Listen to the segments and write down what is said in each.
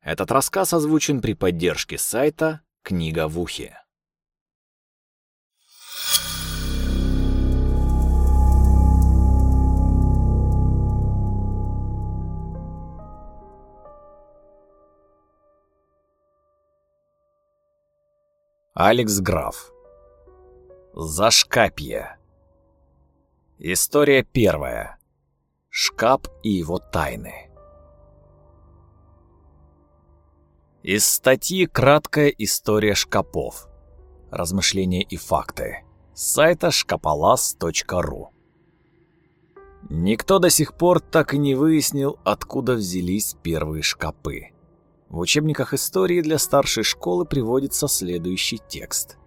Этот рассказ озвучен при поддержке сайта «Книга в ухе». Алекс Граф. Зашкапье. История первая. Шкап и его тайны. Из статьи «Краткая история шкапов. Размышления и факты» с сайта шкапалас.ру Никто до сих пор так и не выяснил, откуда взялись первые шкапы. В учебниках истории для старшей школы приводится следующий текст.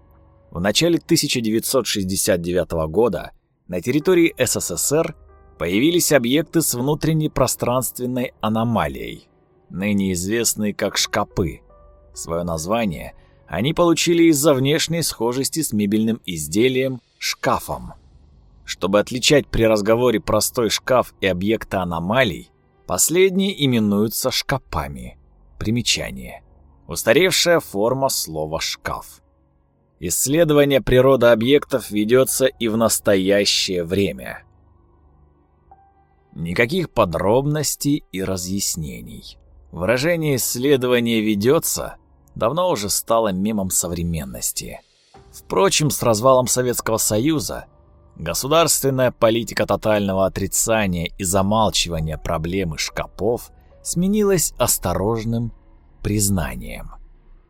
В начале 1969 года на территории СССР появились объекты с внутренней пространственной аномалией, ныне известные как шкапы. Свое название они получили из-за внешней схожести с мебельным изделием шкафом. Чтобы отличать при разговоре простой шкаф и объекты аномалий, последние именуются шкапами – Примечание. Устаревшая форма слова «шкаф». Исследование природы объектов ведется и в настоящее время. Никаких подробностей и разъяснений. Выражение «исследование ведется» давно уже стало мемом современности. Впрочем, с развалом Советского Союза государственная политика тотального отрицания и замалчивания проблемы шкапов сменилось осторожным признанием.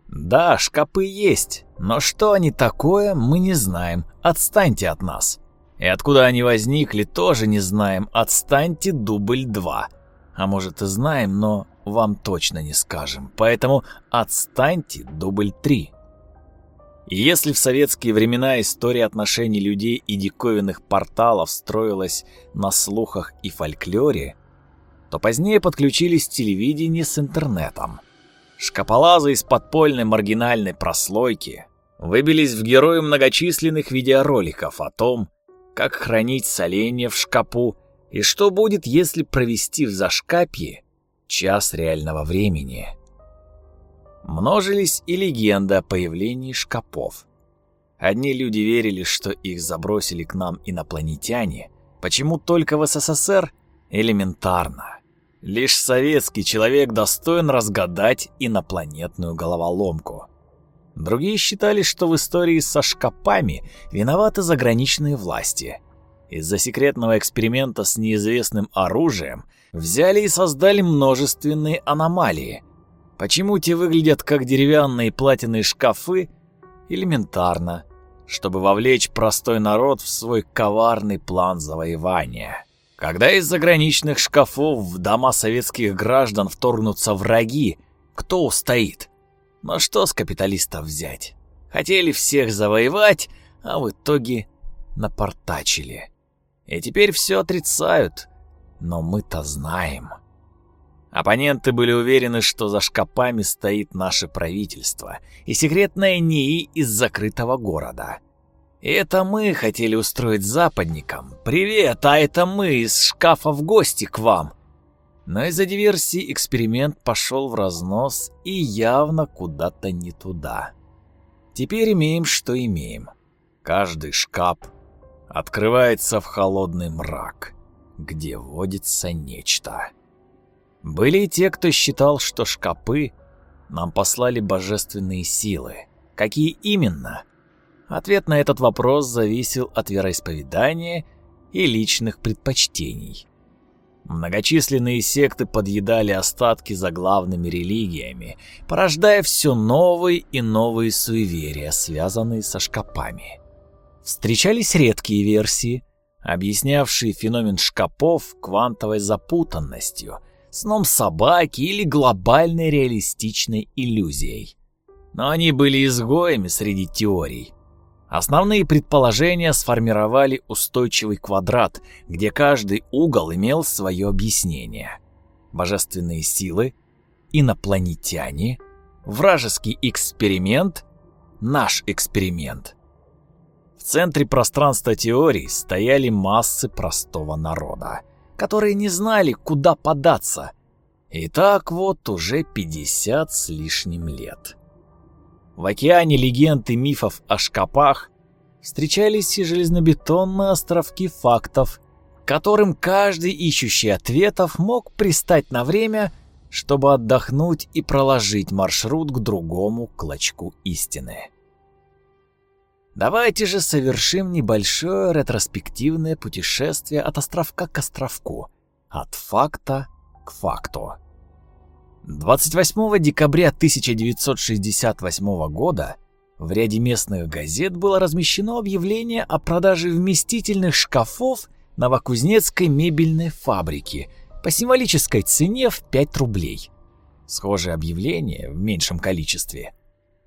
«Да, шкапы есть, но что они такое, мы не знаем. Отстаньте от нас. И откуда они возникли, тоже не знаем. Отстаньте, дубль 2. А может и знаем, но вам точно не скажем. Поэтому отстаньте, дубль 3». И если в советские времена история отношений людей и диковинных порталов строилась на слухах и фольклоре, то позднее подключились телевидение с интернетом. Шкаполазы из подпольной маргинальной прослойки выбились в герои многочисленных видеороликов о том, как хранить соленья в шкапу и что будет, если провести в зашкапье час реального времени. Множились и легенды о появлении шкапов. Одни люди верили, что их забросили к нам инопланетяне, почему только в СССР элементарно. Лишь советский человек достоин разгадать инопланетную головоломку. Другие считали, что в истории со шкапами виноваты заграничные власти. Из-за секретного эксперимента с неизвестным оружием взяли и создали множественные аномалии. Почему те выглядят как деревянные платиновые шкафы? Элементарно, чтобы вовлечь простой народ в свой коварный план завоевания. Когда из заграничных шкафов в дома советских граждан вторгнутся враги, кто устоит? Но что с капиталистов взять? Хотели всех завоевать, а в итоге напортачили. И теперь все отрицают, но мы-то знаем. Оппоненты были уверены, что за шкапами стоит наше правительство и секретная НИИ из закрытого города — это мы хотели устроить западникам. Привет, а это мы из шкафа в гости к вам. Но из-за диверсии эксперимент пошел в разнос и явно куда-то не туда. Теперь имеем, что имеем. Каждый шкаф открывается в холодный мрак, где водится нечто. Были и те, кто считал, что шкапы нам послали божественные силы. Какие именно? Ответ на этот вопрос зависел от вероисповедания и личных предпочтений. Многочисленные секты подъедали остатки за главными религиями, порождая все новые и новые суеверия, связанные со шкапами. Встречались редкие версии, объяснявшие феномен шкапов квантовой запутанностью, сном собаки или глобальной реалистичной иллюзией. Но они были изгоями среди теорий. Основные предположения сформировали устойчивый квадрат, где каждый угол имел свое объяснение. Божественные силы, инопланетяне, вражеский эксперимент, наш эксперимент. В центре пространства теорий стояли массы простого народа, которые не знали, куда податься. И так вот уже 50 с лишним лет. В океане легенд и мифов о шкапах встречались и железнобетонные островки фактов, которым каждый ищущий ответов мог пристать на время, чтобы отдохнуть и проложить маршрут к другому клочку истины. Давайте же совершим небольшое ретроспективное путешествие от островка к островку, от факта к факту. 28 декабря 1968 года в ряде местных газет было размещено объявление о продаже вместительных шкафов новокузнецкой мебельной фабрики по символической цене в 5 рублей. Схожие объявления в меньшем количестве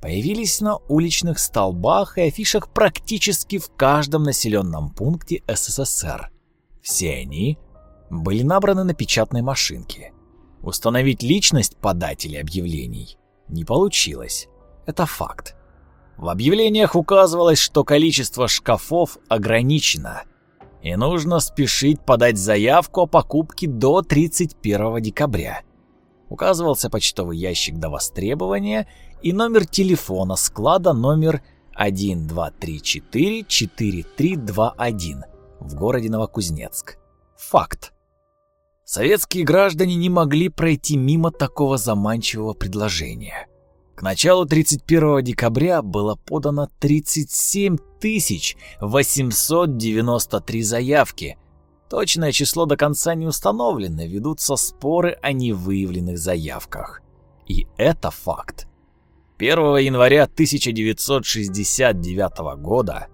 появились на уличных столбах и афишах практически в каждом населенном пункте СССР. Все они были набраны на печатной машинке. Установить личность подателя объявлений не получилось. Это факт. В объявлениях указывалось, что количество шкафов ограничено, и нужно спешить подать заявку о покупке до 31 декабря. Указывался почтовый ящик до востребования и номер телефона склада номер 1234-4321 в городе Новокузнецк. Факт. Советские граждане не могли пройти мимо такого заманчивого предложения. К началу 31 декабря было подано 37 893 заявки. Точное число до конца не установлено, ведутся споры о невыявленных заявках. И это факт. 1 января 1969 года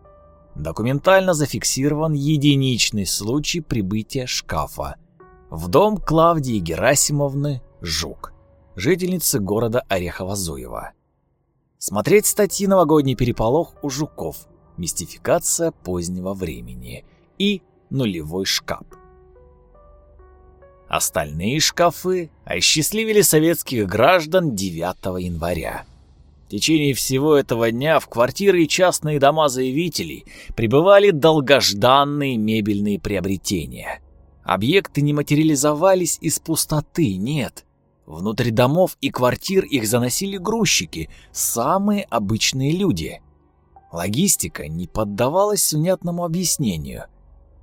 документально зафиксирован единичный случай прибытия шкафа – в дом Клавдии Герасимовны Жук, жительницы города Орехово-Зуево. Смотреть статьи «Новогодний переполох» у жуков, мистификация позднего времени и нулевой шкаф. Остальные шкафы осчастливили советских граждан 9 января. В течение всего этого дня в квартиры и частные дома заявителей прибывали долгожданные мебельные приобретения – Объекты не материализовались из пустоты, нет. Внутрь домов и квартир их заносили грузчики, самые обычные люди. Логистика не поддавалась внятному объяснению.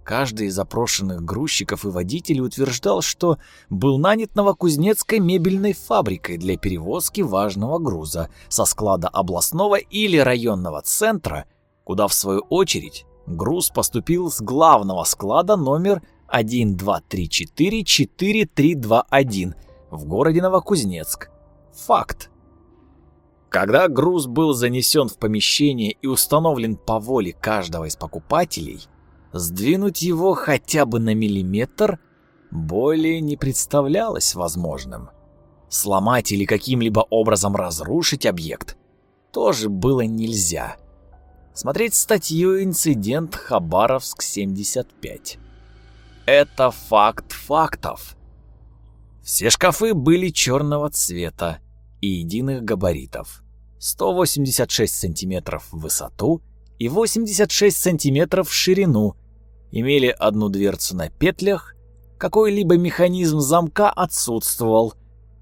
Каждый из запрошенных грузчиков и водителей утверждал, что был нанят новокузнецкой мебельной фабрикой для перевозки важного груза со склада областного или районного центра, куда в свою очередь груз поступил с главного склада номер 1, 2, 3, 4, 4, 3, 2, 1 в городе Новокузнецк. Факт. Когда груз был занесен в помещение и установлен по воле каждого из покупателей, сдвинуть его хотя бы на миллиметр более не представлялось возможным. Сломать или каким-либо образом разрушить объект тоже было нельзя. Смотреть статью «Инцидент Хабаровск-75». Это факт фактов. Все шкафы были черного цвета и единых габаритов. 186 сантиметров в высоту и 86 сантиметров в ширину. Имели одну дверцу на петлях, какой-либо механизм замка отсутствовал.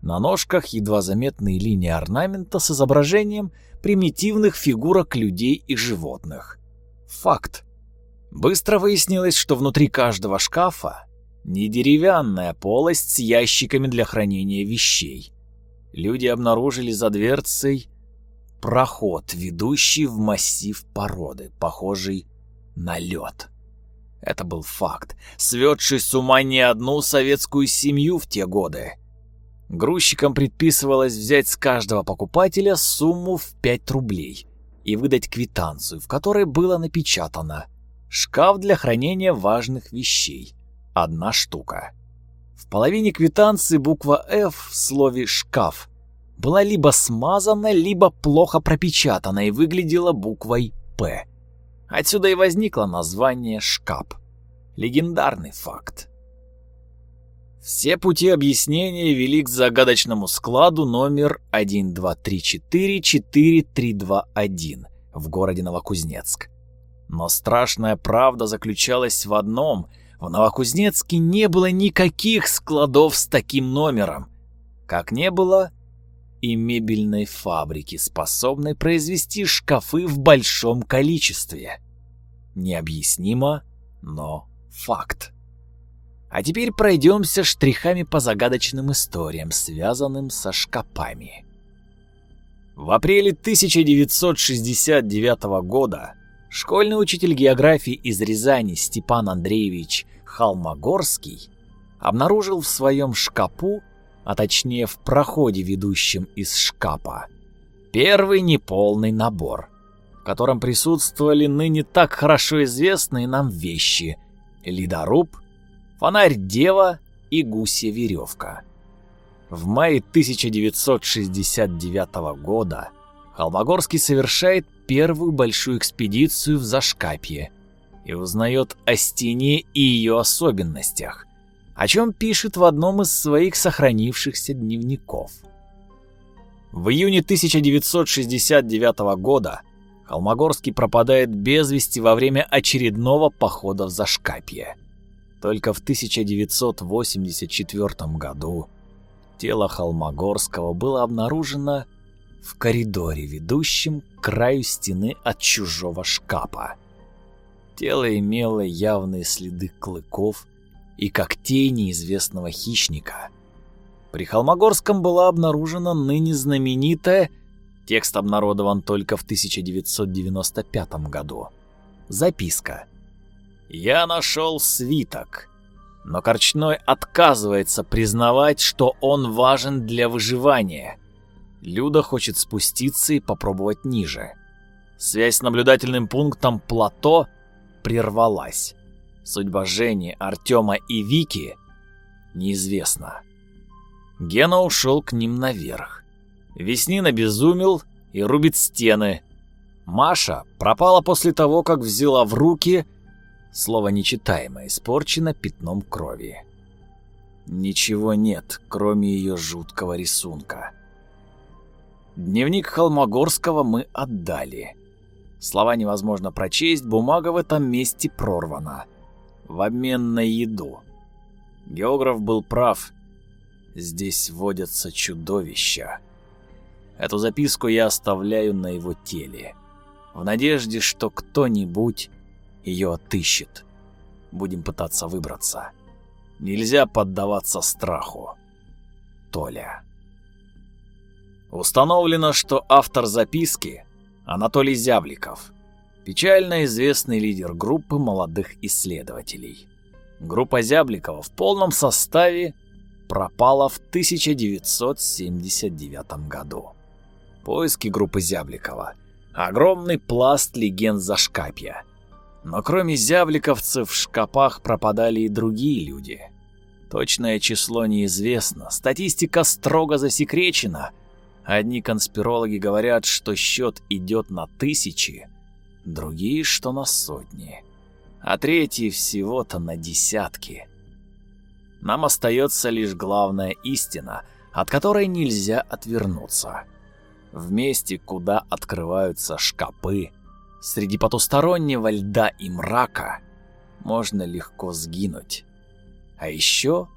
На ножках едва заметные линии орнамента с изображением примитивных фигурок людей и животных. Факт. Быстро выяснилось, что внутри каждого шкафа не деревянная полость с ящиками для хранения вещей. Люди обнаружили за дверцей проход, ведущий в массив породы, похожий на лед. Это был факт, сведший с ума не одну советскую семью в те годы. Грузчикам предписывалось взять с каждого покупателя сумму в 5 рублей и выдать квитанцию, в которой было напечатано Шкаф для хранения важных вещей. Одна штука. В половине квитанции буква «Ф» в слове «шкаф» была либо смазана, либо плохо пропечатана и выглядела буквой «П». Отсюда и возникло название «шкаф». Легендарный факт. Все пути объяснения вели к загадочному складу номер 1234431 в городе Новокузнецк. Но страшная правда заключалась в одном. В Новокузнецке не было никаких складов с таким номером. как не было и мебельной фабрики, способной произвести шкафы в большом количестве. Необъяснимо, но факт. А теперь пройдемся штрихами по загадочным историям, связанным со шкапами. В апреле 1969 года школьный учитель географии из Рязани Степан Андреевич Холмогорский обнаружил в своем шкапу, а точнее в проходе, ведущем из шкафа, первый неполный набор, котором присутствовали ныне так хорошо известные нам вещи – ледоруб, фонарь-дева и гусья веревка. В мае 1969 года Холмогорский совершает первую большую экспедицию в Зашкапье и узнает о стене и ее особенностях, о чем пишет в одном из своих сохранившихся дневников. В июне 1969 года Холмогорский пропадает без вести во время очередного похода в Зашкапье. Только в 1984 году тело Холмогорского было обнаружено в коридоре, ведущем к краю стены от чужого шкафа. Тело имело явные следы клыков и когтей неизвестного хищника. При Холмогорском была обнаружена ныне знаменитая, текст обнародован только в 1995 году, записка я нашел свиток. Но Корчной отказывается признавать, что он важен для выживания. Люда хочет спуститься и попробовать ниже. Связь с наблюдательным пунктом плато прервалась. Судьба Жени, Артема и Вики неизвестна. Гена ушел к ним наверх. Веснин обезумел и рубит стены. Маша пропала после того, как взяла в руки Слово нечитаемо испорчено пятном крови. Ничего нет, кроме ее жуткого рисунка. Дневник Холмогорского мы отдали. Слова невозможно прочесть, бумага в этом месте прорвана. В обмен на еду. Географ был прав. Здесь водятся чудовища. Эту записку я оставляю на его теле. В надежде, что кто-нибудь ее отыщет. Будем пытаться выбраться. Нельзя поддаваться страху. Толя. Установлено, что автор записки Анатолий Зябликов, печально известный лидер группы молодых исследователей. Группа Зябликова в полном составе пропала в 1979 году. Поиски группы Зябликова – огромный пласт легенд Зашкапья – но кроме зябликовцев в шкапах пропадали и другие люди. Точное число неизвестно, статистика строго засекречена. Одни конспирологи говорят, что счет идет на тысячи, другие, что на сотни, а третьи всего-то на десятки. Нам остается лишь главная истина, от которой нельзя отвернуться. В месте, куда открываются шкапы, Среди потустороннего льда и мрака можно легко сгинуть. А еще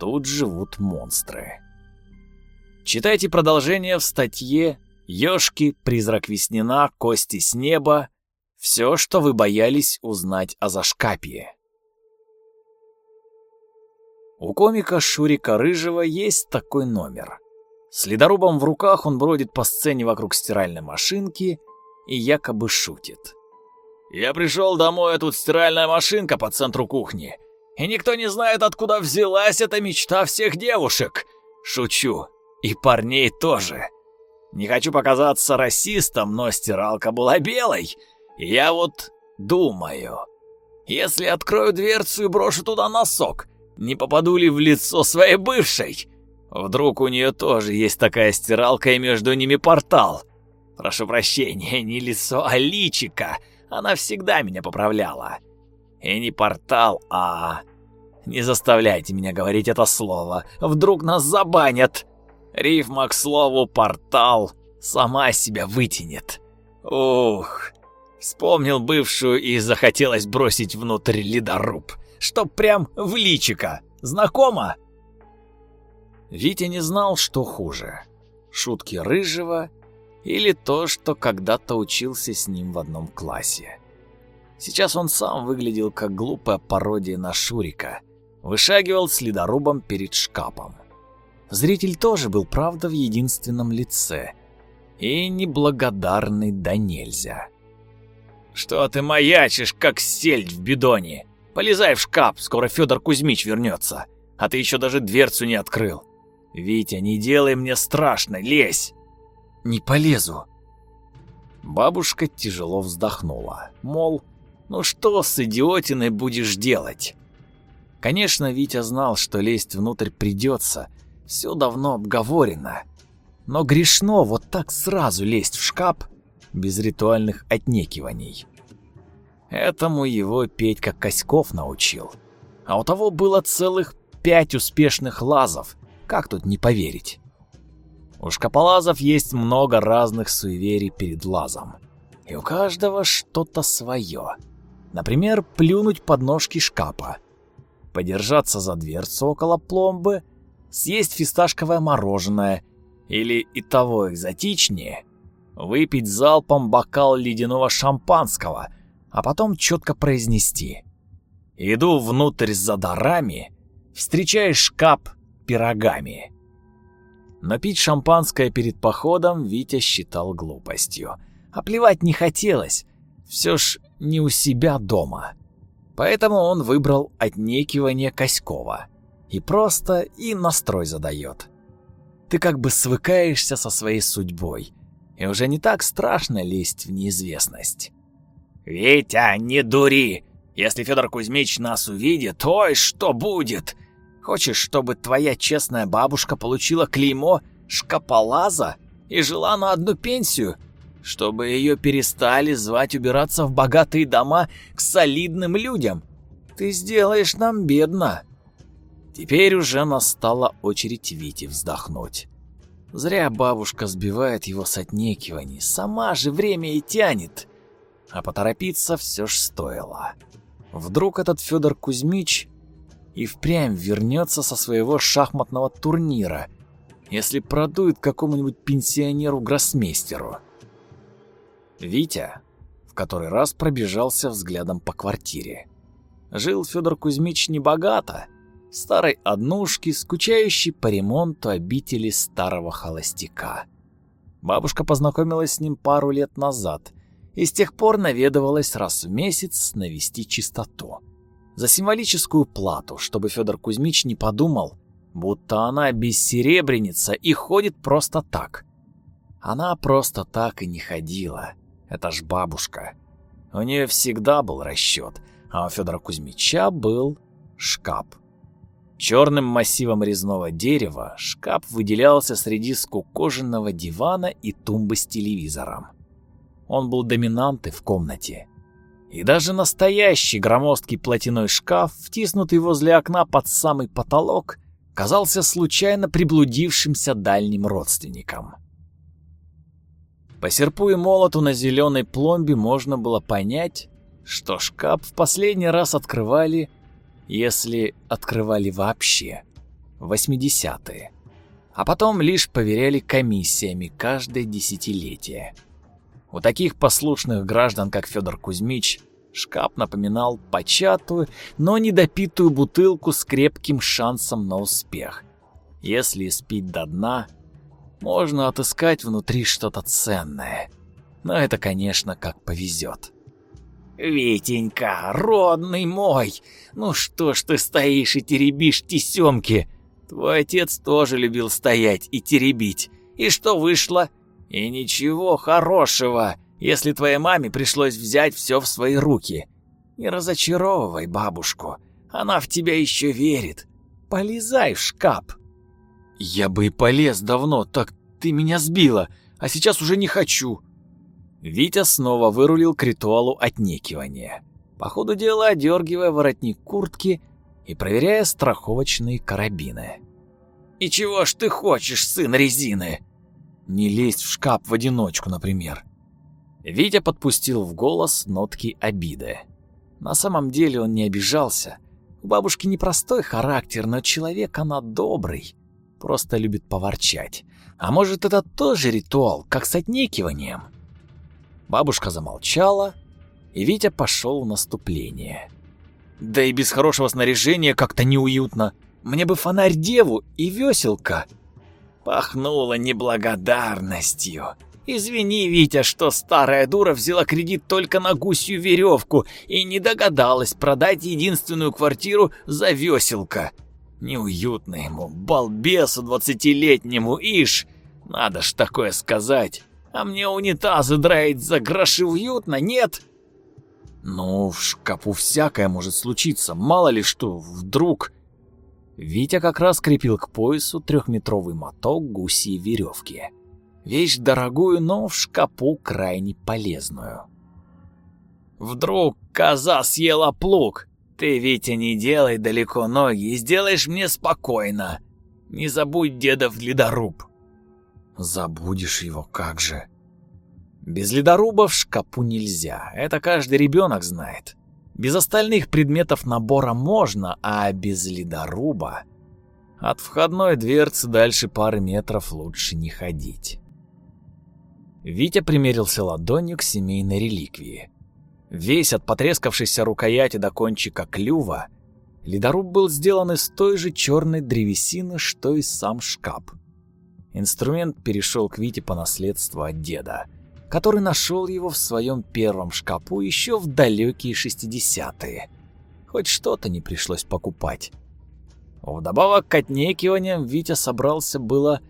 тут живут монстры. Читайте продолжение в статье «Ёшки, призрак Веснина, кости с неба. Все, что вы боялись узнать о Зашкапье». У комика Шурика Рыжего есть такой номер. С ледорубом в руках он бродит по сцене вокруг стиральной машинки и якобы шутит. «Я пришел домой, а тут стиральная машинка по центру кухни, и никто не знает, откуда взялась эта мечта всех девушек. Шучу. И парней тоже. Не хочу показаться расистом, но стиралка была белой. Я вот думаю, если открою дверцу и брошу туда носок, не попаду ли в лицо своей бывшей? Вдруг у нее тоже есть такая стиралка и между ними портал?» Прошу прощения, не лицо, а личика. Она всегда меня поправляла. И не портал, а... Не заставляйте меня говорить это слово. Вдруг нас забанят. Рифма к слову «портал» сама себя вытянет. Ух, вспомнил бывшую и захотелось бросить внутрь ледоруб. Чтоб прям в личика. Знакомо? Витя не знал, что хуже – шутки Рыжего или то, что когда-то учился с ним в одном классе. Сейчас он сам выглядел как глупая пародия на Шурика, вышагивал следорубом перед шкапом. Зритель тоже был, правда, в единственном лице и неблагодарный да нельзя. «Что ты маячишь, как сельдь в бидоне? Полезай в шкаф, скоро Федор Кузьмич вернется, а ты еще даже дверцу не открыл. Витя, не делай мне страшно, лезь!» «Не полезу». Бабушка тяжело вздохнула, мол, ну что с идиотиной будешь делать? Конечно, Витя знал, что лезть внутрь придется, все давно обговорено. Но грешно вот так сразу лезть в шкаф без ритуальных отнекиваний. Этому его Петька Коськов научил. А у того было целых пять успешных лазов, как тут не поверить? У шкаполазов есть много разных суеверий перед лазом. И у каждого что-то свое. Например, плюнуть под ножки шкафа, подержаться за дверцу около пломбы, съесть фисташковое мороженое или и того экзотичнее, выпить залпом бокал ледяного шампанского, а потом четко произнести «Иду внутрь за дарами, встречаешь шкаф пирогами». Но пить шампанское перед походом Витя считал глупостью. А плевать не хотелось, все ж не у себя дома. Поэтому он выбрал отнекивание Коськова. И просто и настрой задает. Ты как бы свыкаешься со своей судьбой, и уже не так страшно лезть в неизвестность. «Витя, не дури! Если Федор Кузьмич нас увидит, ой, что будет? Хочешь, чтобы твоя честная бабушка получила клеймо шкаполаза и жила на одну пенсию? чтобы ее перестали звать убираться в богатые дома к солидным людям. Ты сделаешь нам бедно. Теперь уже настала очередь Вити вздохнуть. Зря бабушка сбивает его с отнекиваний, сама же время и тянет. А поторопиться все ж стоило. Вдруг этот Федор Кузьмич и впрямь вернется со своего шахматного турнира, если продует какому-нибудь пенсионеру-гроссмейстеру. Витя в который раз пробежался взглядом по квартире. Жил Федор Кузьмич небогато, в старой однушке, скучающей по ремонту обители старого холостяка. Бабушка познакомилась с ним пару лет назад и с тех пор наведывалась раз в месяц навести чистоту. За символическую плату, чтобы Федор Кузьмич не подумал, будто она бессеребреница и ходит просто так. Она просто так и не ходила. Это ж бабушка. У нее всегда был расчет, а у Федора Кузьмича был шкаф. Черным массивом резного дерева шкаф выделялся среди скукоженного дивана и тумбы с телевизором. Он был доминантой в комнате. И даже настоящий громоздкий платяной шкаф, втиснутый возле окна под самый потолок, казался случайно приблудившимся дальним родственником. По серпу и молоту на зеленой пломбе можно было понять, что шкаф в последний раз открывали, если открывали вообще, в 80-е. А потом лишь поверяли комиссиями каждое десятилетие. У таких послушных граждан, как Федор Кузьмич, шкаф напоминал початую, но недопитую бутылку с крепким шансом на успех. Если спить до дна, можно отыскать внутри что-то ценное. Но это, конечно, как повезет. «Витенька, родный мой, ну что ж ты стоишь и теребишь тесемки? Твой отец тоже любил стоять и теребить. И что вышло? И ничего хорошего, если твоей маме пришлось взять все в свои руки. Не разочаровывай бабушку, она в тебя еще верит. Полезай в шкаф». Я бы и полез давно, так ты меня сбила, а сейчас уже не хочу. Витя снова вырулил к ритуалу отнекивания. По ходу дела одергивая воротник куртки и проверяя страховочные карабины. «И чего ж ты хочешь, сын резины?» «Не лезть в шкаф в одиночку, например». Витя подпустил в голос нотки обиды. На самом деле он не обижался. У бабушки непростой характер, но человек она добрый. просто любит поворчать. А может, это тоже ритуал, как с отнекиванием? Бабушка замолчала, и Витя пошел в наступление. Да и без хорошего снаряжения как-то неуютно. Мне бы фонарь деву и веселка. Пахнуло неблагодарностью. Извини, Витя, что старая дура взяла кредит только на гусью веревку и не догадалась продать единственную квартиру за веселка. Неуютно ему, балбесу двадцатилетнему, ишь. Надо ж такое сказать. А мне унитазы драить за гроши уютно, нет? Ну, в шкафу всякое может случиться, мало ли что, вдруг... Витя как раз крепил к поясу трехметровый моток гусей веревки. Вещь дорогую, но в шкапу крайне полезную. Вдруг коза съела плуг. Ты, Витя, не делай далеко ноги и сделаешь мне спокойно. Не забудь дедов ледоруб. Забудешь его, как же. Без ледоруба в шкапу нельзя, это каждый ребенок знает. Без остальных предметов набора можно, а без ледоруба... От входной дверцы дальше пары метров лучше не ходить. Витя примерился ладонью к семейной реликвии. Весь от потрескавшейся рукояти до кончика клюва, ледоруб был сделан из той же черной древесины, что и сам шкаф. Инструмент перешел к Вите по наследству от деда, который нашел его в своем первом шкафу еще в далекие 60-е. Хоть что-то не пришлось покупать. Вдобавок к отнекиваниям Витя собрался было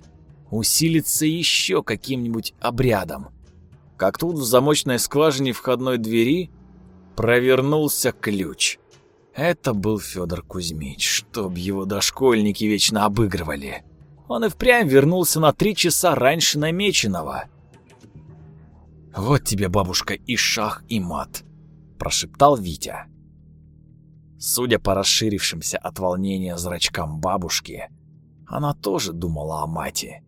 усилиться еще каким-нибудь обрядом. Как тут в замочной скважине входной двери провернулся ключ. Это был Федор Кузьмич, чтоб его дошкольники вечно обыгрывали. Он и впрямь вернулся на три часа раньше намеченного. «Вот тебе, бабушка, и шах, и мат», – прошептал Витя. Судя по расширившимся от волнения зрачкам бабушки, она тоже думала о мате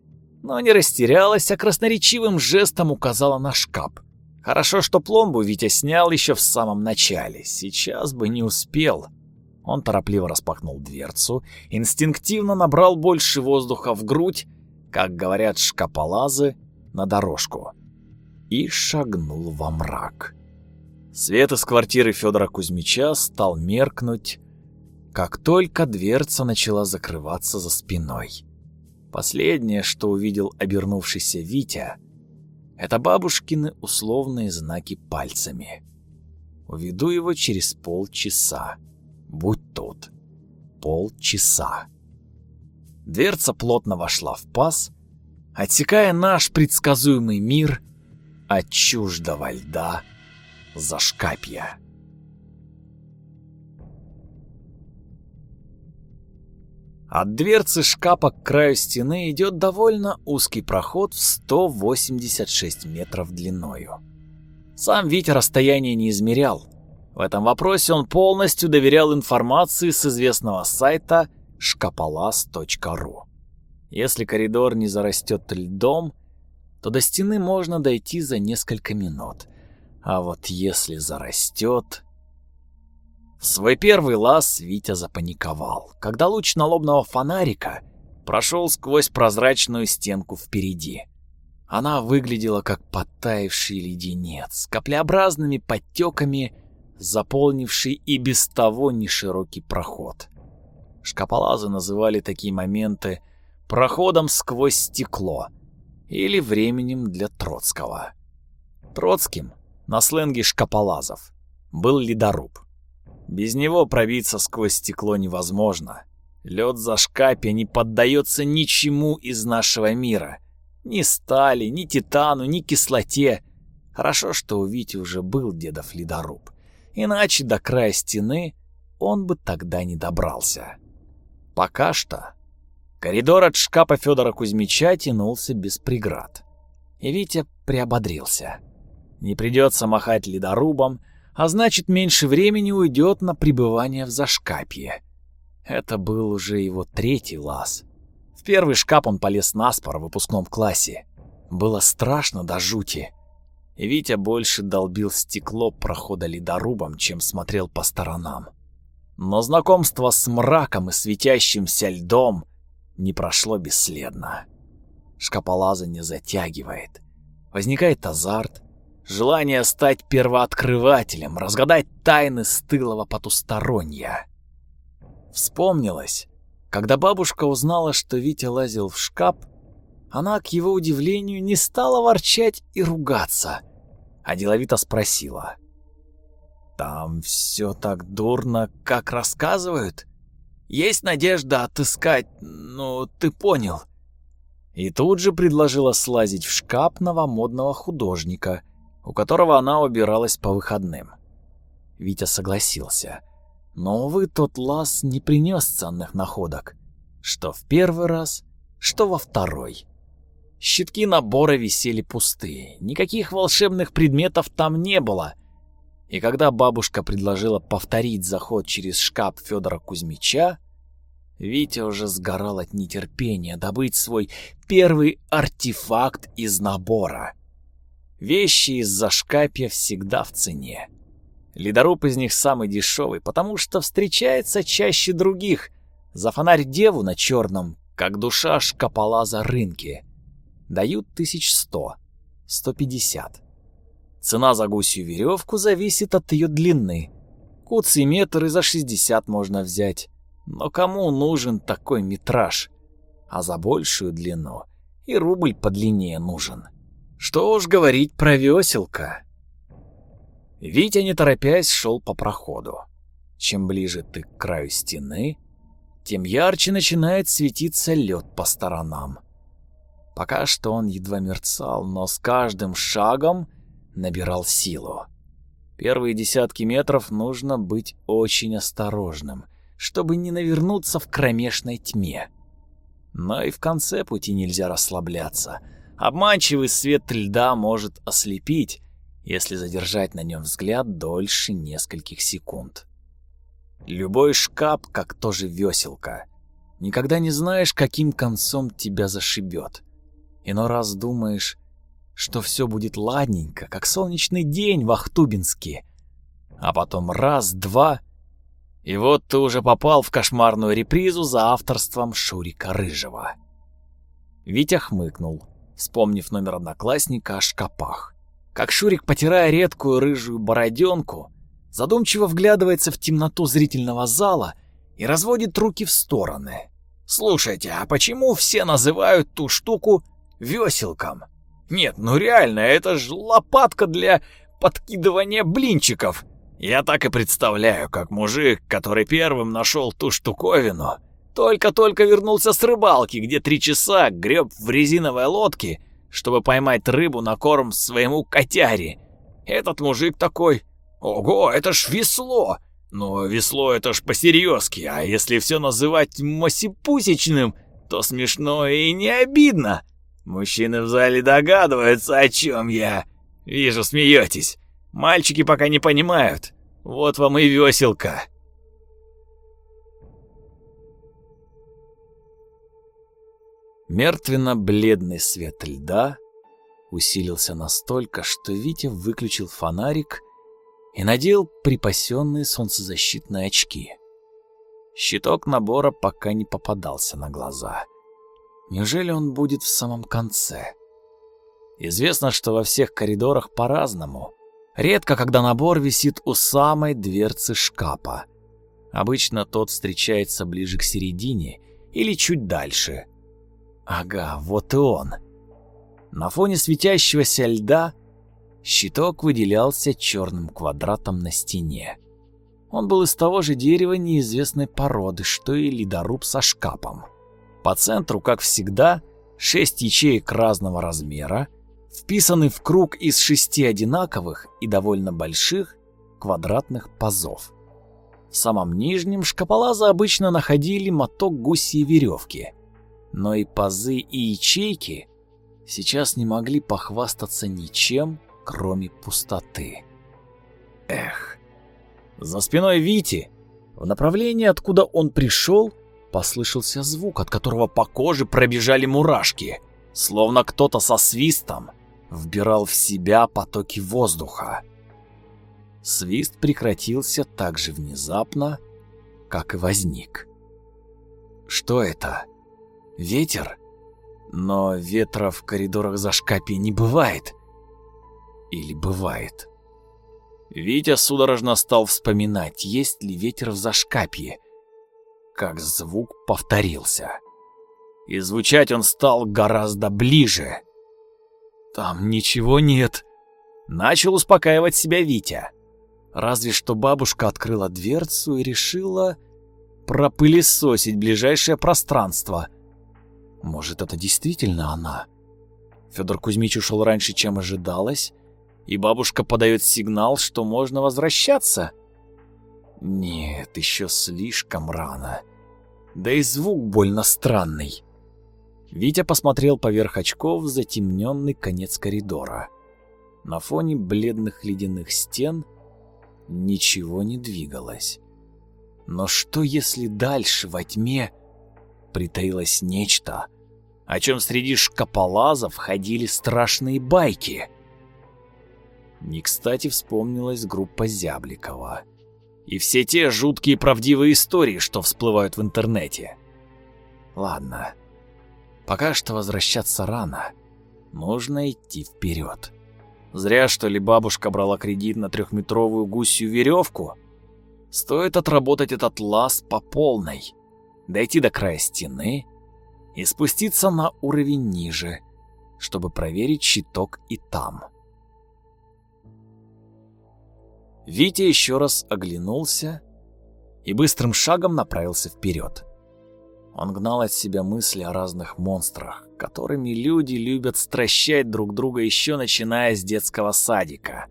но не растерялась, а красноречивым жестом указала на шкаф. Хорошо, что пломбу Витя снял еще в самом начале, сейчас бы не успел. Он торопливо распахнул дверцу, инстинктивно набрал больше воздуха в грудь, как говорят шкаполазы, на дорожку, и шагнул во мрак. Свет из квартиры Федора Кузьмича стал меркнуть, как только дверца начала закрываться за спиной. Последнее, что увидел обернувшийся Витя, это бабушкины условные знаки пальцами. Уведу его через полчаса. Будь тут. Полчаса. Дверца плотно вошла в паз, отсекая наш предсказуемый мир от чуждого льда зашкапья. От дверцы шкафа к краю стены идет довольно узкий проход в 186 метров длиною. Сам Витя расстояние не измерял. В этом вопросе он полностью доверял информации с известного сайта шкаполаз.ру. Если коридор не зарастет льдом, то до стены можно дойти за несколько минут. А вот если зарастет... В свой первый лаз Витя запаниковал, когда луч налобного фонарика прошел сквозь прозрачную стенку впереди. Она выглядела как подтаявший леденец, каплеобразными подтеками, заполнивший и без того неширокий проход. Шкаполазы называли такие моменты проходом сквозь стекло или временем для Троцкого. Троцким на сленге шкаполазов был ледоруб. Без него пробиться сквозь стекло невозможно. Лед за шкапе не поддается ничему из нашего мира. Ни стали, ни титану, ни кислоте. Хорошо, что у Вити уже был дедов ледоруб. Иначе до края стены он бы тогда не добрался. Пока что коридор от шкафа Федора Кузьмича тянулся без преград. И Витя приободрился. Не придется махать ледорубом, а значит, меньше времени уйдет на пребывание в зашкапье. Это был уже его третий лаз. В первый шкаф он полез наспор в выпускном классе. Было страшно до жути. И Витя больше долбил стекло прохода ледорубом, чем смотрел по сторонам. Но знакомство с мраком и светящимся льдом не прошло бесследно. Шкаполазание затягивает. Возникает азарт, желание стать первооткрывателем, разгадать тайны стылого потусторонья. Вспомнилось, когда бабушка узнала, что Витя лазил в шкаф, она, к его удивлению, не стала ворчать и ругаться, а деловито спросила. «Там все так дурно, как рассказывают? Есть надежда отыскать, ну, ты понял». И тут же предложила слазить в шкаф новомодного художника, у которого она убиралась по выходным. Витя согласился. Но, увы, тот лаз не принес ценных находок. Что в первый раз, что во второй. Щитки набора висели пустые, никаких волшебных предметов там не было. И когда бабушка предложила повторить заход через шкаф Федора Кузьмича, Витя уже сгорал от нетерпения добыть свой первый артефакт из набора. Вещи из зашкапья всегда в цене. Ледоруб из них самый дешевый, потому что встречается чаще других. За фонарь деву на черном, как душа шкаполаза рынке дают тысяч сто, сто пятьдесят. Цена за гусью веревку зависит от ее длины. Куцый метр и за шестьдесят можно взять. Но кому нужен такой метраж? А за большую длину и рубль подлиннее нужен. Что уж говорить про веселка. Витя, не торопясь, шел по проходу. Чем ближе ты к краю стены, тем ярче начинает светиться лед по сторонам. Пока что он едва мерцал, но с каждым шагом набирал силу. Первые десятки метров нужно быть очень осторожным, чтобы не навернуться в кромешной тьме. Но и в конце пути нельзя расслабляться. Обманчивый свет льда может ослепить, если задержать на нем взгляд дольше нескольких секунд. Любой шкаф, как тоже веселка. Никогда не знаешь, каким концом тебя зашибет. Иной раз думаешь, что все будет ладненько, как солнечный день в Ахтубинске. А потом раз, два, и вот ты уже попал в кошмарную репризу за авторством Шурика Рыжего. Витя хмыкнул, вспомнив номер одноклассника о шкапах. Как Шурик, потирая редкую рыжую бороденку, задумчиво вглядывается в темноту зрительного зала и разводит руки в стороны. «Слушайте, а почему все называют ту штуку веселкам. Нет, ну реально, это ж лопатка для подкидывания блинчиков. Я так и представляю, как мужик, который первым нашел ту штуковину, только-только вернулся с рыбалки, где три часа греб в резиновой лодке, чтобы поймать рыбу на корм своему котяре. Этот мужик такой, ого, это ж весло. Но весло это ж посерьезки, а если все называть мосипусечным, то смешно и не обидно. Мужчины в зале догадываются, о чем я. Вижу, смеетесь. Мальчики пока не понимают. Вот вам и веселка. Мертвенно-бледный свет льда усилился настолько, что Витя выключил фонарик и надел припасенные солнцезащитные очки. Щиток набора пока не попадался на глаза — Неужели он будет в самом конце? Известно, что во всех коридорах по-разному. Редко, когда набор висит у самой дверцы шкафа. Обычно тот встречается ближе к середине или чуть дальше. Ага, вот и он. На фоне светящегося льда щиток выделялся черным квадратом на стене. Он был из того же дерева неизвестной породы, что и ледоруб со шкапом. По центру, как всегда, шесть ячеек разного размера, вписаны в круг из шести одинаковых и довольно больших квадратных пазов. В самом нижнем шкаполазы обычно находили моток гусей веревки, но и пазы и ячейки сейчас не могли похвастаться ничем, кроме пустоты. Эх, за спиной Вити, в направлении, откуда он пришел, Послышался звук, от которого по коже пробежали мурашки, словно кто-то со свистом вбирал в себя потоки воздуха. Свист прекратился так же внезапно, как и возник. Что это? Ветер? Но ветра в коридорах за Зашкапья не бывает. Или бывает? Витя судорожно стал вспоминать, есть ли ветер в Зашкапье. Как звук повторился. И звучать он стал гораздо ближе. Там ничего нет. Начал успокаивать себя Витя. Разве что бабушка открыла дверцу и решила пропылесосить ближайшее пространство. Может, это действительно она? Федор Кузьмич ушел раньше, чем ожидалось, и бабушка подает сигнал, что можно возвращаться? Нет, еще слишком рано. Да и звук больно странный. Витя посмотрел поверх очков в затемненный конец коридора. На фоне бледных ледяных стен ничего не двигалось. Но что если дальше во тьме притаилось нечто, о чем среди шкаполазов ходили страшные байки? Не кстати вспомнилась группа Зябликова. И все те жуткие правдивые истории, что всплывают в интернете. Ладно, пока что возвращаться рано. Нужно идти вперед. Зря, что ли, бабушка брала кредит на трехметровую гусью веревку. Стоит отработать этот лаз по полной, дойти до края стены и спуститься на уровень ниже, чтобы проверить щиток и там. Витя еще раз оглянулся и быстрым шагом направился вперед. Он гнал от себя мысли о разных монстрах, которыми люди любят стращать друг друга еще начиная с детского садика.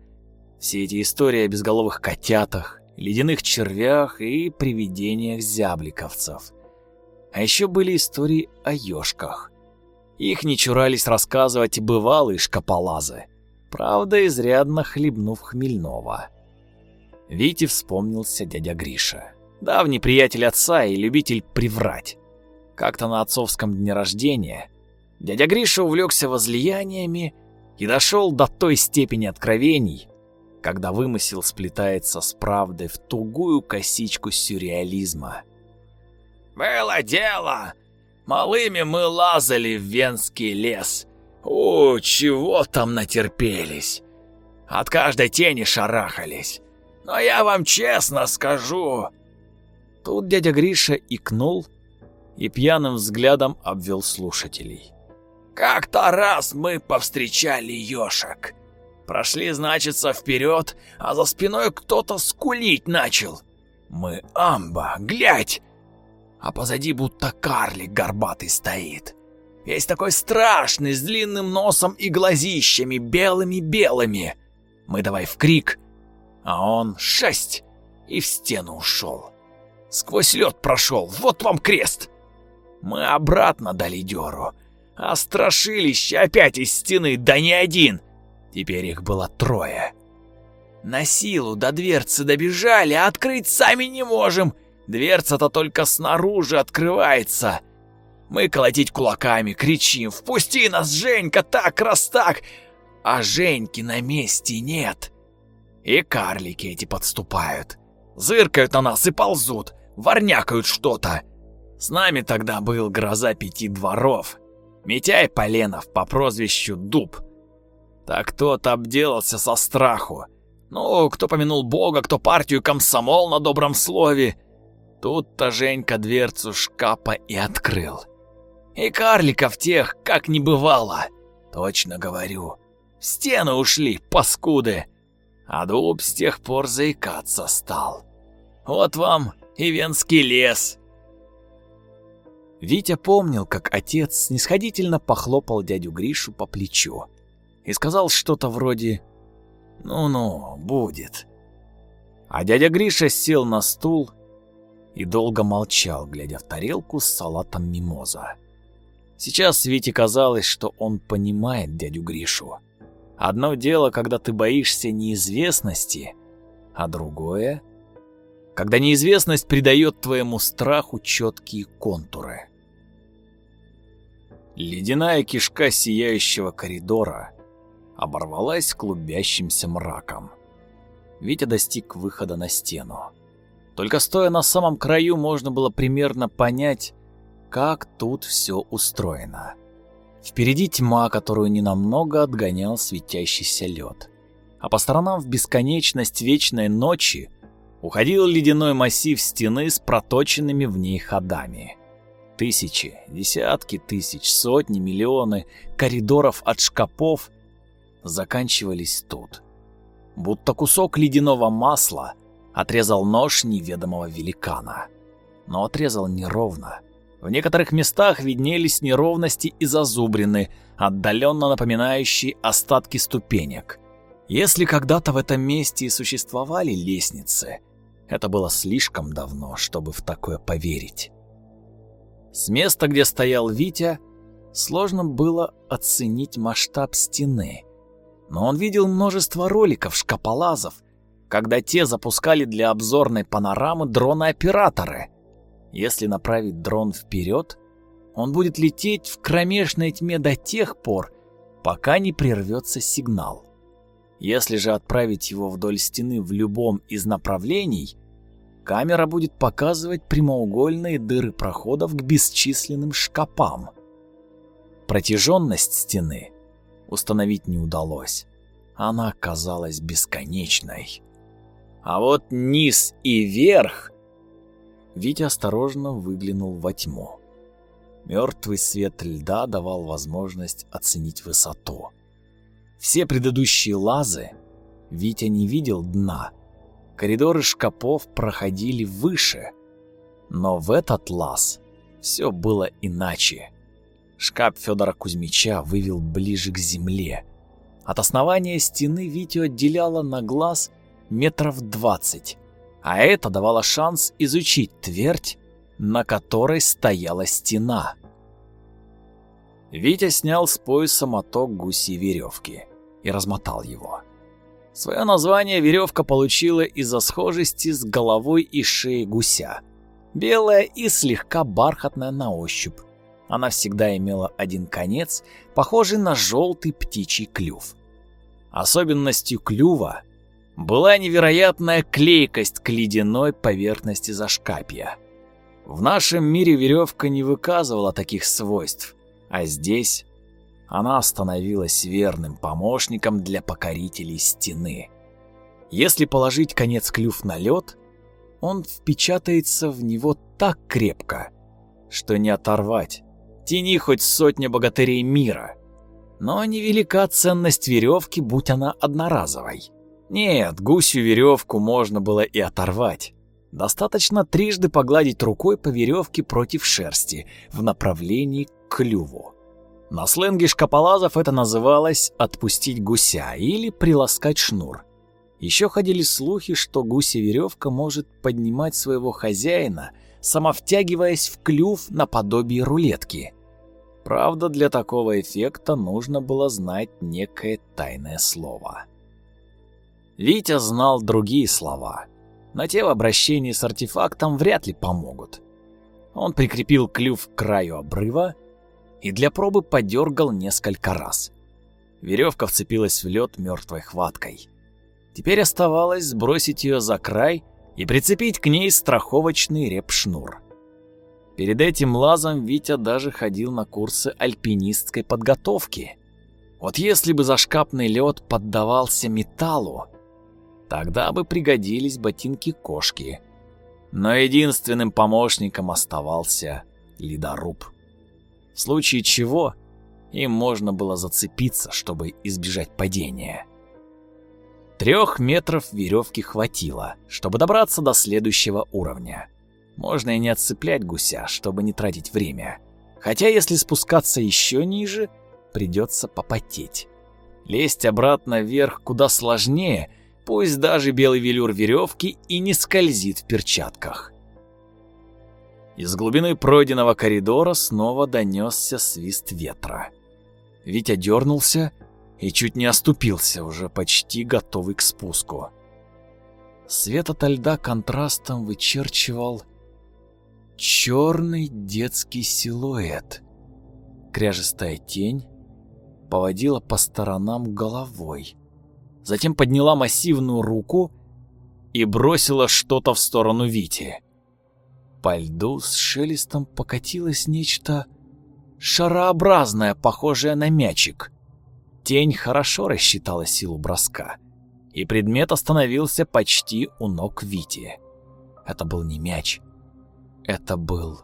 Все эти истории о безголовых котятах, ледяных червях и привидениях зябликовцев. А еще были истории о ёшках. Их не чурались рассказывать и бывалые шкаполазы, правда, изрядно хлебнув хмельного. Вите вспомнился дядя Гриша, давний приятель отца и любитель приврать. Как-то на отцовском дне рождения дядя Гриша увлекся возлияниями и дошел до той степени откровений, когда вымысел сплетается с правдой в тугую косичку сюрреализма. «Было дело! Малыми мы лазали в Венский лес. О, чего там натерпелись! От каждой тени шарахались. Но я вам честно скажу...» Тут дядя Гриша икнул и пьяным взглядом обвел слушателей. «Как-то раз мы повстречали ёшек. Прошли, значится, вперед, а за спиной кто-то скулить начал. Мы амба, глядь! А позади будто карлик горбатый стоит. Весь такой страшный, с длинным носом и глазищами, белыми-белыми. Мы давай в крик, а он шесть и в стену ушел. Сквозь лед прошел, вот вам крест. Мы обратно дали дёру, а страшилище опять из стены, да не один. Теперь их было трое. На силу до дверцы добежали, а открыть сами не можем. Дверца-то только снаружи открывается. Мы колотить кулаками, кричим «Впусти нас, Женька, так, раз так!» А Женьки на месте нет. И карлики эти подступают. Зыркают на нас и ползут, ворнякают что-то. С нами тогда был гроза пяти дворов. Митяй Поленов по прозвищу Дуб. Так тот обделался со страху. Ну, кто помянул Бога, кто партию комсомол на добром слове. Тут-то Женька дверцу шкафа и открыл. И карликов тех, как не бывало. Точно говорю. В стену ушли, паскуды. А дуб с тех пор заикаться стал. Вот вам и венский лес. Витя помнил, как отец снисходительно похлопал дядю Гришу по плечу и сказал что-то вроде «Ну-ну, будет». А дядя Гриша сел на стул и долго молчал, глядя в тарелку с салатом мимоза. Сейчас Вите казалось, что он понимает дядю Гришу. Одно дело, когда ты боишься неизвестности, а другое — когда неизвестность придает твоему страху четкие контуры. Ледяная кишка сияющего коридора оборвалась клубящимся мраком. Витя достиг выхода на стену. Только стоя на самом краю можно было примерно понять, как тут все устроено. Впереди тьма, которую ненамного отгонял светящийся лед. А по сторонам в бесконечность вечной ночи уходил ледяной массив стены с проточенными в ней ходами. Тысячи, десятки тысяч, сотни, миллионы коридоров от шкапов заканчивались тут. Будто кусок ледяного масла отрезал нож неведомого великана. Но отрезал неровно. В некоторых местах виднелись неровности и зазубрины, отдаленно напоминающие остатки ступенек. Если когда-то в этом месте и существовали лестницы, это было слишком давно, чтобы в такое поверить. С места, где стоял Витя, сложно было оценить масштаб стены. Но он видел множество роликов шкаполазов, когда те запускали для обзорной панорамы дроны-операторы. Если направить дрон вперед, он будет лететь в кромешной тьме до тех пор, пока не прервется сигнал. Если же отправить его вдоль стены в любом из направлений, камера будет показывать прямоугольные дыры проходов к бесчисленным шкапам. Протяженность стены установить не удалось. Она казалась бесконечной. А вот низ и верх... Витя осторожно выглянул во тьму. Мертвый свет льда давал возможность оценить высоту. Все предыдущие лазы Витя не видел дна. Коридоры шкапов проходили выше. Но в этот лаз все было иначе. Шкаф Федора Кузьмича вывел ближе к земле. От основания стены Витю отделяло на глаз метров двадцать, а это давало шанс изучить твердь, на которой стояла стена. Витя снял с пояса моток гусей веревки и размотал его. Свое название веревка получила из-за схожести с головой и шеей гуся. Белая и слегка бархатная на ощупь. Она всегда имела один конец, похожий на желтый птичий клюв. Особенностью клюва была невероятная клейкость к ледяной поверхности зашкапья. В нашем мире веревка не выказывала таких свойств, а здесь она становилась верным помощником для покорителей стены. Если положить конец клюв на лед, он впечатается в него так крепко, что не оторвать Тяни хоть сотня богатырей мира. Но невелика ценность веревки, будь она одноразовой. Нет, гусю веревку можно было и оторвать. Достаточно трижды погладить рукой по веревке против шерсти в направлении к клюву. На сленге шкаполазов это называлось «отпустить гуся» или «приласкать шнур». Еще ходили слухи, что гуся веревка может поднимать своего хозяина, самовтягиваясь в клюв наподобие рулетки. Правда, для такого эффекта нужно было знать некое тайное слово. Витя знал другие слова, но те в обращении с артефактом вряд ли помогут. Он прикрепил клюв к краю обрыва и для пробы подергал несколько раз. Веревка вцепилась в лед мертвой хваткой. Теперь оставалось сбросить ее за край и прицепить к ней страховочный репшнур. Перед этим лазом Витя даже ходил на курсы альпинистской подготовки. Вот если бы зашкапный лед поддавался металлу, тогда бы пригодились ботинки кошки. Но единственным помощником оставался ледоруб. В случае чего им можно было зацепиться, чтобы избежать падения. Трех метров веревки хватило, чтобы добраться до следующего уровня. Можно и не отцеплять гуся, чтобы не тратить время. Хотя если спускаться еще ниже, придется попотеть. Лезть обратно вверх куда сложнее, пусть даже белый велюр веревки и не скользит в перчатках. Из глубины пройденного коридора снова донесся свист ветра. Витя дернулся и чуть не оступился, уже почти готовый к спуску. Свет ото льда контрастом вычерчивал черный детский силуэт. Кряжестая тень поводила по сторонам головой. Затем подняла массивную руку и бросила что-то в сторону Вити. По льду с шелестом покатилось нечто шарообразное, похожее на мячик. Тень хорошо рассчитала силу броска, и предмет остановился почти у ног Вити. Это был не мяч, это был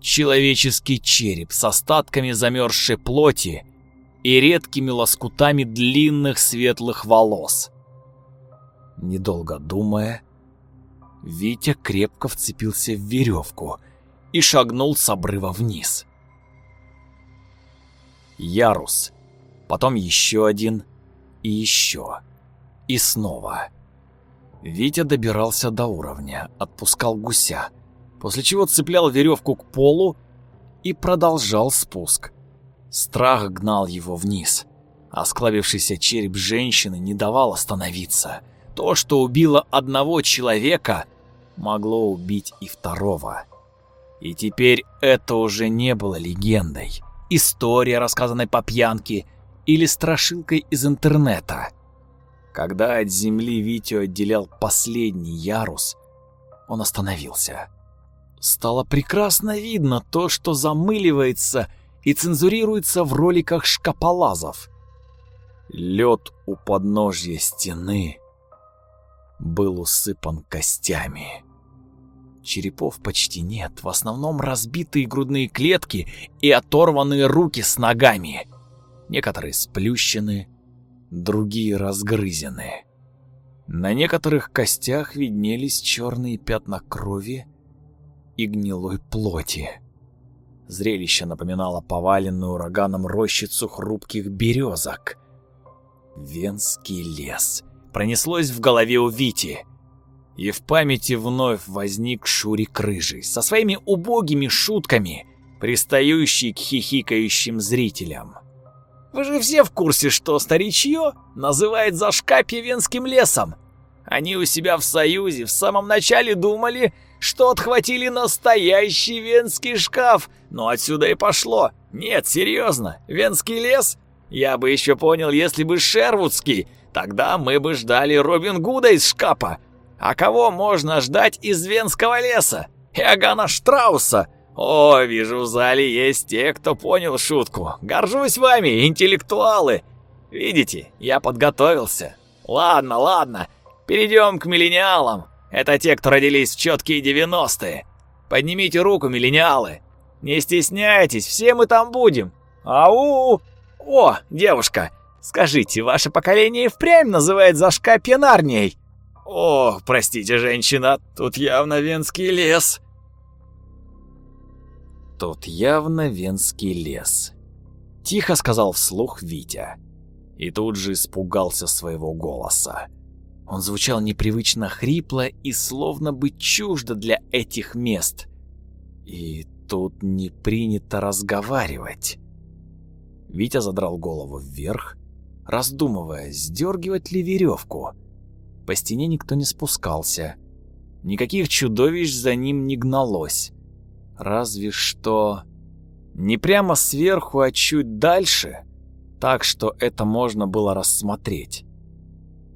человеческий череп с остатками замерзшей плоти и редкими лоскутами длинных светлых волос. Недолго думая, Витя крепко вцепился в веревку и шагнул с обрыва вниз. Ярус, потом еще один и еще, и снова. Витя добирался до уровня, отпускал гуся, после чего цеплял веревку к полу и продолжал спуск. Страх гнал его вниз. Осклабившийся череп женщины не давал остановиться. То, что убило одного человека, могло убить и второго. И теперь это уже не было легендой, историей, рассказанной по пьянке, или страшилкой из интернета. Когда от земли Витю отделял последний ярус, он остановился. Стало прекрасно видно то, что замыливается и цензурируется в роликах шкаполазов. Лед у подножья стены был усыпан костями. Черепов почти нет, в основном разбитые грудные клетки и оторванные руки с ногами. Некоторые сплющены, другие разгрызены. На некоторых костях виднелись черные пятна крови и гнилой плоти. Зрелище напоминало поваленную ураганом рощицу хрупких березок. Венский лес пронеслось в голове у Вити. И в памяти вновь возник Шурик Рыжий со своими убогими шутками, пристающий к хихикающим зрителям. Вы же все в курсе, что старичье называет Зашкапье Венским лесом. Они у себя в Союзе в самом начале думали, что отхватили настоящий венский шкаф, но отсюда и пошло. Нет, серьезно, Венский лес? Я бы еще понял, если бы Шервудский, тогда мы бы ждали Робин Гуда из шкафа. А кого можно ждать из Венского леса? Иоганна Штрауса. О, вижу, в зале есть те, кто понял шутку. Горжусь вами, интеллектуалы. Видите, я подготовился. Ладно, ладно, перейдем к миллениалам. Это те, кто родились в четкие 90-е. Поднимите руку, миллениалы. Не стесняйтесь, все мы там будем. Ау! О, девушка, скажите, ваше поколение впрямь называет Зашкапье Нарнией? О, простите, женщина, тут явно венский лес. Тут явно венский лес. Тихо сказал вслух Витя. И тут же испугался своего голоса. Он звучал непривычно хрипло и словно бы чуждо для этих мест. И тут не принято разговаривать. Витя задрал голову вверх, раздумывая, сдергивать ли веревку. По стене никто не спускался. Никаких чудовищ за ним не гналось. Разве что... Не прямо сверху, а чуть дальше, так что это можно было рассмотреть.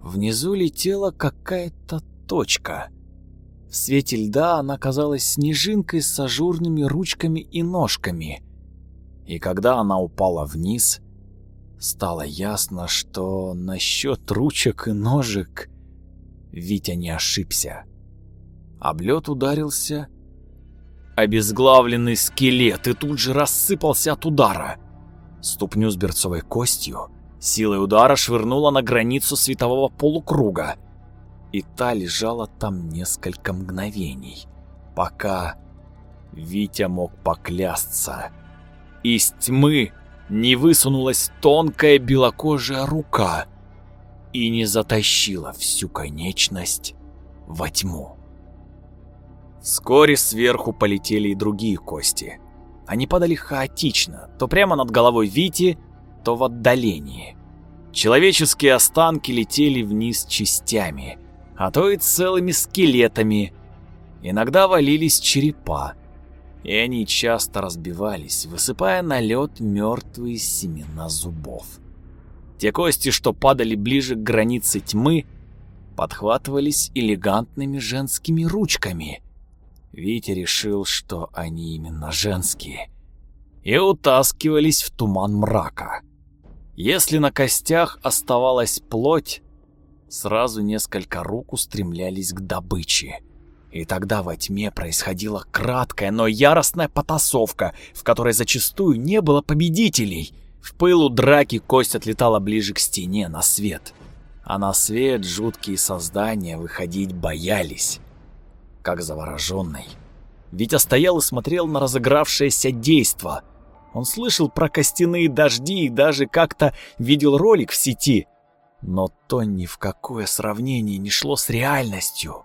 Внизу летела какая-то точка. В свете льда она казалась снежинкой с ажурными ручками и ножками. И когда она упала вниз, стало ясно, что насчет ручек и ножек Витя не ошибся. Облет ударился обезглавленный скелет и тут же рассыпался от удара. Ступню с берцовой костью силой удара швырнула на границу светового полукруга, и та лежала там несколько мгновений, пока Витя мог поклясться. Из тьмы не высунулась тонкая белокожая рука и не затащила всю конечность во тьму. Вскоре сверху полетели и другие кости. Они падали хаотично, то прямо над головой Вити, то в отдалении. Человеческие останки летели вниз частями, а то и целыми скелетами. Иногда валились черепа, и они часто разбивались, высыпая на лед мертвые семена зубов. Те кости, что падали ближе к границе тьмы, подхватывались элегантными женскими ручками – Витя решил, что они именно женские, и утаскивались в туман мрака. Если на костях оставалась плоть, сразу несколько рук устремлялись к добыче. И тогда во тьме происходила краткая, но яростная потасовка, в которой зачастую не было победителей. В пылу драки кость отлетала ближе к стене, на свет. А на свет жуткие создания выходить боялись. Как завороженный. Витя стоял и смотрел на разыгравшееся действо. Он слышал про костяные дожди и даже как-то видел ролик в сети. Но то ни в какое сравнение не шло с реальностью.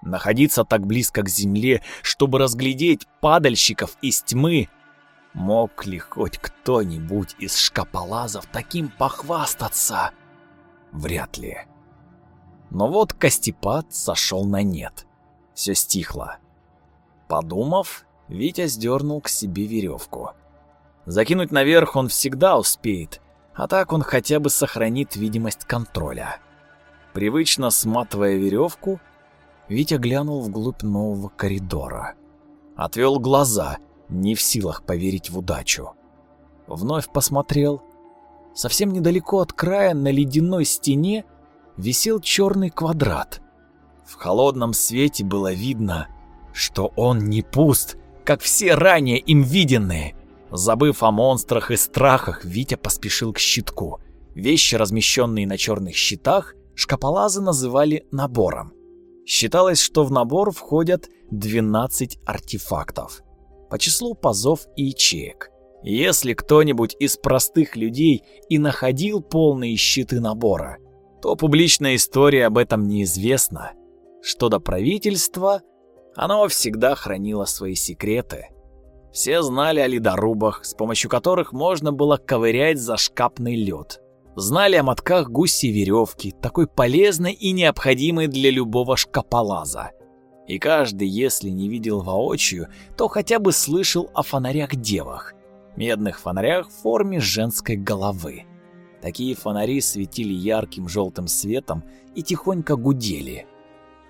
Находиться так близко к земле, чтобы разглядеть падальщиков из тьмы, мог ли хоть кто-нибудь из шкаполазов таким похвастаться? Вряд ли. Но вот костепад сошел на нет. Все стихло. Подумав, Витя сдернул к себе веревку. Закинуть наверх он всегда успеет, а так он хотя бы сохранит видимость контроля. Привычно сматывая веревку, Витя глянул вглубь нового коридора. Отвел глаза, не в силах поверить в удачу. Вновь посмотрел. Совсем недалеко от края на ледяной стене висел черный квадрат. В холодном свете было видно, что он не пуст, как все ранее им виденные. Забыв о монстрах и страхах, Витя поспешил к щитку. Вещи, размещенные на черных щитах, шкаполазы называли набором. Считалось, что в набор входят 12 артефактов по числу пазов и ячеек. Если кто-нибудь из простых людей и находил полные щиты набора, то публичная история об этом неизвестна. Что до правительства, оно всегда хранило свои секреты. Все знали о ледорубах, с помощью которых можно было ковырять зашкапный лед знали о мотках гуси веревки, такой полезной и необходимой для любого шкаполаза. И каждый, если не видел воочию, то хотя бы слышал о фонарях-девах, медных фонарях в форме женской головы. Такие фонари светили ярким желтым светом и тихонько гудели.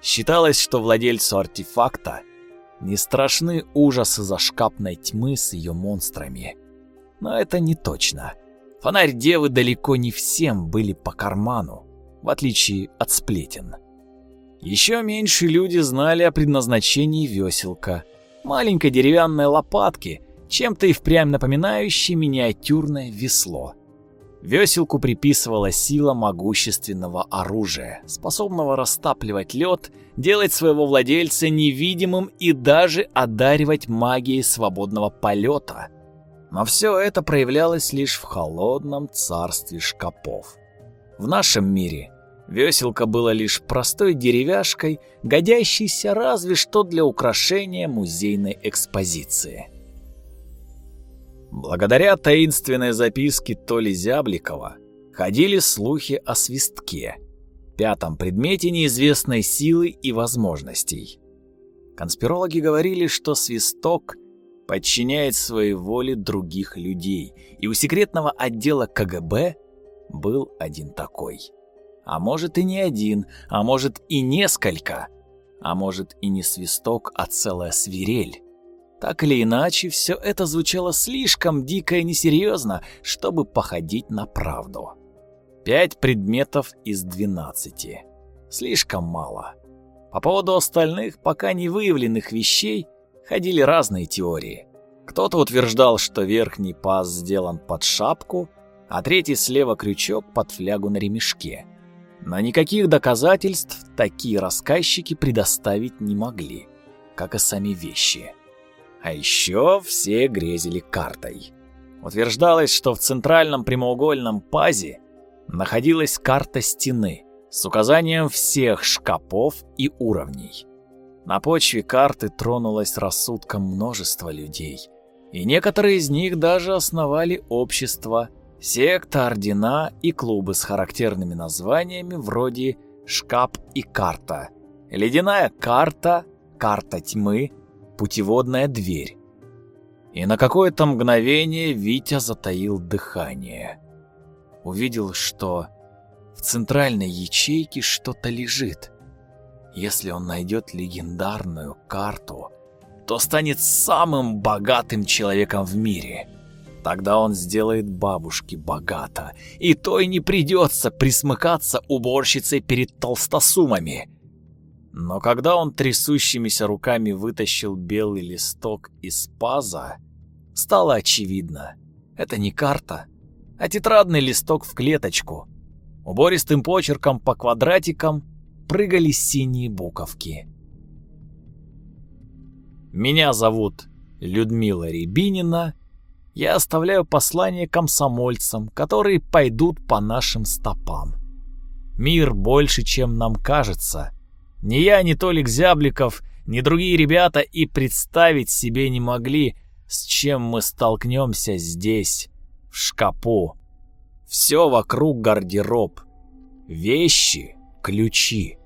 Считалось, что владельцу артефакта не страшны ужасы зашкапной тьмы с ее монстрами. Но это не точно. Фонарь девы далеко не всем были по карману, в отличие от сплетен. Еще меньше люди знали о предназначении веселка, маленькой деревянной лопатки, чем-то и впрямь напоминающей миниатюрное весло. Веселку приписывала сила могущественного оружия, способного растапливать лед, делать своего владельца невидимым и даже одаривать магией свободного полета. Но все это проявлялось лишь в холодном царстве шкапов. В нашем мире веселка была лишь простой деревяшкой, годящейся разве что для украшения музейной экспозиции. Благодаря таинственной записке Толи Зябликова ходили слухи о свистке, пятом предмете неизвестной силы и возможностей. Конспирологи говорили, что свисток подчиняет своей воле других людей, и у секретного отдела КГБ был один такой. А может и не один, а может и несколько, а может и не свисток, а целая свирель. Так или иначе, все это звучало слишком дико и несерьезно, чтобы походить на правду. Пять предметов из двенадцати. Слишком мало. По поводу остальных пока не выявленных вещей ходили разные теории. Кто-то утверждал, что верхний паз сделан под шапку, а третий слева крючок под флягу на ремешке. Но никаких доказательств такие рассказчики предоставить не могли, как и сами вещи. А еще все грезили картой. Утверждалось, что в центральном прямоугольном пазе находилась карта стены с указанием всех шкапов и уровней. На почве карты тронулось рассудком множество людей, и некоторые из них даже основали общества, секта, ордена и клубы с характерными названиями вроде «Шкап» и «Карта», «Ледяная карта», «Карта тьмы», «Путеводная дверь». И на какое-то мгновение Витя затаил дыхание. Увидел, что в центральной ячейке что-то лежит – если он найдет легендарную карту, то станет самым богатым человеком в мире. Тогда он сделает бабушке богато, и то и не придется присмыкаться уборщицей перед толстосумами. Но когда он трясущимися руками вытащил белый листок из паза, стало очевидно. Это не карта, а тетрадный листок в клеточку. Убористым почерком по квадратикам прыгали синие буковки. Меня зовут Людмила Рябинина. Я оставляю послание комсомольцам, которые пойдут по нашим стопам. Мир больше, чем нам кажется. Ни я, ни Толик Зябликов, ни другие ребята и представить себе не могли, с чем мы столкнемся здесь, в шкапу. Все вокруг гардероб. Вещи, ключи.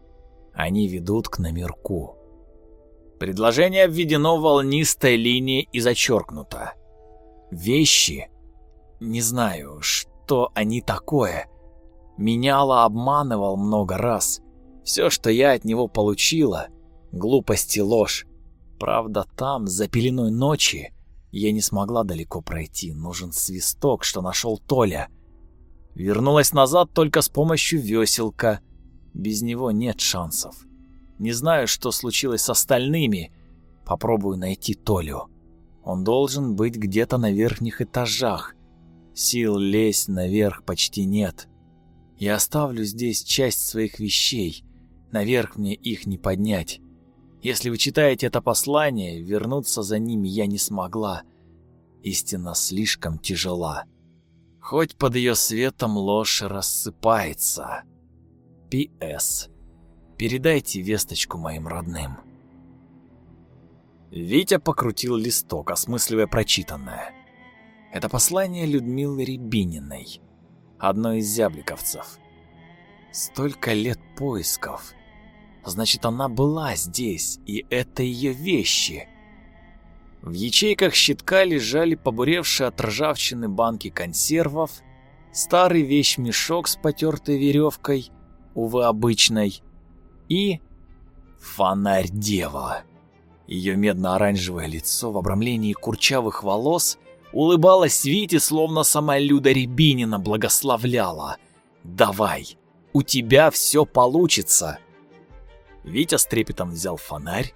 Они ведут к номерку. Предложение обведено волнистой линией и зачеркнуто. Вещи. Не знаю, что они такое. Меняла, обманывал много раз. Все, что я от него получила, глупость и ложь. Правда, там, за пеленой ночи, я не смогла далеко пройти. Нужен свисток, что нашел Толя. Вернулась назад только с помощью веселка. Без него нет шансов. Не знаю, что случилось с остальными. Попробую найти Толю. Он должен быть где-то на верхних этажах. Сил лезть наверх почти нет. Я оставлю здесь часть своих вещей. Наверх мне их не поднять. Если вы читаете это послание, вернуться за ними я не смогла. Истина слишком тяжела. Хоть под ее светом ложь рассыпается. П.С. Передайте весточку моим родным. Витя покрутил листок, осмысливая прочитанное. Это послание Людмилы Рябининой, одной из зябликовцев. Столько лет поисков. Значит, она была здесь, и это ее вещи. В ячейках щитка лежали побуревшие от ржавчины банки консервов, старый вещмешок с потертой веревкой, увы, обычной, и фонарь дева. Ее медно-оранжевое лицо в обрамлении курчавых волос улыбалось Вите, словно сама Люда Рябинина благословляла. «Давай, у тебя все получится!» Витя с трепетом взял фонарь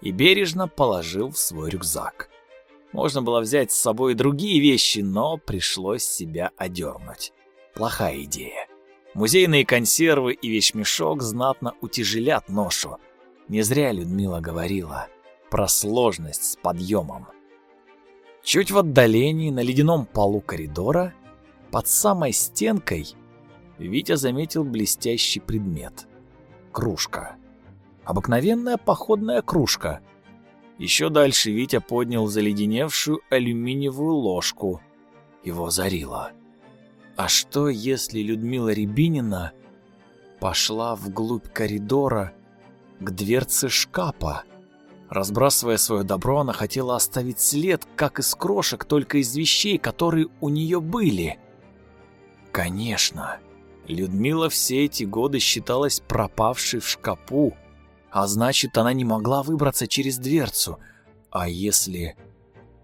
и бережно положил в свой рюкзак. Можно было взять с собой другие вещи, но пришлось себя одернуть. Плохая идея. Музейные консервы и вещмешок знатно утяжелят ношу. Не зря Людмила говорила про сложность с подъемом. Чуть в отдалении, на ледяном полу коридора, под самой стенкой, Витя заметил блестящий предмет. Кружка. Обыкновенная походная кружка. Еще дальше Витя поднял заледеневшую алюминиевую ложку. Его зарило. А что, если Людмила Рябинина пошла вглубь коридора к дверце шкафа? Разбрасывая свое добро, она хотела оставить след, как из крошек, только из вещей, которые у нее были. Конечно, Людмила все эти годы считалась пропавшей в шкапу, а значит, она не могла выбраться через дверцу. А если...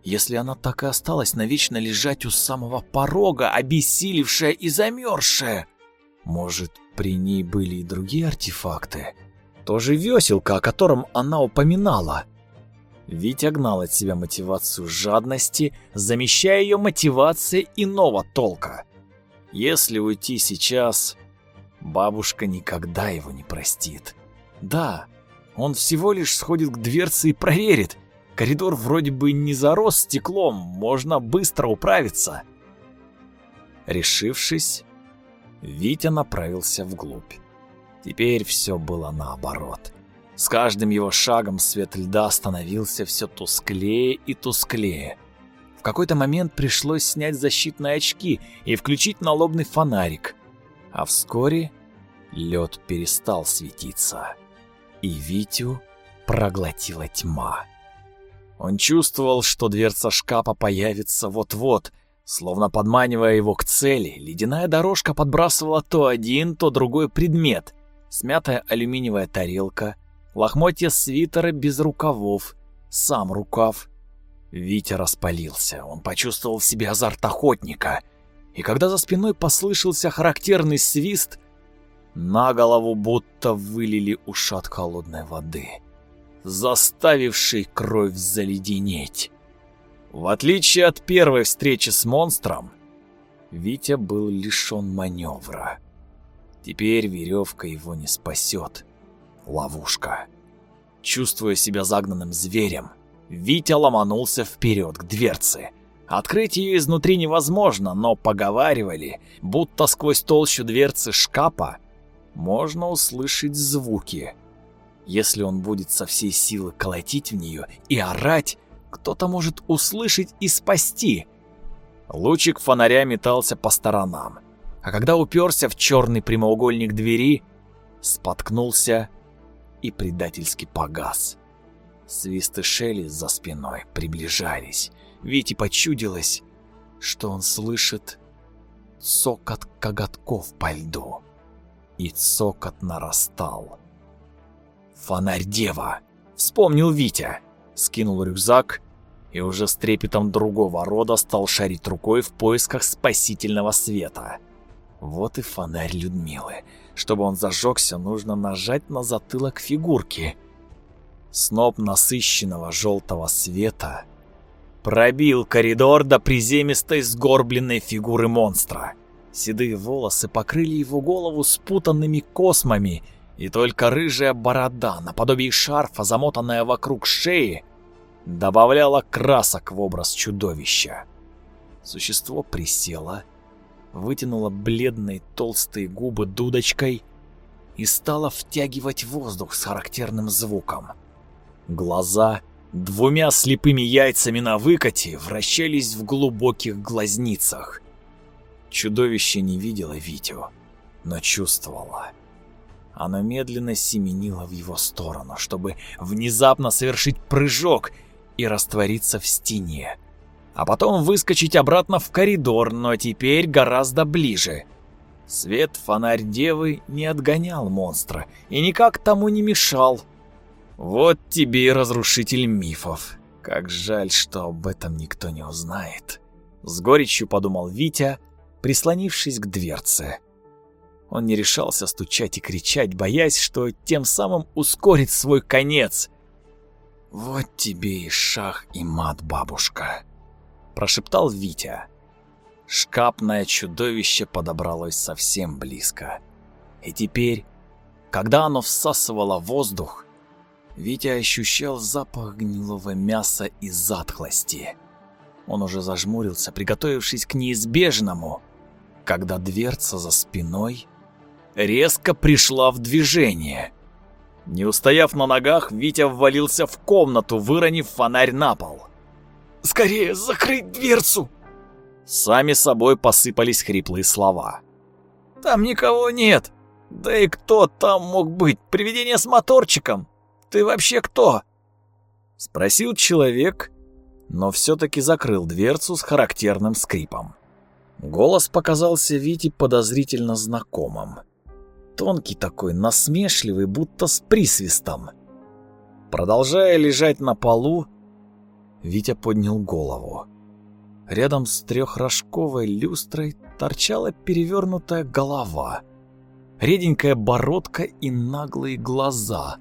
Если она так и осталась навечно лежать у самого порога, обессилевшая и замерзшая? Может, при ней были и другие артефакты? Тоже веселка, о котором она упоминала. Витя гнал от себя мотивацию жадности, замещая ее мотивацией иного толка. Если уйти сейчас, бабушка никогда его не простит. Да, он всего лишь сходит к дверце и проверит. Коридор вроде бы не зарос стеклом, можно быстро управиться. Решившись, Витя направился вглубь. Теперь все было наоборот. С каждым его шагом свет льда становился все тусклее и тусклее. В какой-то момент пришлось снять защитные очки и включить налобный фонарик. А вскоре лед перестал светиться и Витю проглотила тьма. Он чувствовал, что дверца шкафа появится вот-вот, словно подманивая его к цели. Ледяная дорожка подбрасывала то один, то другой предмет. Смятая алюминиевая тарелка, лохмотья свитера без рукавов, сам рукав. Витя распалился, он почувствовал в себе азарт охотника, и когда за спиной послышался характерный свист, на голову будто вылили ушат холодной воды, заставившей кровь заледенеть. В отличие от первой встречи с монстром, Витя был лишён маневра. Теперь веревка его не спасет. Ловушка. Чувствуя себя загнанным зверем, Витя ломанулся вперед к дверце. Открыть ее изнутри невозможно, но поговаривали, будто сквозь толщу дверцы шкафа можно услышать звуки. Если он будет со всей силы колотить в нее и орать, кто-то может услышать и спасти. Лучик фонаря метался по сторонам, а когда уперся в черный прямоугольник двери, споткнулся и предательски погас. Свист и шелест за спиной приближались. Вите почудилось, что он слышит цокот коготков по льду. И цокот нарастал. «Фонарь дева!» — вспомнил Витя. Скинул рюкзак и уже с трепетом другого рода стал шарить рукой в поисках спасительного света. Вот и фонарь Людмилы. Чтобы он зажегся, нужно нажать на затылок фигурки. Сноп насыщенного желтого света пробил коридор до приземистой сгорбленной фигуры монстра. Седые волосы покрыли его голову спутанными космами, и только рыжая борода, наподобие шарфа, замотанная вокруг шеи, добавляла красок в образ чудовища. Существо присело, вытянула бледные толстые губы дудочкой и стала втягивать воздух с характерным звуком. Глаза двумя слепыми яйцами на выкате вращались в глубоких глазницах. Чудовище не видело Витю, но чувствовало. Оно медленно семенило в его сторону, чтобы внезапно совершить прыжок и раствориться в стене а потом выскочить обратно в коридор, но теперь гораздо ближе. Свет фонарь девы не отгонял монстра и никак тому не мешал. Вот тебе и разрушитель мифов. Как жаль, что об этом никто не узнает. С горечью подумал Витя, прислонившись к дверце. Он не решался стучать и кричать, боясь, что тем самым ускорит свой конец. Вот тебе и шах и мат, бабушка прошептал Витя. Шкапное чудовище подобралось совсем близко. И теперь, когда оно всасывало воздух, Витя ощущал запах гнилого мяса и затхлости. Он уже зажмурился, приготовившись к неизбежному, когда дверца за спиной резко пришла в движение. Не устояв на ногах, Витя ввалился в комнату, выронив фонарь на пол. Скорее, закрыть дверцу!» Сами собой посыпались хриплые слова. «Там никого нет! Да и кто там мог быть? Привидение с моторчиком! Ты вообще кто?» Спросил человек, но все-таки закрыл дверцу с характерным скрипом. Голос показался Вите подозрительно знакомым. Тонкий такой, насмешливый, будто с присвистом. Продолжая лежать на полу, Витя поднял голову. Рядом с трехрожковой люстрой торчала перевернутая голова, реденькая бородка и наглые глаза.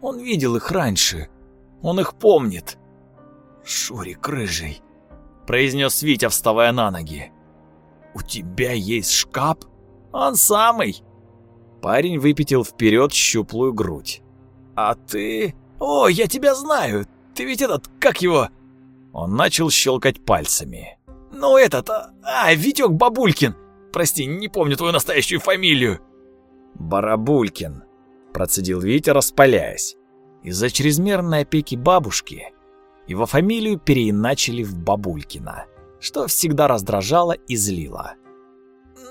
Он видел их раньше, он их помнит. «Шурик рыжий», — произнес Витя, вставая на ноги. «У тебя есть шкаф?» «Он самый!» Парень выпятил вперед щуплую грудь. «А ты...» «О, я тебя знаю! Ты ведь этот, как его?» Он начал щелкать пальцами. «Ну этот, а, а Витек Бабулькин! Прости, не помню твою настоящую фамилию!» «Барабулькин», — процедил Витя, распаляясь. Из-за чрезмерной опеки бабушки его фамилию переиначили в Бабулькина, что всегда раздражало и злило.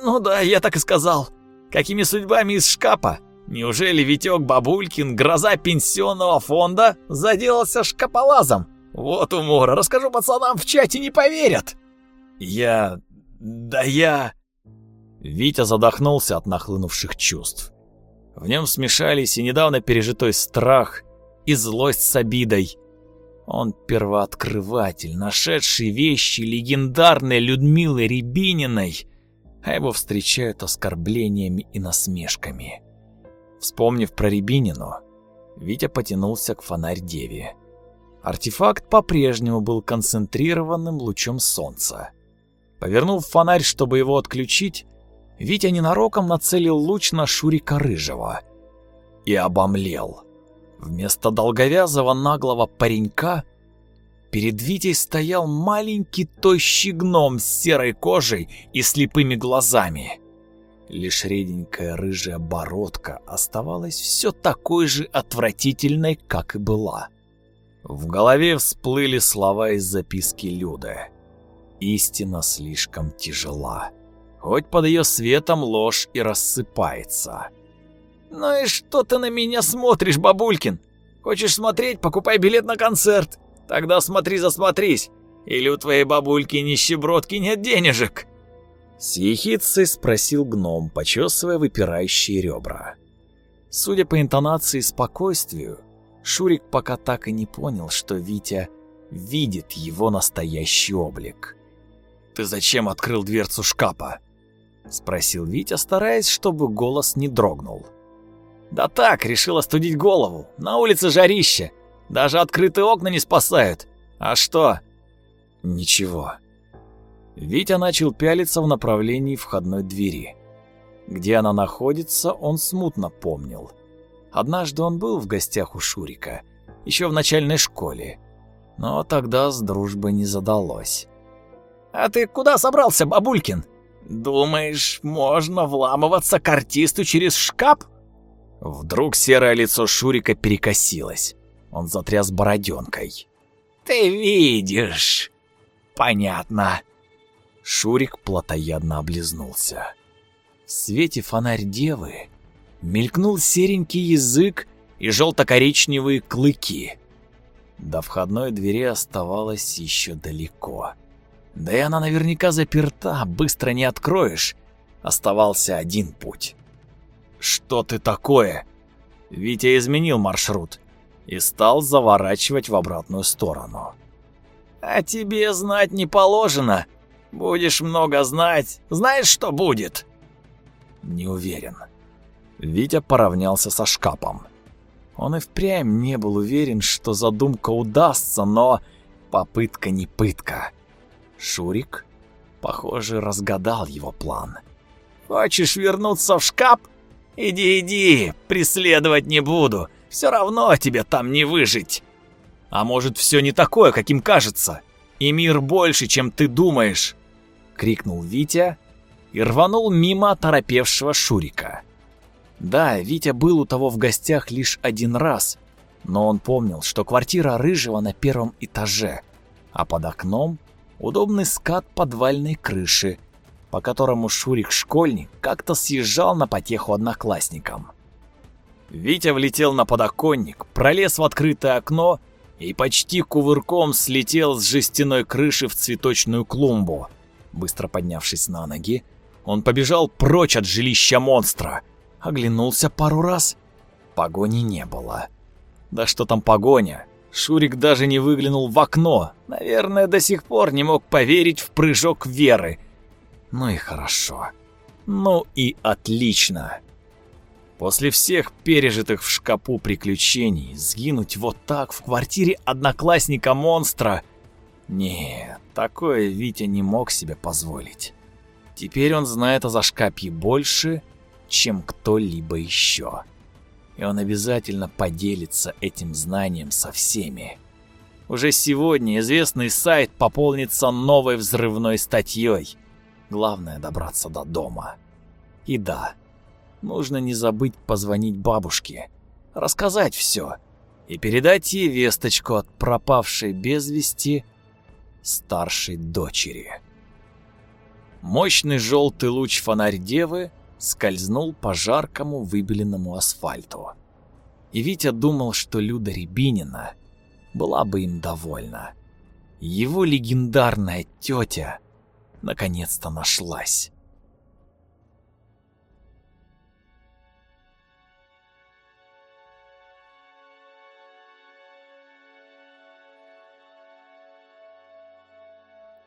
«Ну да, я так и сказал. Какими судьбами из шкафа? Неужели Витек Бабулькин, гроза пенсионного фонда, заделался шкаполазом? Вот умора, расскажу пацанам в чате, не поверят. Я... да я... Витя задохнулся от нахлынувших чувств. В нем смешались и недавно пережитой страх, и злость с обидой. Он первооткрыватель, нашедший вещи легендарной Людмилы Рябининой, а его встречают оскорблениями и насмешками. Вспомнив про Рябинину, Витя потянулся к фонарь-деве. Артефакт по-прежнему был концентрированным лучом солнца. Повернув фонарь, чтобы его отключить, Витя ненароком нацелил луч на Шурика Рыжего и обомлел. Вместо долговязого наглого паренька перед Витей стоял маленький тощий гном с серой кожей и слепыми глазами. Лишь реденькая рыжая бородка оставалась все такой же отвратительной, как и была. В голове всплыли слова из записки Люды. Истина слишком тяжела. Хоть под ее светом ложь и рассыпается. «Ну и что ты на меня смотришь, бабулькин? Хочешь смотреть, покупай билет на концерт. Тогда смотри засмотрись. Или у твоей бабульки нищебродки нет денежек?» С ехидцей спросил гном, почесывая выпирающие ребра. Судя по интонации и спокойствию, Шурик пока так и не понял, что Витя видит его настоящий облик. «Ты зачем открыл дверцу шкафа?» — спросил Витя, стараясь, чтобы голос не дрогнул. Да так, решил остудить голову. На улице жарище. Даже открытые окна не спасают. А что? Ничего. Витя начал пялиться в направлении входной двери. Где она находится, он смутно помнил. Однажды он был в гостях у Шурика, еще в начальной школе. Но тогда с дружбой не задалось. «А ты куда собрался, бабулькин? Думаешь, можно вламываться к артисту через шкаф?» Вдруг серое лицо Шурика перекосилось. Он затряс бороденкой. «Ты видишь!» «Понятно!» Шурик плотоядно облизнулся. В свете фонарь девы мелькнул серенький язык и желто-коричневые клыки. До входной двери оставалось еще далеко. Да и она наверняка заперта, быстро не откроешь. Оставался один путь. «Что ты такое?» Витя изменил маршрут и стал заворачивать в обратную сторону. «А тебе знать не положено. Будешь много знать. Знаешь, что будет?» «Не уверен». Витя поравнялся со шкафом. Он и впрямь не был уверен, что задумка удастся, но попытка не пытка. Шурик, похоже, разгадал его план. «Хочешь вернуться в шкаф?» «Иди, иди, преследовать не буду, все равно тебе там не выжить». «А может, все не такое, каким кажется, и мир больше, чем ты думаешь?» — крикнул Витя и рванул мимо торопевшего Шурика. Да, Витя был у того в гостях лишь один раз, но он помнил, что квартира Рыжего на первом этаже, а под окном удобный скат подвальной крыши — по которому Шурик-школьник как-то съезжал на потеху одноклассникам. Витя влетел на подоконник, пролез в открытое окно и почти кувырком слетел с жестяной крыши в цветочную клумбу. Быстро поднявшись на ноги, он побежал прочь от жилища монстра. Оглянулся пару раз. Погони не было. Да что там погоня? Шурик даже не выглянул в окно. Наверное, до сих пор не мог поверить в прыжок Веры – ну и хорошо. Ну и отлично. После всех пережитых в шкапу приключений сгинуть вот так в квартире одноклассника-монстра... Нет, такое Витя не мог себе позволить. Теперь он знает о зашкапье больше, чем кто-либо еще. И он обязательно поделится этим знанием со всеми. Уже сегодня известный сайт пополнится новой взрывной статьей. Главное добраться до дома. И да, нужно не забыть позвонить бабушке, рассказать все и передать ей весточку от пропавшей без вести старшей дочери. Мощный желтый луч фонарь девы скользнул по жаркому выбеленному асфальту. И Витя думал, что Люда Рябинина была бы им довольна. Его легендарная тетя — наконец-то нашлась.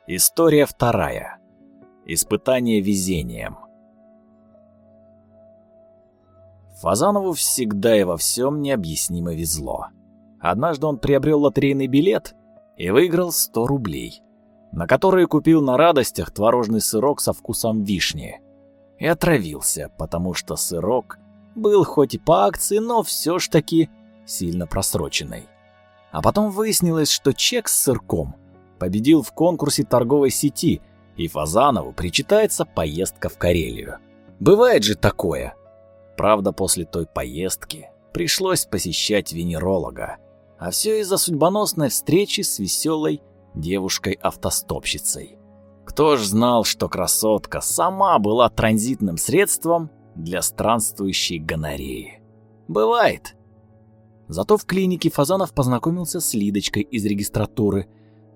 История вторая. Испытание везением. Фазанову всегда и во всем необъяснимо везло. Однажды он приобрел лотерейный билет и выиграл 100 рублей, на которые купил на радостях творожный сырок со вкусом вишни. И отравился, потому что сырок был хоть и по акции, но все ж таки сильно просроченный. А потом выяснилось, что чек с сырком победил в конкурсе торговой сети, и Фазанову причитается поездка в Карелию. Бывает же такое. Правда, после той поездки пришлось посещать венеролога, а все из-за судьбоносной встречи с веселой девушкой-автостопщицей. Кто ж знал, что красотка сама была транзитным средством для странствующей гонореи. Бывает. Зато в клинике Фазанов познакомился с Лидочкой из регистратуры.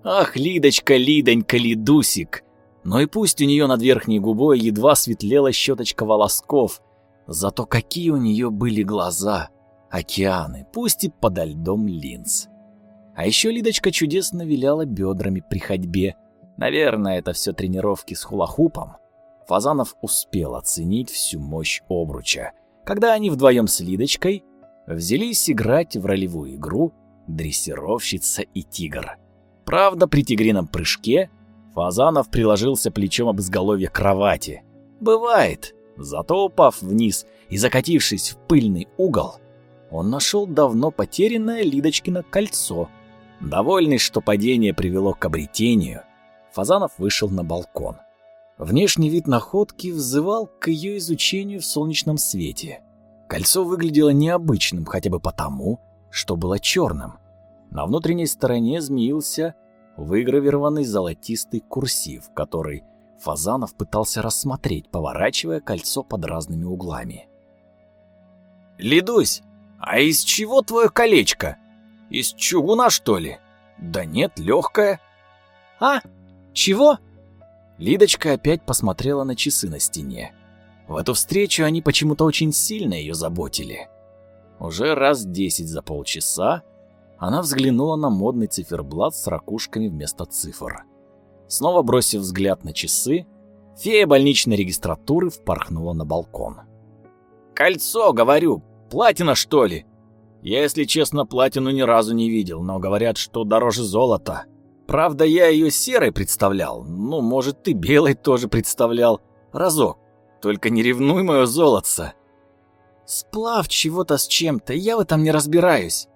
Ах, Лидочка, Лидонька, Лидусик! Но и пусть у нее над верхней губой едва светлела щеточка волосков, зато какие у нее были глаза, океаны, пусть и подо льдом линз. А еще Лидочка чудесно виляла бедрами при ходьбе. Наверное, это все тренировки с хулахупом. Фазанов успел оценить всю мощь обруча, когда они вдвоем с Лидочкой взялись играть в ролевую игру «Дрессировщица и тигр». Правда, при тигрином прыжке Фазанов приложился плечом об изголовье кровати. Бывает. Зато упав вниз и закатившись в пыльный угол, он нашел давно потерянное Лидочкино кольцо. Довольный, что падение привело к обретению, Фазанов вышел на балкон. Внешний вид находки взывал к ее изучению в солнечном свете. Кольцо выглядело необычным хотя бы потому, что было черным. На внутренней стороне змеился выгравированный золотистый курсив, который Фазанов пытался рассмотреть, поворачивая кольцо под разными углами. «Лидусь, а из чего твое колечко? Из чугуна, что ли? Да нет, легкое». «А? Чего?» Лидочка опять посмотрела на часы на стене. В эту встречу они почему-то очень сильно ее заботили. Уже раз десять за полчаса она взглянула на модный циферблат с ракушками вместо цифр. Снова бросив взгляд на часы, фея больничной регистратуры впорхнула на балкон. «Кольцо, говорю, платина, что ли? Я, если честно, платину ни разу не видел, но говорят, что дороже золота. Правда, я ее серой представлял. Ну, может, ты белой тоже представлял. Разок. Только не ревнуй мое золотце. Сплав чего-то с чем-то, я в этом не разбираюсь.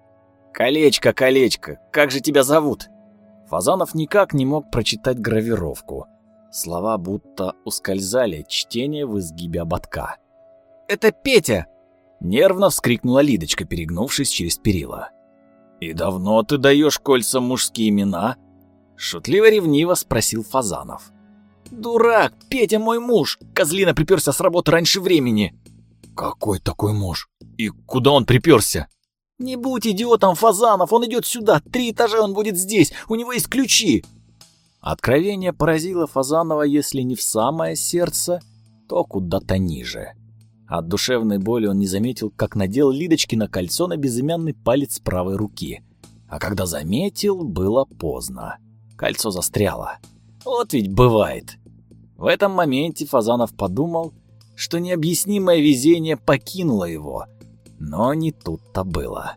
Колечко, колечко, как же тебя зовут? Фазанов никак не мог прочитать гравировку. Слова будто ускользали от чтения в изгибе ободка. «Это Петя!» Нервно вскрикнула Лидочка, перегнувшись через перила. «И давно ты даешь кольцам мужские имена?» Шутливо-ревниво спросил Фазанов. «Дурак! Петя мой муж! Козлина приперся с работы раньше времени!» «Какой такой муж? И куда он приперся?» «Не будь идиотом, Фазанов! Он идет сюда! Три этажа он будет здесь! У него есть ключи!» Откровение поразило Фазанова, если не в самое сердце, то куда-то ниже. От душевной боли он не заметил, как надел Лидочки на кольцо на безымянный палец правой руки. А когда заметил, было поздно. Кольцо застряло. Вот ведь бывает. В этом моменте Фазанов подумал, что необъяснимое везение покинуло его. Но не тут-то было.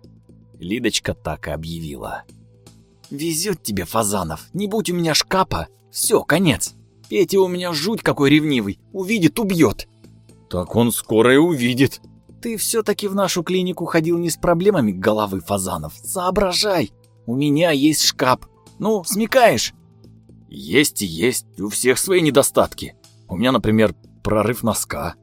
Лидочка так и объявила. «Везет тебе, Фазанов, не будь у меня шкапа, все, конец. Петя у меня жуть какой ревнивый, увидит, убьет». «Так он скоро и увидит». «Ты все-таки в нашу клинику ходил не с проблемами головы, Фазанов. Соображай, у меня есть шкаф. Ну, смекаешь?» «Есть и есть, у всех свои недостатки. У меня, например, прорыв носка».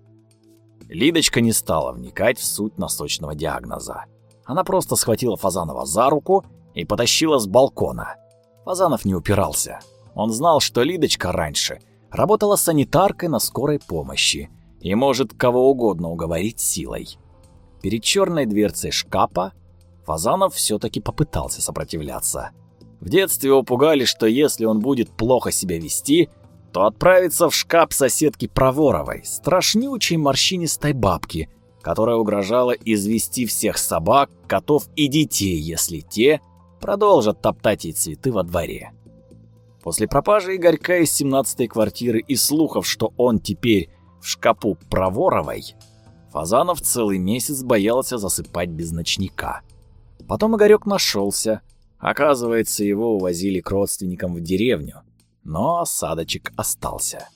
Лидочка не стала вникать в суть носочного диагноза. Она просто схватила Фазанова за руку и потащила с балкона. Фазанов не упирался. Он знал, что Лидочка раньше работала санитаркой на скорой помощи и может кого угодно уговорить силой. Перед черной дверцей шкафа Фазанов все-таки попытался сопротивляться. В детстве его пугали, что если он будет плохо себя вести, то отправится в шкаф соседки Проворовой, страшнючей морщинистой бабки, которая угрожала извести всех собак, котов и детей, если те продолжат топтать ей цветы во дворе. После пропажи Игорька из 17-й квартиры и слухов, что он теперь в шкапу Проворовой, Фазанов целый месяц боялся засыпать без ночника. Потом Игорек нашелся. Оказывается, его увозили к родственникам в деревню. Но осадочек остался.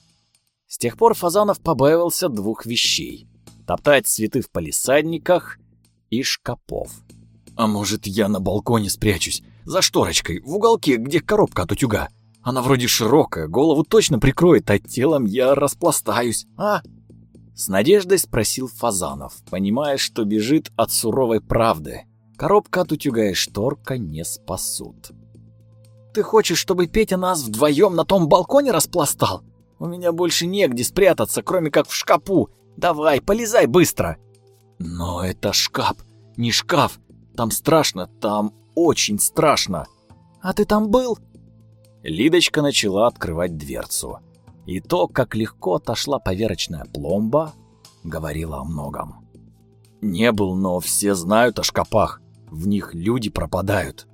С тех пор Фазанов побаивался двух вещей. Топтать цветы в палисадниках и шкапов. «А может, я на балконе спрячусь? За шторочкой, в уголке, где коробка от утюга? Она вроде широкая, голову точно прикроет, а телом я распластаюсь, а?» С надеждой спросил Фазанов, понимая, что бежит от суровой правды. Коробка от утюга и шторка не спасут. «Ты хочешь, чтобы Петя нас вдвоем на том балконе распластал? У меня больше негде спрятаться, кроме как в шкапу. Давай, полезай быстро!» «Но это шкаф, не шкаф. Там страшно, там очень страшно. А ты там был?» Лидочка начала открывать дверцу. И то, как легко отошла поверочная пломба, говорило о многом. Не был, но все знают о шкапах. В них люди пропадают.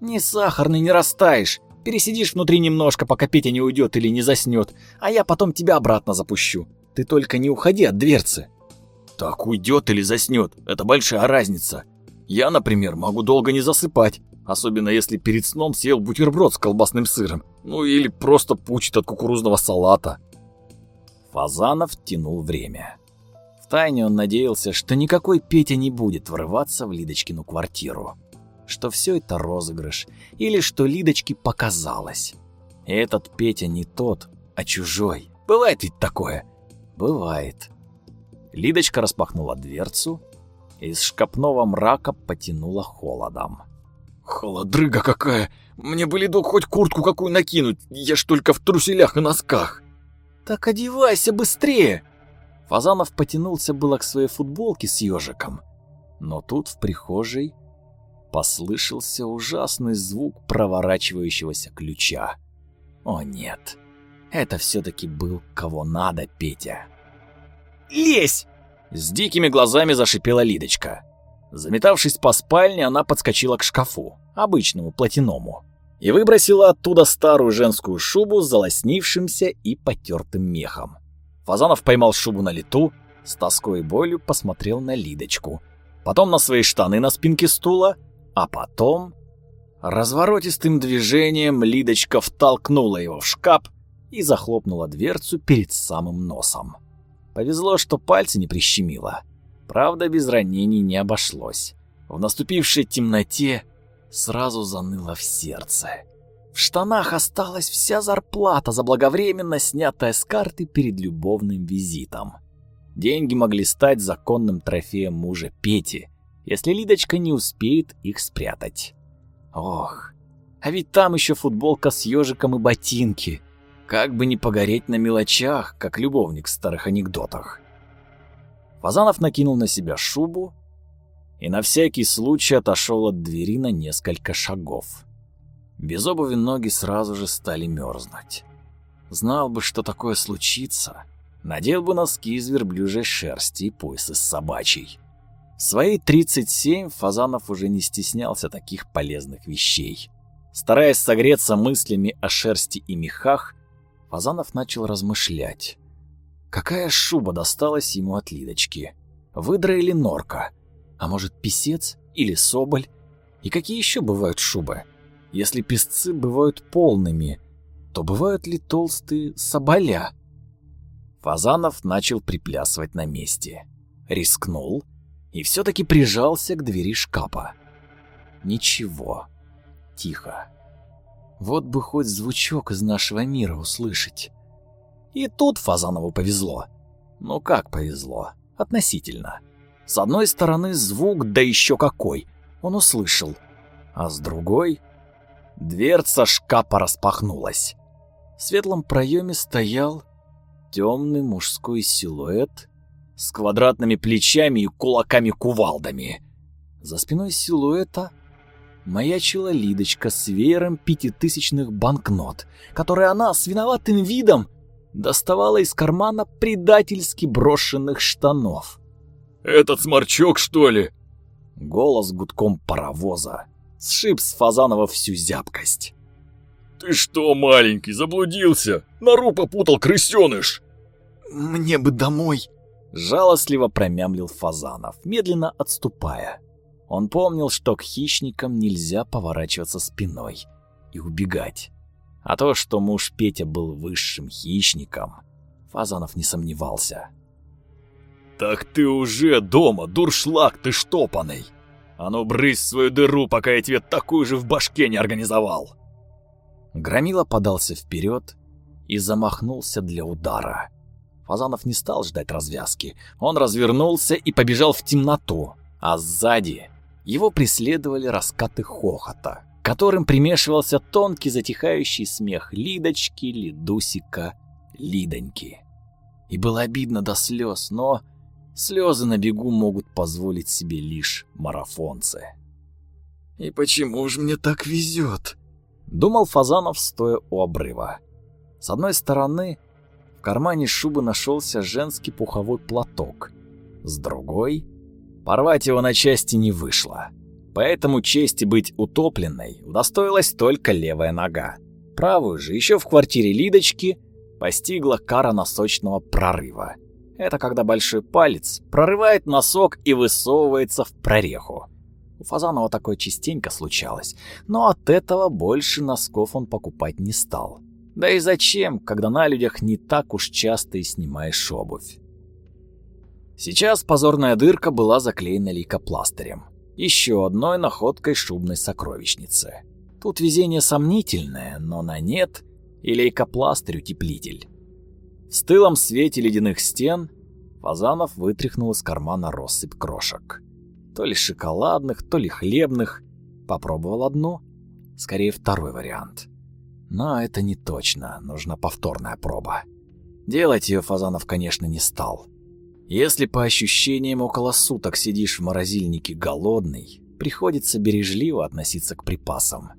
Не сахарный, не растаешь. Пересидишь внутри немножко, пока Петя не уйдет или не заснет, а я потом тебя обратно запущу. Ты только не уходи от дверцы. Так уйдет или заснет, это большая разница. Я, например, могу долго не засыпать, особенно если перед сном съел бутерброд с колбасным сыром, ну или просто пучит от кукурузного салата. Фазанов тянул время. Втайне он надеялся, что никакой Петя не будет врываться в Лидочкину квартиру. Что все это розыгрыш, или что Лидочке показалось. Этот Петя не тот, а чужой. Бывает ведь такое? Бывает. Лидочка распахнула дверцу, из шкапного мрака потянула холодом. «Холодрыга какая! Мне бы ледок хоть куртку какую накинуть, я ж только в труселях и носках!» «Так одевайся быстрее!» Фазанов потянулся было к своей футболке с ежиком, но тут в прихожей послышался ужасный звук проворачивающегося ключа. О нет, это все-таки был кого надо Петя. «Лезь!» С дикими глазами зашипела Лидочка. Заметавшись по спальне, она подскочила к шкафу, обычному платиному, и выбросила оттуда старую женскую шубу с залоснившимся и потертым мехом. Фазанов поймал шубу на лету, с тоской и болью посмотрел на Лидочку, потом на свои штаны на спинке стула, а потом... Разворотистым движением Лидочка втолкнула его в шкаф и захлопнула дверцу перед самым носом. Повезло, что пальцы не прищемило. Правда, без ранений не обошлось. В наступившей темноте сразу заныло в сердце. В штанах осталась вся зарплата, заблаговременно снятая с карты перед любовным визитом. Деньги могли стать законным трофеем мужа Пети, если Лидочка не успеет их спрятать. Ох, а ведь там еще футболка с ежиком и ботинки. Как бы не погореть на мелочах, как любовник в старых анекдотах. Фазанов накинул на себя шубу и на всякий случай отошел от двери на несколько шагов. Без обуви ноги сразу же стали мерзнуть. Знал бы, что такое случится, надел бы носки из верблюжьей шерсти и пояс из собачьей. В свои 37 Фазанов уже не стеснялся таких полезных вещей. Стараясь согреться мыслями о шерсти и мехах, Фазанов начал размышлять. Какая шуба досталась ему от Лидочки? Выдра или норка? А может, писец или соболь? И какие еще бывают шубы? Если песцы бывают полными, то бывают ли толстые соболя? Фазанов начал приплясывать на месте. Рискнул и все-таки прижался к двери шкафа. Ничего. Тихо. Вот бы хоть звучок из нашего мира услышать. И тут Фазанову повезло. Ну как повезло? Относительно. С одной стороны звук, да еще какой, он услышал. А с другой... Дверца шкафа распахнулась. В светлом проеме стоял темный мужской силуэт с квадратными плечами и кулаками-кувалдами. За спиной силуэта маячила Лидочка с веером пятитысячных банкнот, которые она с виноватым видом доставала из кармана предательски брошенных штанов. «Этот сморчок, что ли?» Голос гудком паровоза сшиб с Фазанова всю зябкость. «Ты что, маленький, заблудился? Нору попутал, крысёныш!» «Мне бы домой!» Жалостливо промямлил Фазанов, медленно отступая. Он помнил, что к хищникам нельзя поворачиваться спиной и убегать. А то, что муж Петя был высшим хищником, Фазанов не сомневался. «Так ты уже дома, дуршлаг ты штопанный! А ну брысь свою дыру, пока я тебе такую же в башке не организовал!» Громила подался вперед и замахнулся для удара. Фазанов не стал ждать развязки. Он развернулся и побежал в темноту, а сзади его преследовали раскаты хохота, которым примешивался тонкий затихающий смех Лидочки, Лидусика, Лидоньки. И было обидно до слез, но слезы на бегу могут позволить себе лишь марафонцы. «И почему же мне так везет?» — думал Фазанов, стоя у обрыва. С одной стороны, в кармане шубы нашелся женский пуховой платок, с другой — порвать его на части не вышло. Поэтому чести быть утопленной удостоилась только левая нога. Правую же еще в квартире Лидочки постигла кара носочного прорыва. Это когда большой палец прорывает носок и высовывается в прореху. У Фазанова такое частенько случалось, но от этого больше носков он покупать не стал. Да и зачем, когда на людях не так уж часто и снимаешь обувь? Сейчас позорная дырка была заклеена лейкопластырем еще одной находкой шубной сокровищницы. Тут везение сомнительное, но на нет и лейкопластырь утеплитель. В стылом свете ледяных стен Фазанов вытряхнул из кармана россыпь крошек. То ли шоколадных, то ли хлебных. Попробовал одну, скорее второй вариант. Но это не точно, нужна повторная проба. Делать ее Фазанов, конечно, не стал. Если по ощущениям около суток сидишь в морозильнике голодный, приходится бережливо относиться к припасам.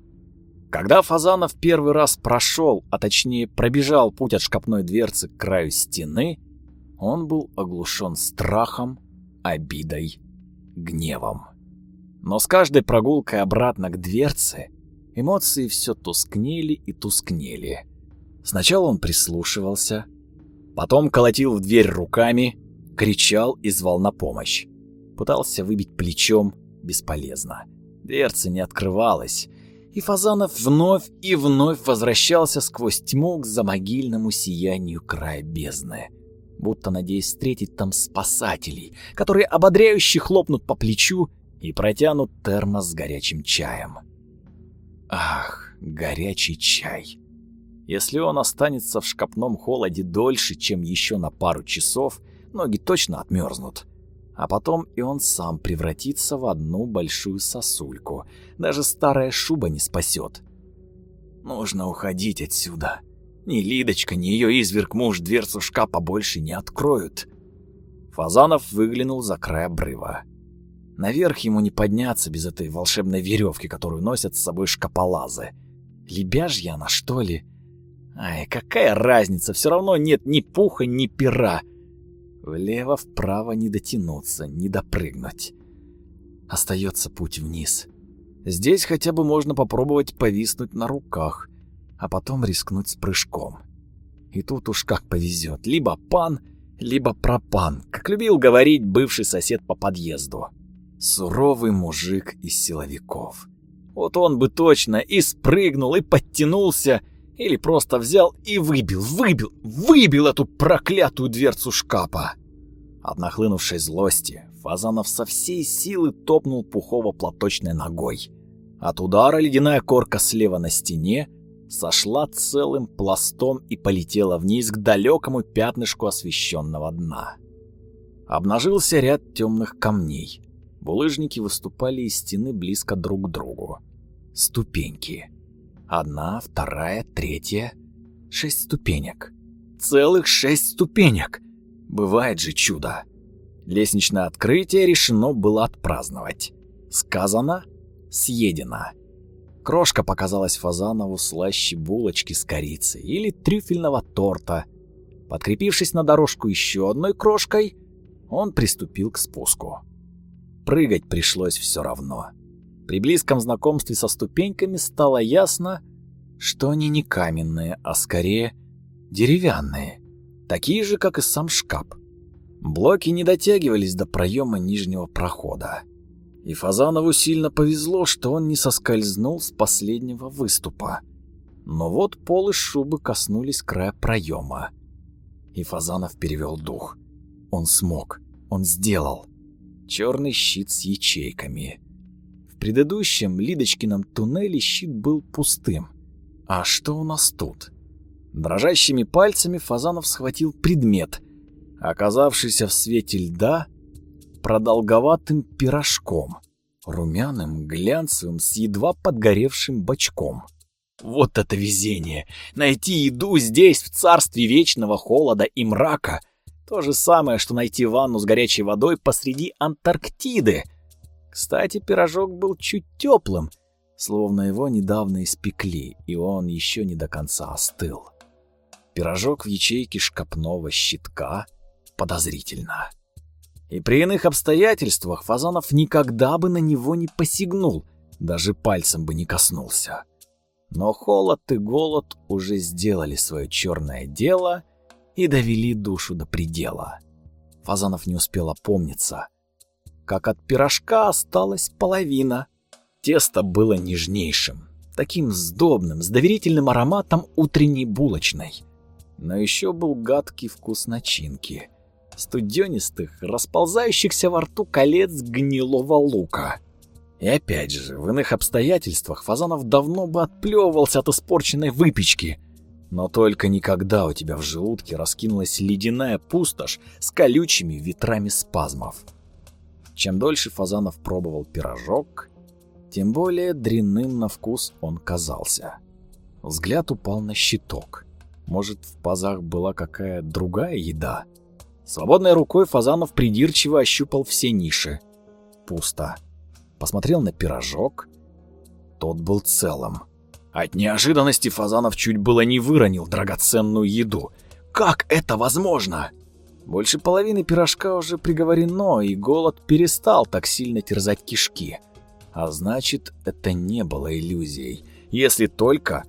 Когда Фазанов первый раз прошел, а точнее пробежал путь от шкапной дверцы к краю стены, он был оглушен страхом, обидой, гневом. Но с каждой прогулкой обратно к дверце эмоции все тускнели и тускнели. Сначала он прислушивался, потом колотил в дверь руками, кричал и звал на помощь. Пытался выбить плечом, бесполезно. Дверца не открывалась, и Фазанов вновь и вновь возвращался сквозь тьму к замогильному сиянию края бездны, будто надеясь встретить там спасателей, которые ободряюще хлопнут по плечу и протянут термос с горячим чаем. Ах, горячий чай. Если он останется в шкапном холоде дольше, чем еще на пару часов, ноги точно отмерзнут. А потом и он сам превратится в одну большую сосульку. Даже старая шуба не спасет. Нужно уходить отсюда. Ни Лидочка, ни ее изверг муж дверцу шкафа больше не откроют. Фазанов выглянул за край обрыва. Наверх ему не подняться без этой волшебной веревки, которую носят с собой шкаполазы. Лебяжья она, что ли? Ай, какая разница, все равно нет ни пуха, ни пера. Влево-вправо не дотянуться, не допрыгнуть. Остается путь вниз. Здесь хотя бы можно попробовать повиснуть на руках, а потом рискнуть с прыжком. И тут уж как повезет, либо пан, либо пропан, как любил говорить бывший сосед по подъезду. Суровый мужик из силовиков. Вот он бы точно и спрыгнул, и подтянулся, или просто взял и выбил, выбил, выбил эту проклятую дверцу шкафа. От нахлынувшей злости Фазанов со всей силы топнул Пухова-платочной ногой. От удара ледяная корка слева на стене сошла целым пластом и полетела вниз к далекому пятнышку освещенного дна. Обнажился ряд темных камней. Булыжники выступали из стены близко друг к другу. Ступеньки. Одна, вторая, третья. Шесть ступенек. Целых шесть ступенек. Бывает же чудо. Лестничное открытие решено было отпраздновать. Сказано, съедено. Крошка показалась Фазанову слаще булочки с корицей или трюфельного торта. Подкрепившись на дорожку еще одной крошкой, он приступил к спуску. Прыгать пришлось все равно. При близком знакомстве со ступеньками стало ясно, что они не каменные, а скорее деревянные, такие же, как и сам шкаф. Блоки не дотягивались до проема нижнего прохода. И Фазанову сильно повезло, что он не соскользнул с последнего выступа. Но вот полы шубы коснулись края проема. И Фазанов перевел дух. Он смог. Он сделал. Черный щит с ячейками. Предыдущем Лидочкином туннеле щит был пустым. А что у нас тут? Дрожащими пальцами Фазанов схватил предмет, оказавшийся в свете льда продолговатым пирожком, румяным, глянцевым, с едва подгоревшим бочком. Вот это везение! Найти еду здесь, в царстве вечного холода и мрака. То же самое, что найти ванну с горячей водой посреди Антарктиды. Кстати, пирожок был чуть теплым, словно его недавно испекли, и он еще не до конца остыл. Пирожок в ячейке шкапного щитка подозрительно. И при иных обстоятельствах Фазанов никогда бы на него не посягнул, даже пальцем бы не коснулся. Но холод и голод уже сделали свое черное дело и довели душу до предела. Фазанов не успел опомниться. Как от пирожка осталась половина. Тесто было нежнейшим, таким сдобным, с доверительным ароматом утренней булочной. Но еще был гадкий вкус начинки. Студенистых, расползающихся во рту колец гнилого лука. И опять же, в иных обстоятельствах Фазанов давно бы отплевывался от испорченной выпечки. Но только никогда у тебя в желудке раскинулась ледяная пустошь с колючими ветрами спазмов. Чем дольше Фазанов пробовал пирожок, тем более дрянным на вкус он казался. Взгляд упал на щиток. Может, в пазах была какая другая еда? Свободной рукой Фазанов придирчиво ощупал все ниши. Пусто посмотрел на пирожок. Тот был целым. От неожиданности Фазанов чуть было не выронил драгоценную еду. Как это возможно? Больше половины пирожка уже приговорено, и голод перестал так сильно терзать кишки. А значит, это не было иллюзией, если только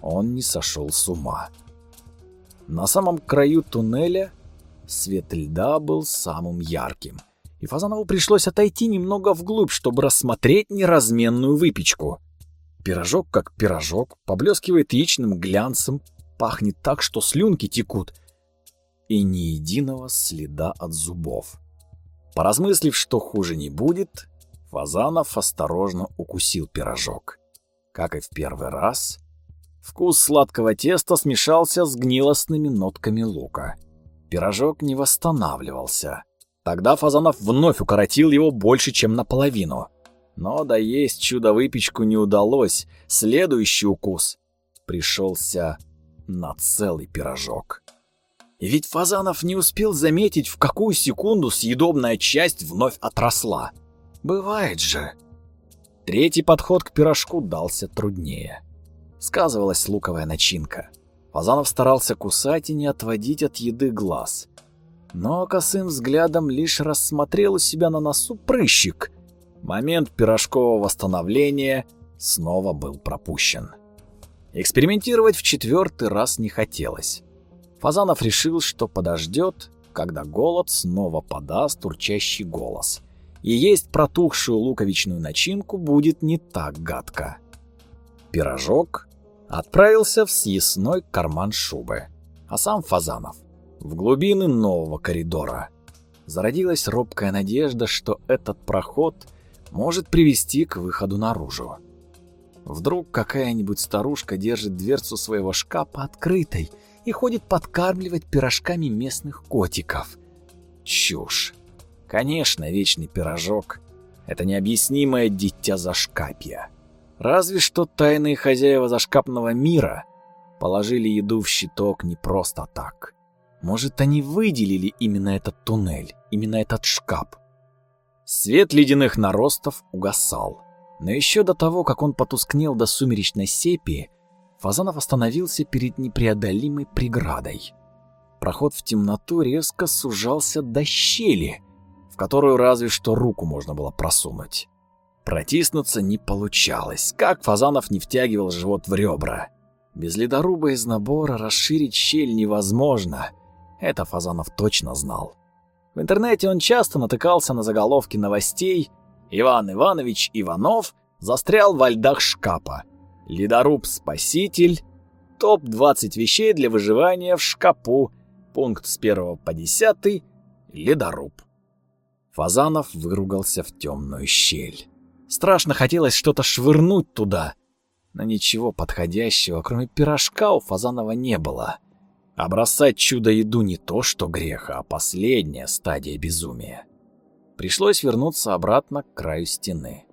он не сошел с ума. На самом краю туннеля свет льда был самым ярким — и Фазанову пришлось отойти немного вглубь, чтобы рассмотреть неразменную выпечку. Пирожок как пирожок, поблескивает яичным глянцем, пахнет так, что слюнки текут, и ни единого следа от зубов. Поразмыслив, что хуже не будет, Фазанов осторожно укусил пирожок. Как и в первый раз, вкус сладкого теста смешался с гнилостными нотками лука. Пирожок не восстанавливался. Тогда Фазанов вновь укоротил его больше, чем наполовину. Но доесть чудо-выпечку не удалось. Следующий укус пришелся на целый пирожок. Ведь Фазанов не успел заметить, в какую секунду съедобная часть вновь отросла. Бывает же. Третий подход к пирожку дался труднее. Сказывалась луковая начинка. Фазанов старался кусать и не отводить от еды глаз но косым взглядом лишь рассмотрел у себя на носу прыщик. Момент пирожкового восстановления снова был пропущен. Экспериментировать в четвертый раз не хотелось. Фазанов решил, что подождет, когда голод снова подаст урчащий голос. И есть протухшую луковичную начинку будет не так гадко. Пирожок отправился в съестной карман шубы, а сам Фазанов – в глубины нового коридора. Зародилась робкая надежда, что этот проход может привести к выходу наружу. Вдруг какая-нибудь старушка держит дверцу своего шкафа открытой и ходит подкармливать пирожками местных котиков. Чушь. Конечно, вечный пирожок — это необъяснимое дитя зашкапья. Разве что тайные хозяева зашкапного мира положили еду в щиток не просто так. Может, они выделили именно этот туннель, именно этот шкаф. Свет ледяных наростов угасал. Но еще до того, как он потускнел до сумеречной сепии, Фазанов остановился перед непреодолимой преградой. Проход в темноту резко сужался до щели, в которую разве что руку можно было просунуть. Протиснуться не получалось, как Фазанов не втягивал живот в ребра. Без ледоруба из набора расширить щель невозможно. Это Фазанов точно знал. В интернете он часто натыкался на заголовки новостей «Иван Иванович Иванов застрял во льдах шкафа. Ледоруб-спаситель. Топ-20 вещей для выживания в шкапу. Пункт с 1 по 10. Ледоруб». Фазанов выругался в темную щель. Страшно хотелось что-то швырнуть туда, но ничего подходящего, кроме пирожка, у Фазанова не было. А бросать чудо-еду не то что грех, а последняя стадия безумия. Пришлось вернуться обратно к краю стены.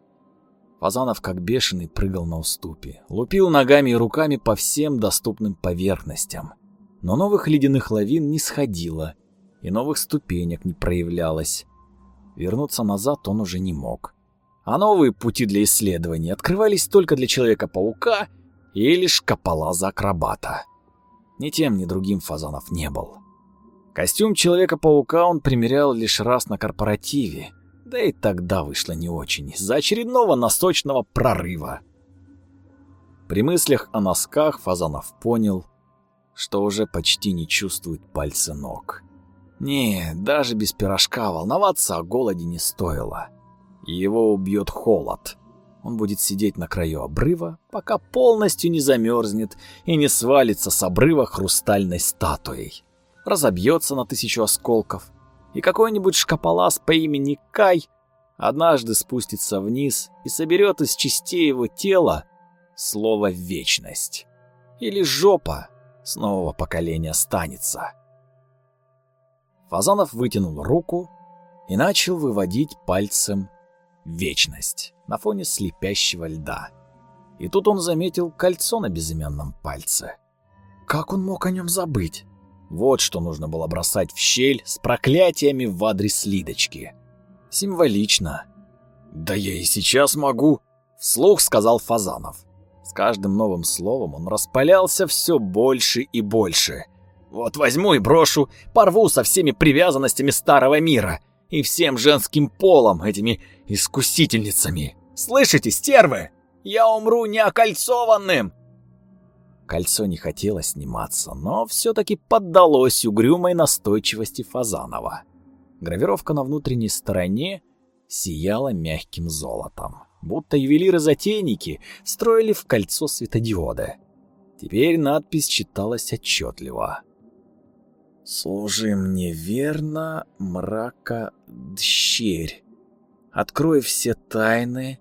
Фазанов как бешеный прыгал на уступе, лупил ногами и руками по всем доступным поверхностям. Но новых ледяных лавин не сходило, и новых ступенек не проявлялось. Вернуться назад он уже не мог. А новые пути для исследований открывались только для Человека-паука или шкаполаза-акробата. Ни тем, ни другим Фазанов не был. Костюм Человека-паука он примерял лишь раз на корпоративе, да и тогда вышло не очень, из-за очередного носочного прорыва. При мыслях о носках Фазанов понял, что уже почти не чувствует пальцы ног. Не, даже без пирожка волноваться о голоде не стоило. Его убьет холод. Он будет сидеть на краю обрыва, пока полностью не замерзнет и не свалится с обрыва хрустальной статуей. Разобьется на тысячу осколков, и какой-нибудь шкаполаз по имени Кай однажды спустится вниз и соберет из частей его тела слово «вечность». Или «жопа» с нового поколения станется. Фазанов вытянул руку и начал выводить пальцем «вечность» на фоне слепящего льда. И тут он заметил кольцо на безымянном пальце. Как он мог о нем забыть? Вот что нужно было бросать в щель с проклятиями в адрес Лидочки. Символично. «Да я и сейчас могу», — вслух сказал Фазанов. С каждым новым словом он распалялся все больше и больше — вот возьму и брошу, порву со всеми привязанностями старого мира и всем женским полом, этими искусительницами. Слышите, стервы? Я умру неокольцованным!» Кольцо не хотело сниматься, но все-таки поддалось угрюмой настойчивости Фазанова. Гравировка на внутренней стороне сияла мягким золотом, будто ювелиры-затейники строили в кольцо светодиоды. Теперь надпись читалась отчетливо. Служи мне верно, мрака дщерь. Открой все тайны,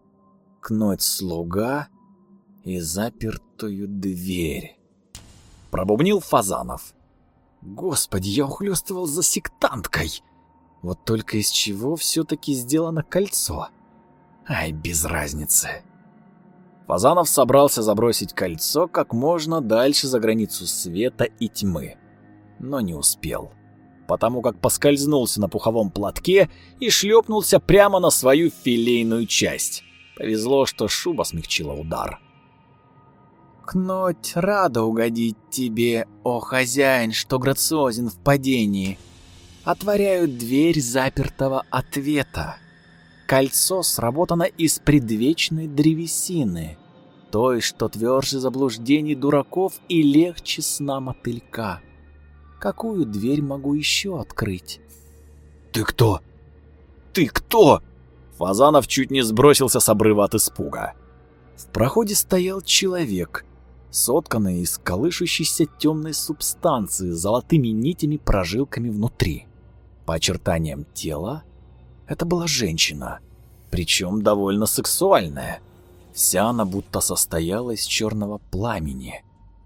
кнуть слуга и запертую дверь. Пробубнил Фазанов. Господи, я ухлёстывал за сектанткой. Вот только из чего все-таки сделано кольцо? Ай, без разницы. Фазанов собрался забросить кольцо как можно дальше за границу света и тьмы но не успел, потому как поскользнулся на пуховом платке и шлепнулся прямо на свою филейную часть. Повезло, что шуба смягчила удар. «Кноть рада угодить тебе, о хозяин, что грациозен в падении. Отворяю дверь запертого ответа. Кольцо сработано из предвечной древесины, той, что тверже заблуждений дураков и легче сна мотылька. Какую дверь могу еще открыть? Ты кто? Ты кто? Фазанов чуть не сбросился с обрыва от испуга. В проходе стоял человек, сотканный из колышущейся темной субстанции с золотыми нитями-прожилками внутри. По очертаниям тела это была женщина, причем довольно сексуальная. Вся она будто состояла из черного пламени.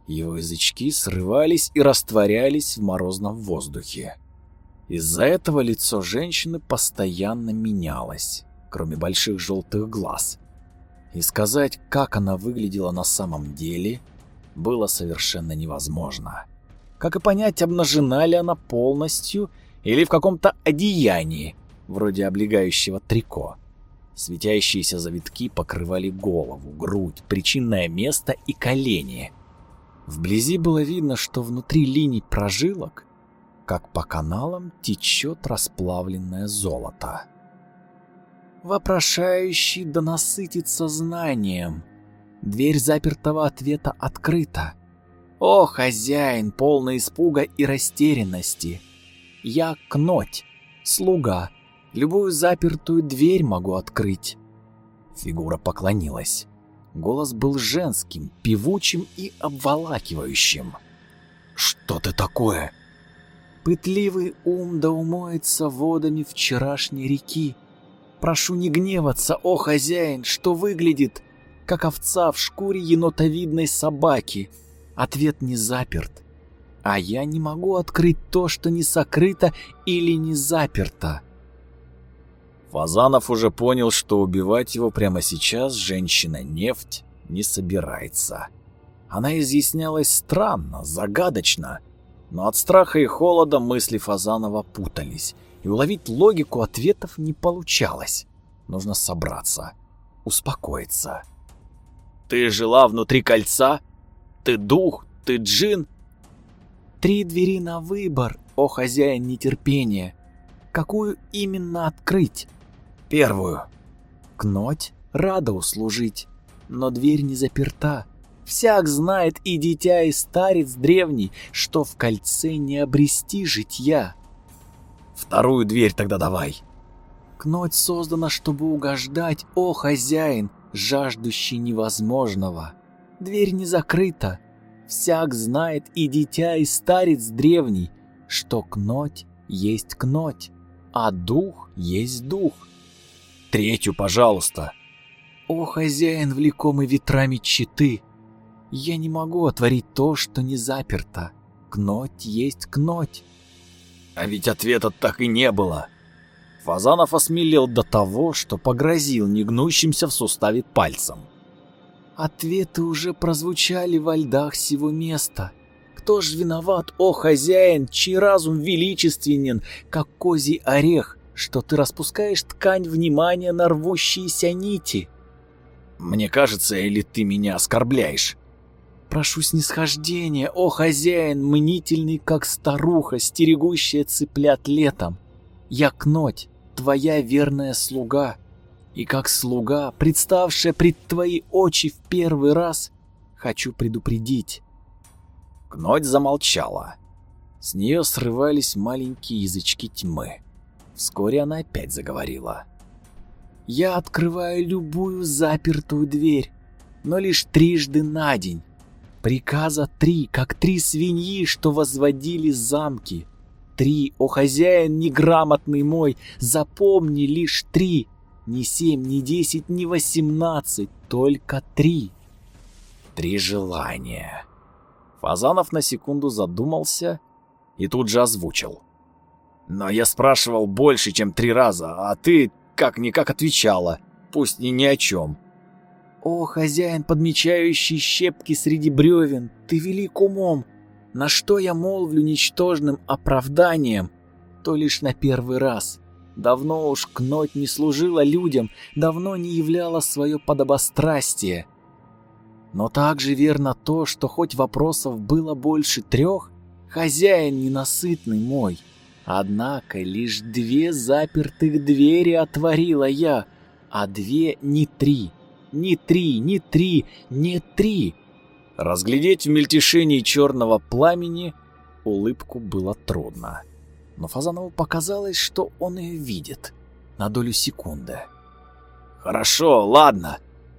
Его язычки срывались и растворялись в морозном воздухе. Из-за этого лицо женщины постоянно менялось, кроме больших желтых глаз. И сказать, как она выглядела на самом деле, было совершенно невозможно. Как и понять, обнажена ли она полностью или в каком-то одеянии, вроде облегающего трико. Светящиеся завитки покрывали голову, грудь, причинное место и колени – Вблизи было видно, что внутри линий прожилок, как по каналам, течет расплавленное золото. Вопрошающий да насытится знанием. Дверь запертого ответа открыта. О, хозяин, полный испуга и растерянности. Я Кноть, слуга. Любую запертую дверь могу открыть. Фигура поклонилась. Голос был женским, певучим и обволакивающим. «Что ты такое?» «Пытливый ум да умоется водами вчерашней реки. Прошу не гневаться, о хозяин, что выглядит, как овца в шкуре енотовидной собаки. Ответ не заперт. А я не могу открыть то, что не сокрыто или не заперто». Фазанов уже понял, что убивать его прямо сейчас женщина-нефть не собирается. Она изъяснялась странно, загадочно, но от страха и холода мысли Фазанова путались, и уловить логику ответов не получалось. Нужно собраться, успокоиться. «Ты жила внутри кольца? Ты дух? Ты джин?» «Три двери на выбор, о хозяин нетерпения. Какую именно открыть?» Первую. Кноть рада услужить, но дверь не заперта. Всяк знает и дитя, и старец древний, что в кольце не обрести житья. Вторую дверь тогда давай. Кноть создана, чтобы угождать, о хозяин, жаждущий невозможного. Дверь не закрыта. Всяк знает и дитя, и старец древний, что кноть есть кноть, а дух есть дух. Третью, пожалуйста. О, хозяин, влекомый ветрами читы, я не могу отворить то, что не заперто. Кноть есть кноть. А ведь ответа так и не было. Фазанов осмелел до того, что погрозил негнущимся в суставе пальцем. Ответы уже прозвучали во льдах сего места. Кто ж виноват, о хозяин, чей разум величественен, как козий орех, что ты распускаешь ткань внимания на рвущиеся нити. Мне кажется, или ты меня оскорбляешь? Прошу снисхождения, о хозяин, мнительный, как старуха, стерегущая цыплят летом. Я Кноть, твоя верная слуга, и как слуга, представшая пред твои очи в первый раз, хочу предупредить. Кноть замолчала. С нее срывались маленькие язычки тьмы. Вскоре она опять заговорила. «Я открываю любую запертую дверь, но лишь трижды на день. Приказа три, как три свиньи, что возводили замки. Три, о хозяин неграмотный мой, запомни лишь три. Не семь, не десять, не восемнадцать, только три. Три желания. Фазанов на секунду задумался и тут же озвучил. Но я спрашивал больше, чем три раза, а ты как-никак отвечала, пусть и ни о чем. «О, хозяин, подмечающий щепки среди бревен, ты велик умом! На что я молвлю ничтожным оправданием? То лишь на первый раз. Давно уж кноть не служила людям, давно не являла свое подобострастие. Но также верно то, что хоть вопросов было больше трех, хозяин ненасытный мой — Однако лишь две запертых двери отворила я, а две не три. Не три, не три, не три. Разглядеть в мельтешении черного пламени улыбку было трудно. Но Фазанову показалось, что он ее видит на долю секунды. «Хорошо, ладно.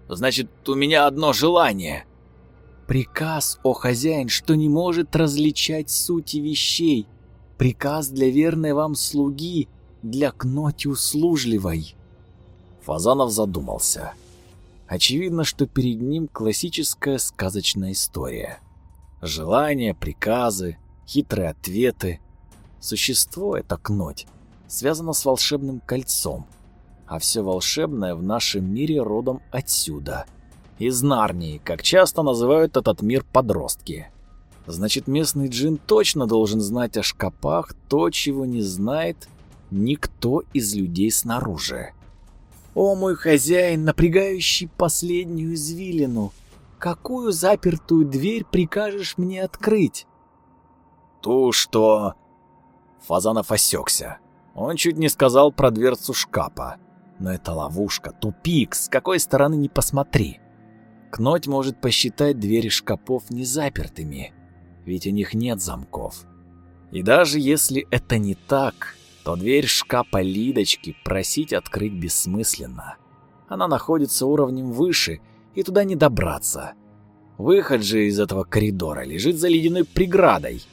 Значит, у меня одно желание». «Приказ, о хозяин, что не может различать сути вещей, Приказ для верной вам слуги, для кноти услужливой. Фазанов задумался. Очевидно, что перед ним классическая сказочная история. Желания, приказы, хитрые ответы. Существо это кноть связано с волшебным кольцом, а все волшебное в нашем мире родом отсюда, из Нарнии, как часто называют этот мир подростки. Значит, местный джин точно должен знать о шкапах то, чего не знает никто из людей снаружи. «О, мой хозяин, напрягающий последнюю извилину! Какую запертую дверь прикажешь мне открыть?» «Ту, что...» Фазанов осекся. Он чуть не сказал про дверцу шкафа. Но это ловушка, тупик, с какой стороны не посмотри. Кноть может посчитать двери шкафов незапертыми ведь у них нет замков. И даже если это не так, то дверь шкафа Лидочки просить открыть бессмысленно. Она находится уровнем выше, и туда не добраться. Выход же из этого коридора лежит за ледяной преградой.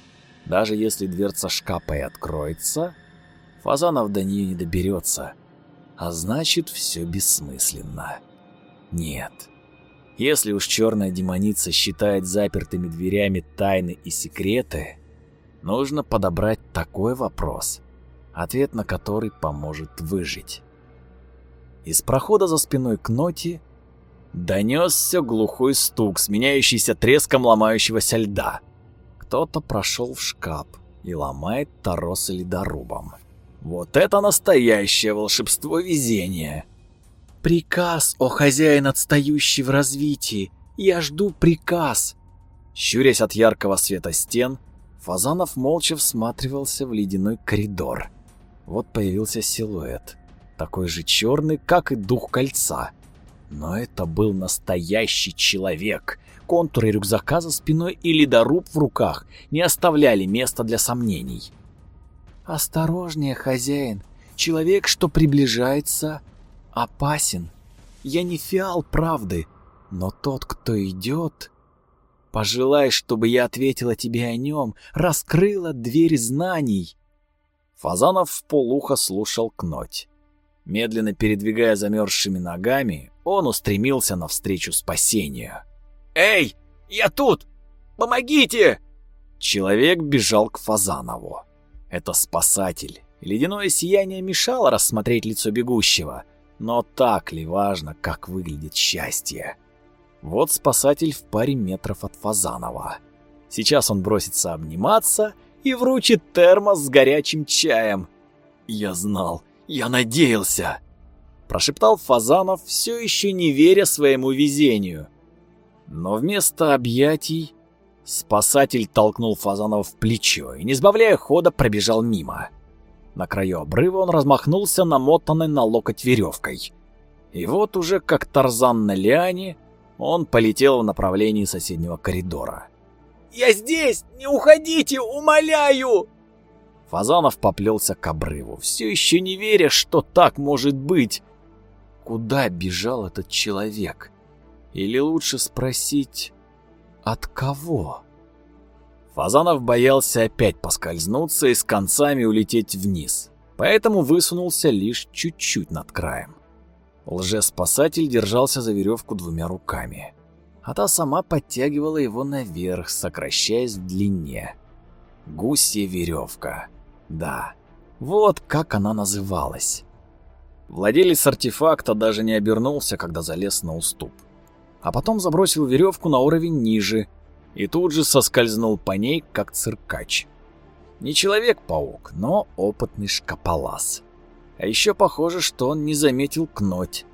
Даже если дверца шкафа и откроется, Фазанов до нее не доберется. А значит, все бессмысленно. Нет. Если уж черная демоница считает запертыми дверями тайны и секреты, нужно подобрать такой вопрос, ответ на который поможет выжить. Из прохода за спиной Кноти донесся глухой стук, сменяющийся треском ломающегося льда. Кто-то прошел в шкаф и ломает торосы ледорубом. Вот это настоящее волшебство везения. Приказ, о хозяин, отстающий в развитии. Я жду приказ. Щурясь от яркого света стен, Фазанов молча всматривался в ледяной коридор. Вот появился силуэт, такой же черный, как и дух кольца. Но это был настоящий человек. Контуры рюкзака за спиной и ледоруб в руках не оставляли места для сомнений. «Осторожнее, хозяин. Человек, что приближается, опасен. Я не фиал правды, но тот, кто идет...» Пожелай, чтобы я ответила тебе о нем, раскрыла дверь знаний. Фазанов в полухо слушал кноть. Медленно передвигая замерзшими ногами, он устремился навстречу спасению. «Эй, я тут! Помогите!» Человек бежал к Фазанову. Это спасатель. Ледяное сияние мешало рассмотреть лицо бегущего, но так ли важно, как выглядит счастье? Вот спасатель в паре метров от Фазанова. Сейчас он бросится обниматься и вручит термос с горячим чаем. «Я знал, я надеялся!» Прошептал Фазанов, все еще не веря своему везению. Но вместо объятий спасатель толкнул Фазанова в плечо и, не сбавляя хода, пробежал мимо. На краю обрыва он размахнулся намотанной на локоть веревкой. И вот уже как Тарзан на лиане, он полетел в направлении соседнего коридора. «Я здесь! Не уходите, умоляю!» Фазанов поплелся к обрыву, все еще не веря, что так может быть. Куда бежал этот человек? Или лучше спросить, от кого? Фазанов боялся опять поскользнуться и с концами улететь вниз, поэтому высунулся лишь чуть-чуть над краем. Лжеспасатель держался за веревку двумя руками, а та сама подтягивала его наверх, сокращаясь в длине. Гусья веревка. Да, вот как она называлась. Владелец артефакта даже не обернулся, когда залез на уступ. А потом забросил веревку на уровень ниже и тут же соскользнул по ней, как циркач. Не человек-паук, но опытный шкаполаз. А еще похоже, что он не заметил кноть.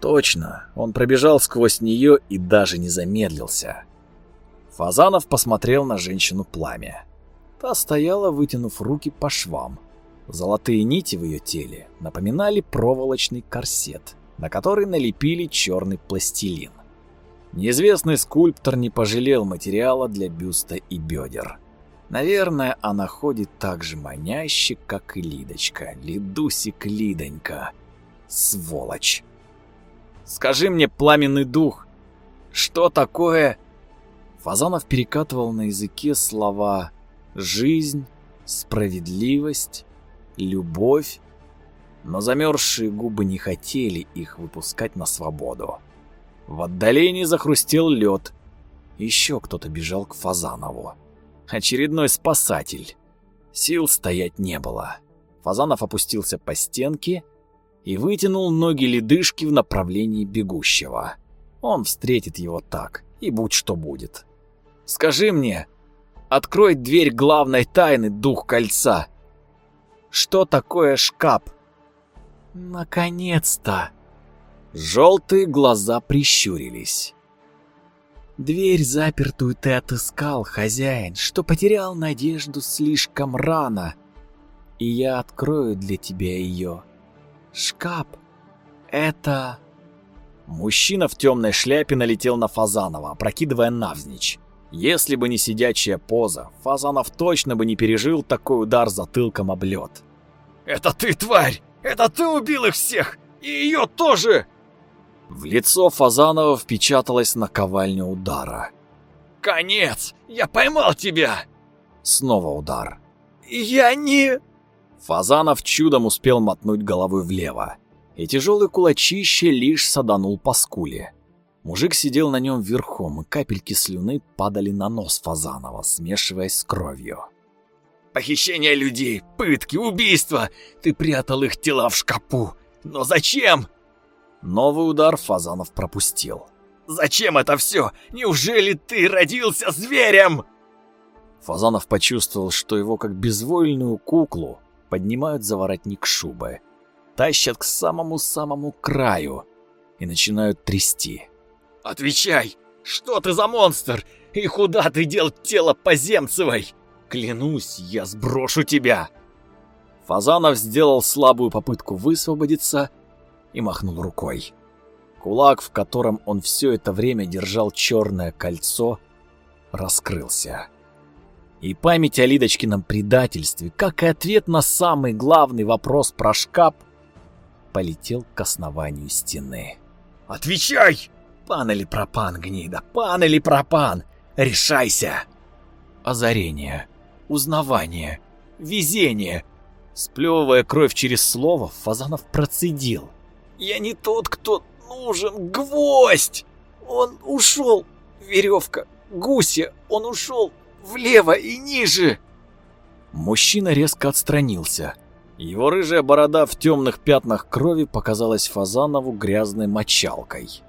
Точно, он пробежал сквозь нее и даже не замедлился. Фазанов посмотрел на женщину пламя. Та стояла, вытянув руки по швам. Золотые нити в ее теле напоминали проволочный корсет, на который налепили черный пластилин. Неизвестный скульптор не пожалел материала для бюста и бедер. Наверное, она ходит так же маняще, как и Лидочка. Лидусик Лидонька. Сволочь. Скажи мне, пламенный дух, что такое... Фазанов перекатывал на языке слова «жизнь», «справедливость», «любовь», но замерзшие губы не хотели их выпускать на свободу. В отдалении захрустел лед. Еще кто-то бежал к Фазанову. Очередной спасатель. Сил стоять не было. Фазанов опустился по стенке и вытянул ноги ледышки в направлении бегущего. Он встретит его так, и будь что будет. «Скажи мне, открой дверь главной тайны, дух кольца. Что такое шкаф?» «Наконец-то!» Желтые глаза прищурились. Дверь запертую ты отыскал, хозяин, что потерял надежду слишком рано. И я открою для тебя ее. Шкаф — это... Мужчина в темной шляпе налетел на Фазанова, опрокидывая навзничь. Если бы не сидячая поза, Фазанов точно бы не пережил такой удар затылком об лед. «Это ты, тварь! Это ты убил их всех! И ее тоже!» В лицо Фазанова впечаталась наковальня удара. «Конец! Я поймал тебя!» Снова удар. «Я не...» Фазанов чудом успел мотнуть головой влево, и тяжелый кулачище лишь саданул по скуле. Мужик сидел на нем верхом, и капельки слюны падали на нос Фазанова, смешиваясь с кровью. «Похищение людей, пытки, убийства! Ты прятал их тела в шкапу! Но зачем?» Новый удар Фазанов пропустил. «Зачем это все? Неужели ты родился зверем?» Фазанов почувствовал, что его как безвольную куклу поднимают за воротник шубы, тащат к самому-самому краю и начинают трясти. «Отвечай! Что ты за монстр? И куда ты дел тело Поземцевой? Клянусь, я сброшу тебя!» Фазанов сделал слабую попытку высвободиться и махнул рукой. Кулак, в котором он все это время держал черное кольцо, раскрылся. И память о Лидочкином предательстве, как и ответ на самый главный вопрос про шкаф, полетел к основанию стены. «Отвечай! Пан или пропан, гнида, пан или пропан! Решайся!» Озарение, узнавание, везение. Сплевывая кровь через слово, Фазанов процедил. Я не тот, кто нужен. Гвоздь! Он ушел. Веревка. Гуся. Он ушел влево и ниже. Мужчина резко отстранился. Его рыжая борода в темных пятнах крови показалась Фазанову грязной мочалкой.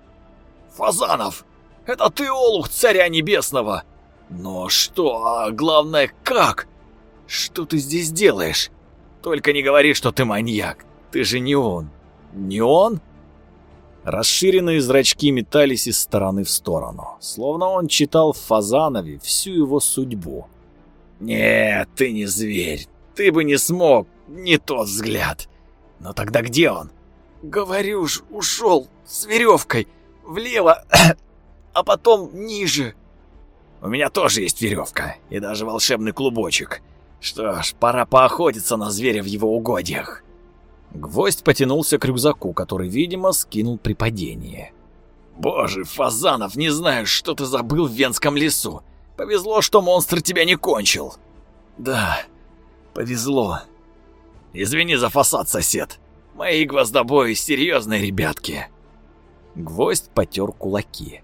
«Фазанов, это ты, Олух, царя небесного! Но что, а главное, как? Что ты здесь делаешь? Только не говори, что ты маньяк, ты же не он!» Не он? Расширенные зрачки метались из стороны в сторону, словно он читал в Фазанове всю его судьбу. «Нет, ты не зверь, ты бы не смог, не тот взгляд. Но тогда где он?» «Говорю ж, ушел с веревкой, влево, а потом ниже». «У меня тоже есть веревка и даже волшебный клубочек. Что ж, пора поохотиться на зверя в его угодьях». Гвоздь потянулся к рюкзаку, который, видимо, скинул при падении. «Боже, Фазанов, не знаю, что ты забыл в Венском лесу. Повезло, что монстр тебя не кончил». «Да, повезло». «Извини за фасад, сосед. Мои гвоздобои серьезные ребятки». Гвоздь потер кулаки.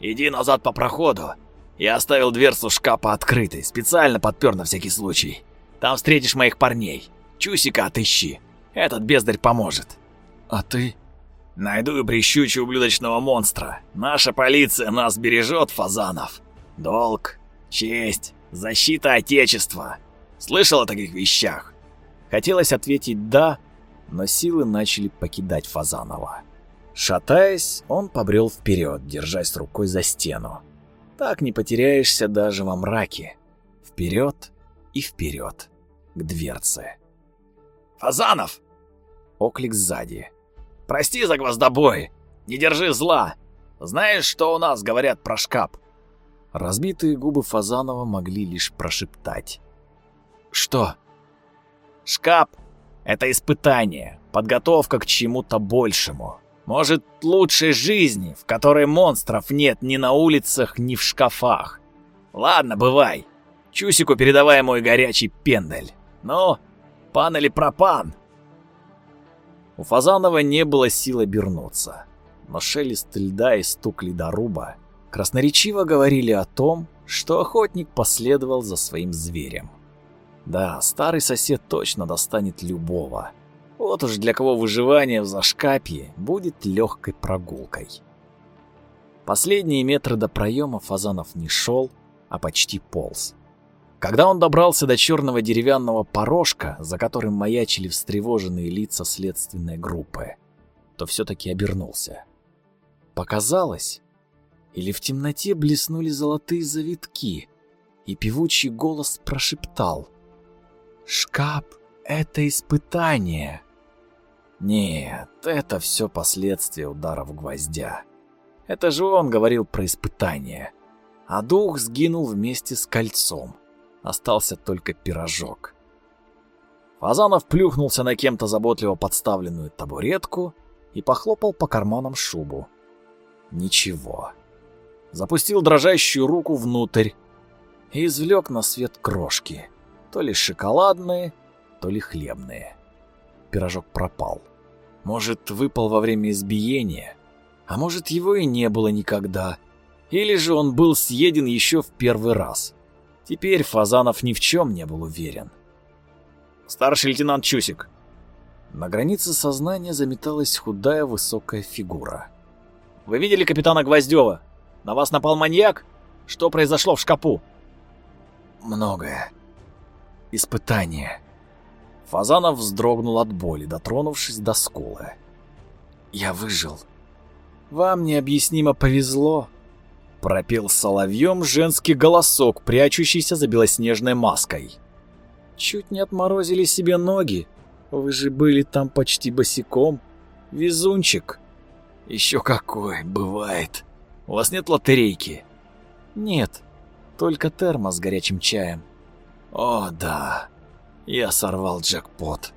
«Иди назад по проходу. Я оставил дверцу шкафа открытой, специально подпер на всякий случай. Там встретишь моих парней. Чусика отыщи. Этот бездарь поможет. А ты? Найду и прищучу ублюдочного монстра. Наша полиция нас бережет, Фазанов. Долг, честь, защита Отечества. Слышал о таких вещах? Хотелось ответить «да», но силы начали покидать Фазанова. Шатаясь, он побрел вперед, держась рукой за стену. Так не потеряешься даже во мраке. Вперед и вперед, к дверце. «Фазанов!» Оклик сзади. «Прости за гвоздобой! Не держи зла! Знаешь, что у нас говорят про шкаф?» Разбитые губы Фазанова могли лишь прошептать. «Что?» «Шкаф — это испытание, подготовка к чему-то большему. Может, лучшей жизни, в которой монстров нет ни на улицах, ни в шкафах. Ладно, бывай. Чусику передавай мой горячий пендель. Ну, пан или пропан?» У Фазанова не было сил обернуться, но шелест льда и стук ледоруба красноречиво говорили о том, что охотник последовал за своим зверем. Да, старый сосед точно достанет любого. Вот уж для кого выживание в Зашкапье будет легкой прогулкой. Последние метры до проема Фазанов не шел, а почти полз. Когда он добрался до черного деревянного порожка, за которым маячили встревоженные лица следственной группы, то все-таки обернулся. Показалось, или в темноте блеснули золотые завитки, и певучий голос прошептал «Шкаф — это испытание!» Нет, это все последствия ударов гвоздя. Это же он говорил про испытание. а дух сгинул вместе с кольцом. Остался только пирожок. Фазанов плюхнулся на кем-то заботливо подставленную табуретку и похлопал по карманам шубу. Ничего. Запустил дрожащую руку внутрь и извлек на свет крошки. То ли шоколадные, то ли хлебные. Пирожок пропал. Может, выпал во время избиения, а может, его и не было никогда. Или же он был съеден еще в первый раз. Теперь Фазанов ни в чем не был уверен. «Старший лейтенант Чусик». На границе сознания заметалась худая высокая фигура. «Вы видели капитана Гвоздева? На вас напал маньяк? Что произошло в шкапу?» «Многое. Испытание». Фазанов вздрогнул от боли, дотронувшись до скулы. «Я выжил. Вам необъяснимо повезло», — пропел соловьем женский голосок, прячущийся за белоснежной маской. «Чуть не отморозили себе ноги. Вы же были там почти босиком. Везунчик». «Еще какой, бывает. У вас нет лотерейки?» «Нет, только термос с горячим чаем». «О, да, я сорвал джекпот».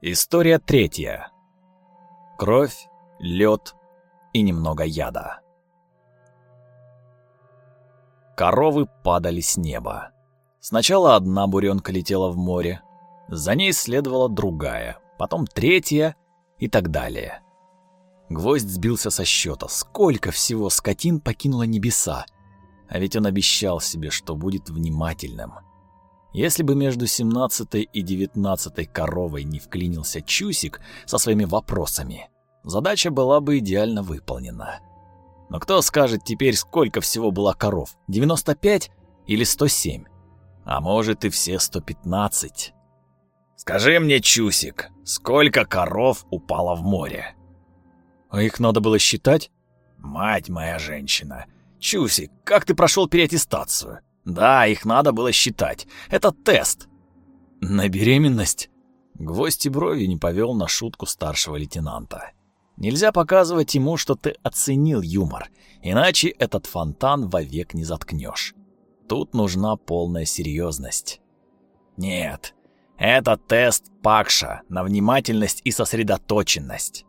История третья. Кровь, лед и немного яда. Коровы падали с неба. Сначала одна буренка летела в море, за ней следовала другая, потом третья и так далее. Гвоздь сбился со счета, сколько всего скотин покинуло небеса, а ведь он обещал себе, что будет внимательным. Если бы между 17 и 19 коровой не вклинился Чусик со своими вопросами, задача была бы идеально выполнена. Но кто скажет теперь, сколько всего было коров? 95 или 107? А может и все 115? Скажи мне, Чусик, сколько коров упало в море? А их надо было считать? Мать моя женщина. Чусик, как ты прошел переаттестацию? Да, их надо было считать. Это тест. На беременность? Гвоздь и брови не повел на шутку старшего лейтенанта. Нельзя показывать ему, что ты оценил юмор, иначе этот фонтан вовек не заткнешь. Тут нужна полная серьезность. Нет, это тест Пакша на внимательность и сосредоточенность.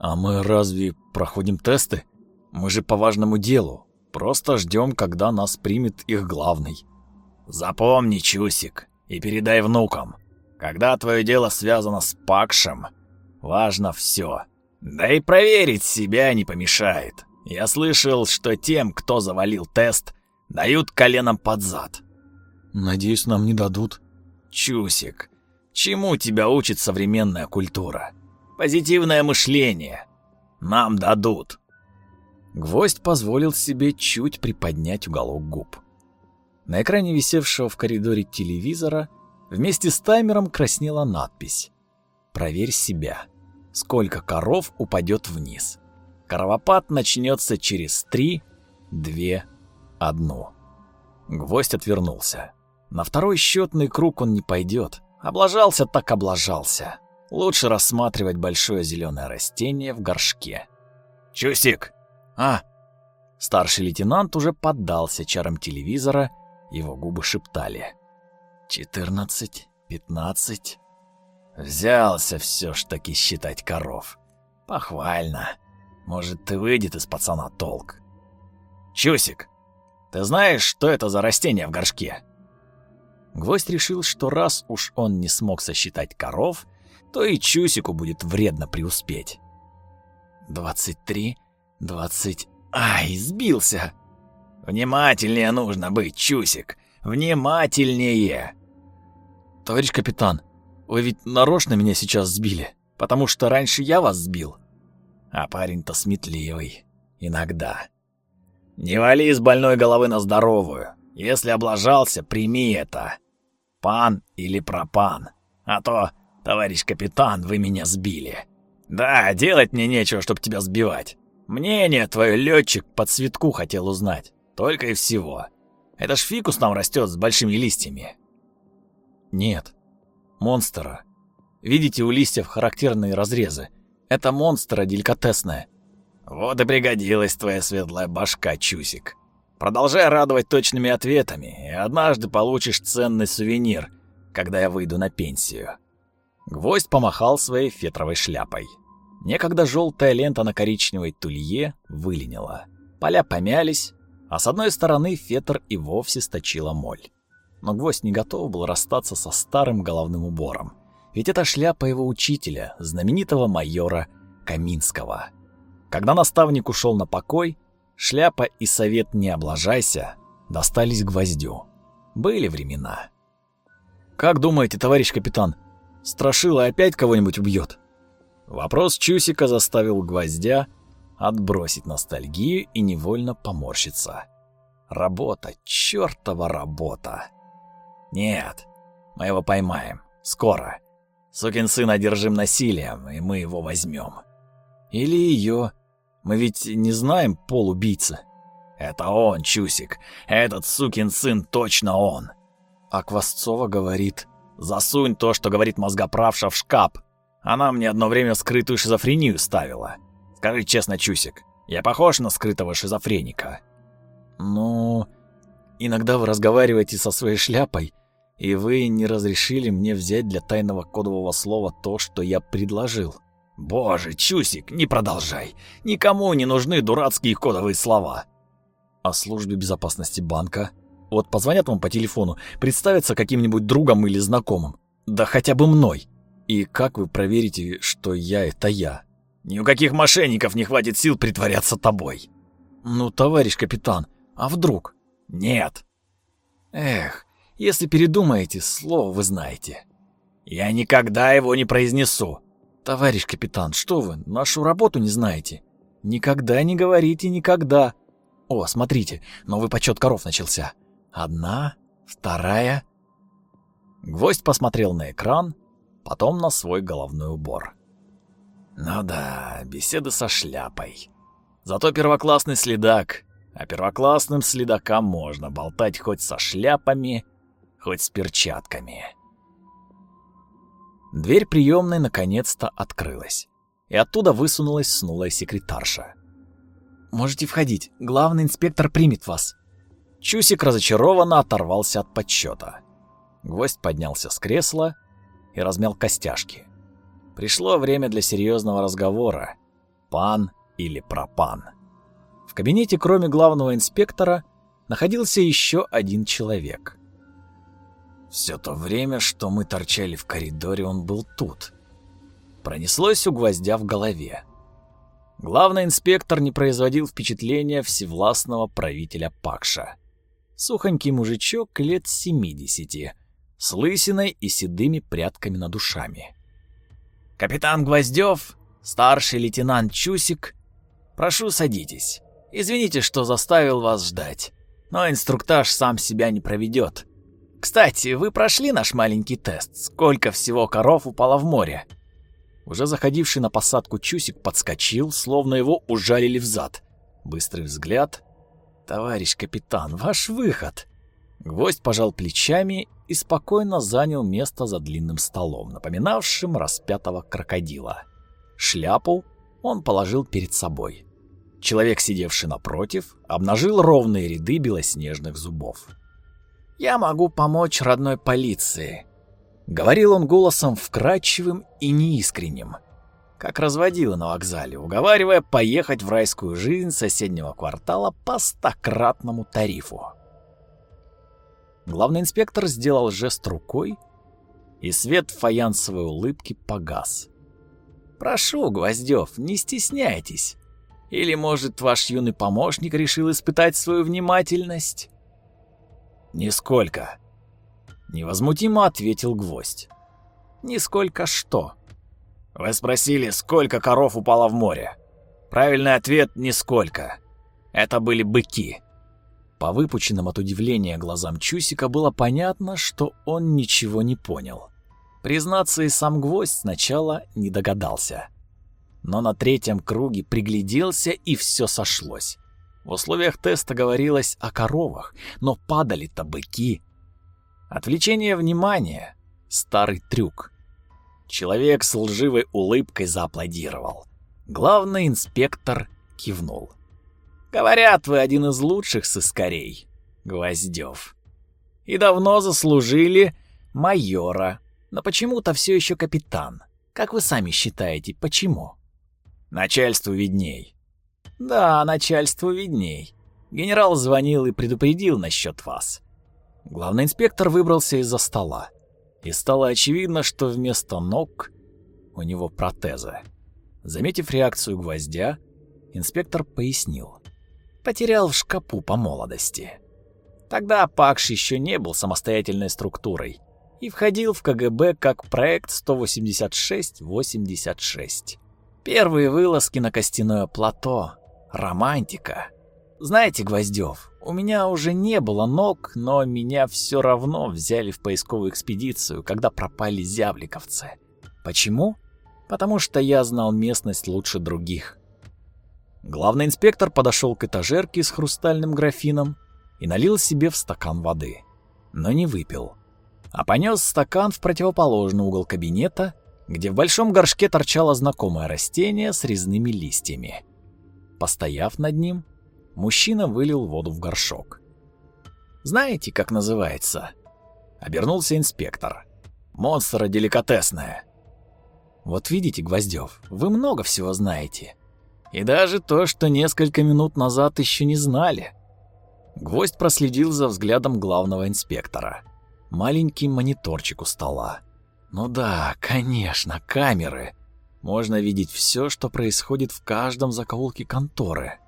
А мы разве проходим тесты? Мы же по важному делу. Просто ждем, когда нас примет их главный. Запомни, Чусик, и передай внукам. Когда твое дело связано с Пакшем, важно все. Да и проверить себя не помешает. Я слышал, что тем, кто завалил тест, дают коленом под зад. Надеюсь, нам не дадут. Чусик, чему тебя учит современная культура? Позитивное мышление. Нам дадут. Гвоздь позволил себе чуть приподнять уголок губ. На экране висевшего в коридоре телевизора вместе с таймером краснела надпись «Проверь себя. Сколько коров упадет вниз. Коровопад начнется через три, две, одну». Гвоздь отвернулся. На второй счетный круг он не пойдет. Облажался так облажался. Лучше рассматривать большое зеленое растение в горшке. «Чусик, «А!» Старший лейтенант уже поддался чарам телевизора, его губы шептали. «Четырнадцать, пятнадцать...» Взялся все ж таки считать коров. Похвально. Может, и выйдет из пацана толк. «Чусик, ты знаешь, что это за растение в горшке?» Гвоздь решил, что раз уж он не смог сосчитать коров, то и Чусику будет вредно преуспеть. «Двадцать три, Двадцать... Ай, сбился! Внимательнее нужно быть, Чусик. Внимательнее. Товарищ капитан, вы ведь нарочно меня сейчас сбили, потому что раньше я вас сбил. А парень-то сметливый. Иногда. Не вали с больной головы на здоровую. Если облажался, прими это. Пан или пропан. А то, товарищ капитан, вы меня сбили. Да, делать мне нечего, чтобы тебя сбивать. Мнение твое летчик по цветку хотел узнать. Только и всего. Это ж фикус там растет с большими листьями. Нет. Монстра. Видите, у листьев характерные разрезы. Это монстра деликатесная. Вот и пригодилась твоя светлая башка, Чусик. Продолжай радовать точными ответами, и однажды получишь ценный сувенир, когда я выйду на пенсию. Гвоздь помахал своей фетровой шляпой. Некогда желтая лента на коричневой тулье выленила. Поля помялись, а с одной стороны фетр и вовсе сточила моль. Но гвоздь не готов был расстаться со старым головным убором. Ведь это шляпа его учителя, знаменитого майора Каминского. Когда наставник ушел на покой, шляпа и совет «не облажайся» достались гвоздю. Были времена. «Как думаете, товарищ капитан, Страшила опять кого-нибудь убьет?» Вопрос Чусика заставил гвоздя отбросить ностальгию и невольно поморщиться. Работа, чертова работа. Нет, мы его поймаем. Скоро. Сукин сын одержим насилием, и мы его возьмем. Или ее. Мы ведь не знаем пол. Это он, Чусик. Этот сукин сын точно он. А Квасцова говорит, засунь то, что говорит мозгоправша, в шкаф. Она мне одно время скрытую шизофрению ставила. Скажи честно, Чусик, я похож на скрытого шизофреника? Ну, иногда вы разговариваете со своей шляпой, и вы не разрешили мне взять для тайного кодового слова то, что я предложил. Боже, Чусик, не продолжай. Никому не нужны дурацкие кодовые слова. О службе безопасности банка. Вот позвонят вам по телефону, представятся каким-нибудь другом или знакомым. Да хотя бы мной. И как вы проверите, что я это я? Ни у каких мошенников не хватит сил притворяться тобой. Ну, товарищ капитан, а вдруг? Нет. Эх, если передумаете, слово вы знаете. Я никогда его не произнесу. Товарищ капитан, что вы, нашу работу не знаете? Никогда не говорите никогда. О, смотрите, новый почет коров начался. Одна, вторая. Гвоздь посмотрел на экран, потом на свой головной убор. Ну да, беседы со шляпой. Зато первоклассный следак. А первоклассным следакам можно болтать хоть со шляпами, хоть с перчатками. Дверь приемной наконец-то открылась, и оттуда высунулась снулая секретарша. «Можете входить, главный инспектор примет вас». Чусик разочарованно оторвался от подсчета. Гвоздь поднялся с кресла и размял костяшки. Пришло время для серьезного разговора. Пан или пропан. В кабинете, кроме главного инспектора, находился еще один человек. Все то время, что мы торчали в коридоре, он был тут. Пронеслось у гвоздя в голове. Главный инспектор не производил впечатления всевластного правителя Пакша. Сухонький мужичок лет 70, с лысиной и седыми прядками над душами. Капитан Гвоздев, старший лейтенант Чусик, прошу садитесь. Извините, что заставил вас ждать, но инструктаж сам себя не проведет. Кстати, вы прошли наш маленький тест. Сколько всего коров упало в море? Уже заходивший на посадку Чусик подскочил, словно его ужалили в зад. Быстрый взгляд. Товарищ капитан, ваш выход. Гвоздь пожал плечами и спокойно занял место за длинным столом, напоминавшим распятого крокодила. Шляпу он положил перед собой. Человек, сидевший напротив, обнажил ровные ряды белоснежных зубов. «Я могу помочь родной полиции», — говорил он голосом вкрадчивым и неискренним, как разводила на вокзале, уговаривая поехать в райскую жизнь соседнего квартала по стократному тарифу. Главный инспектор сделал жест рукой, и свет фаянсовой улыбки погас. «Прошу, Гвоздев, не стесняйтесь. Или, может, ваш юный помощник решил испытать свою внимательность?» «Нисколько», — невозмутимо ответил Гвоздь. «Нисколько что?» «Вы спросили, сколько коров упало в море?» Правильный ответ — нисколько. Это были быки. По выпученным от удивления глазам Чусика было понятно, что он ничего не понял. Признаться, и сам гвоздь сначала не догадался. Но на третьем круге пригляделся, и все сошлось. В условиях теста говорилось о коровах, но падали-то быки. Отвлечение внимания — старый трюк. Человек с лживой улыбкой зааплодировал. Главный инспектор кивнул. «Говорят, вы один из лучших сыскарей, Гвоздев. И давно заслужили майора, но почему-то все еще капитан. Как вы сами считаете, почему?» «Начальству видней». «Да, начальству видней. Генерал звонил и предупредил насчет вас». Главный инспектор выбрался из-за стола. И стало очевидно, что вместо ног у него протезы. Заметив реакцию гвоздя, инспектор пояснил. Потерял в шкапу по молодости. Тогда Пакш еще не был самостоятельной структурой и входил в КГБ как проект 186-86. Первые вылазки на костяное плато. Романтика. Знаете, Гвоздев, у меня уже не было ног, но меня все равно взяли в поисковую экспедицию, когда пропали зябликовцы. Почему? Потому что я знал местность лучше других. Главный инспектор подошел к этажерке с хрустальным графином и налил себе в стакан воды. Но не выпил. А понес стакан в противоположный угол кабинета, где в большом горшке торчало знакомое растение с резными листьями. Постояв над ним, мужчина вылил воду в горшок. «Знаете, как называется?» Обернулся инспектор. «Монстра деликатесная». «Вот видите, Гвоздев, вы много всего знаете. И даже то, что несколько минут назад еще не знали». Гвоздь проследил за взглядом главного инспектора. Маленький мониторчик у стола. «Ну да, конечно, камеры. Можно видеть все, что происходит в каждом закоулке конторы».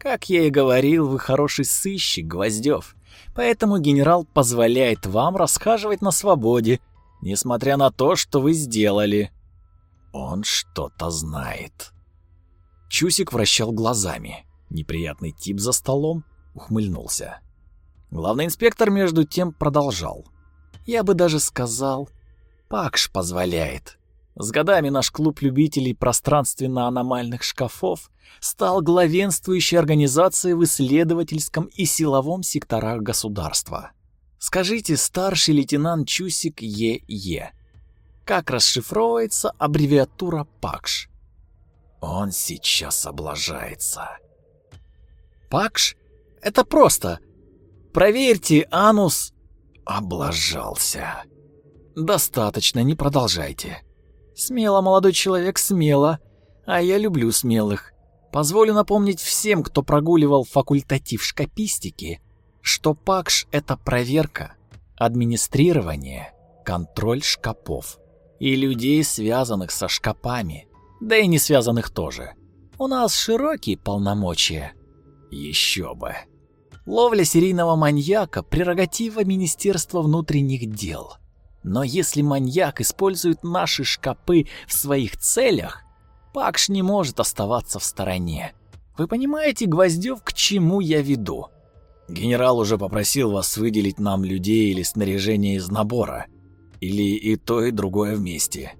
Как я и говорил, вы хороший сыщик, Гвоздев. Поэтому генерал позволяет вам расхаживать на свободе, несмотря на то, что вы сделали. Он что-то знает. Чусик вращал глазами. Неприятный тип за столом ухмыльнулся. Главный инспектор между тем продолжал. Я бы даже сказал, Пакш позволяет. С годами наш клуб любителей пространственно-аномальных шкафов стал главенствующей организацией в исследовательском и силовом секторах государства. Скажите, старший лейтенант Чусик Е.Е. Как расшифровывается аббревиатура ПАКШ? Он сейчас облажается. ПАКШ? Это просто. Проверьте, анус... Облажался. Достаточно, не продолжайте. Смело, молодой человек, смело. А я люблю смелых. Позволю напомнить всем, кто прогуливал факультатив шкапистики, что ПАКШ — это проверка, администрирование, контроль шкапов и людей, связанных со шкапами, да и не связанных тоже. У нас широкие полномочия. Еще бы. Ловля серийного маньяка – прерогатива Министерства внутренних дел. Но если маньяк использует наши шкапы в своих целях, Пакш не может оставаться в стороне. Вы понимаете, Гвоздев, к чему я веду? Генерал уже попросил вас выделить нам людей или снаряжение из набора. Или и то, и другое вместе.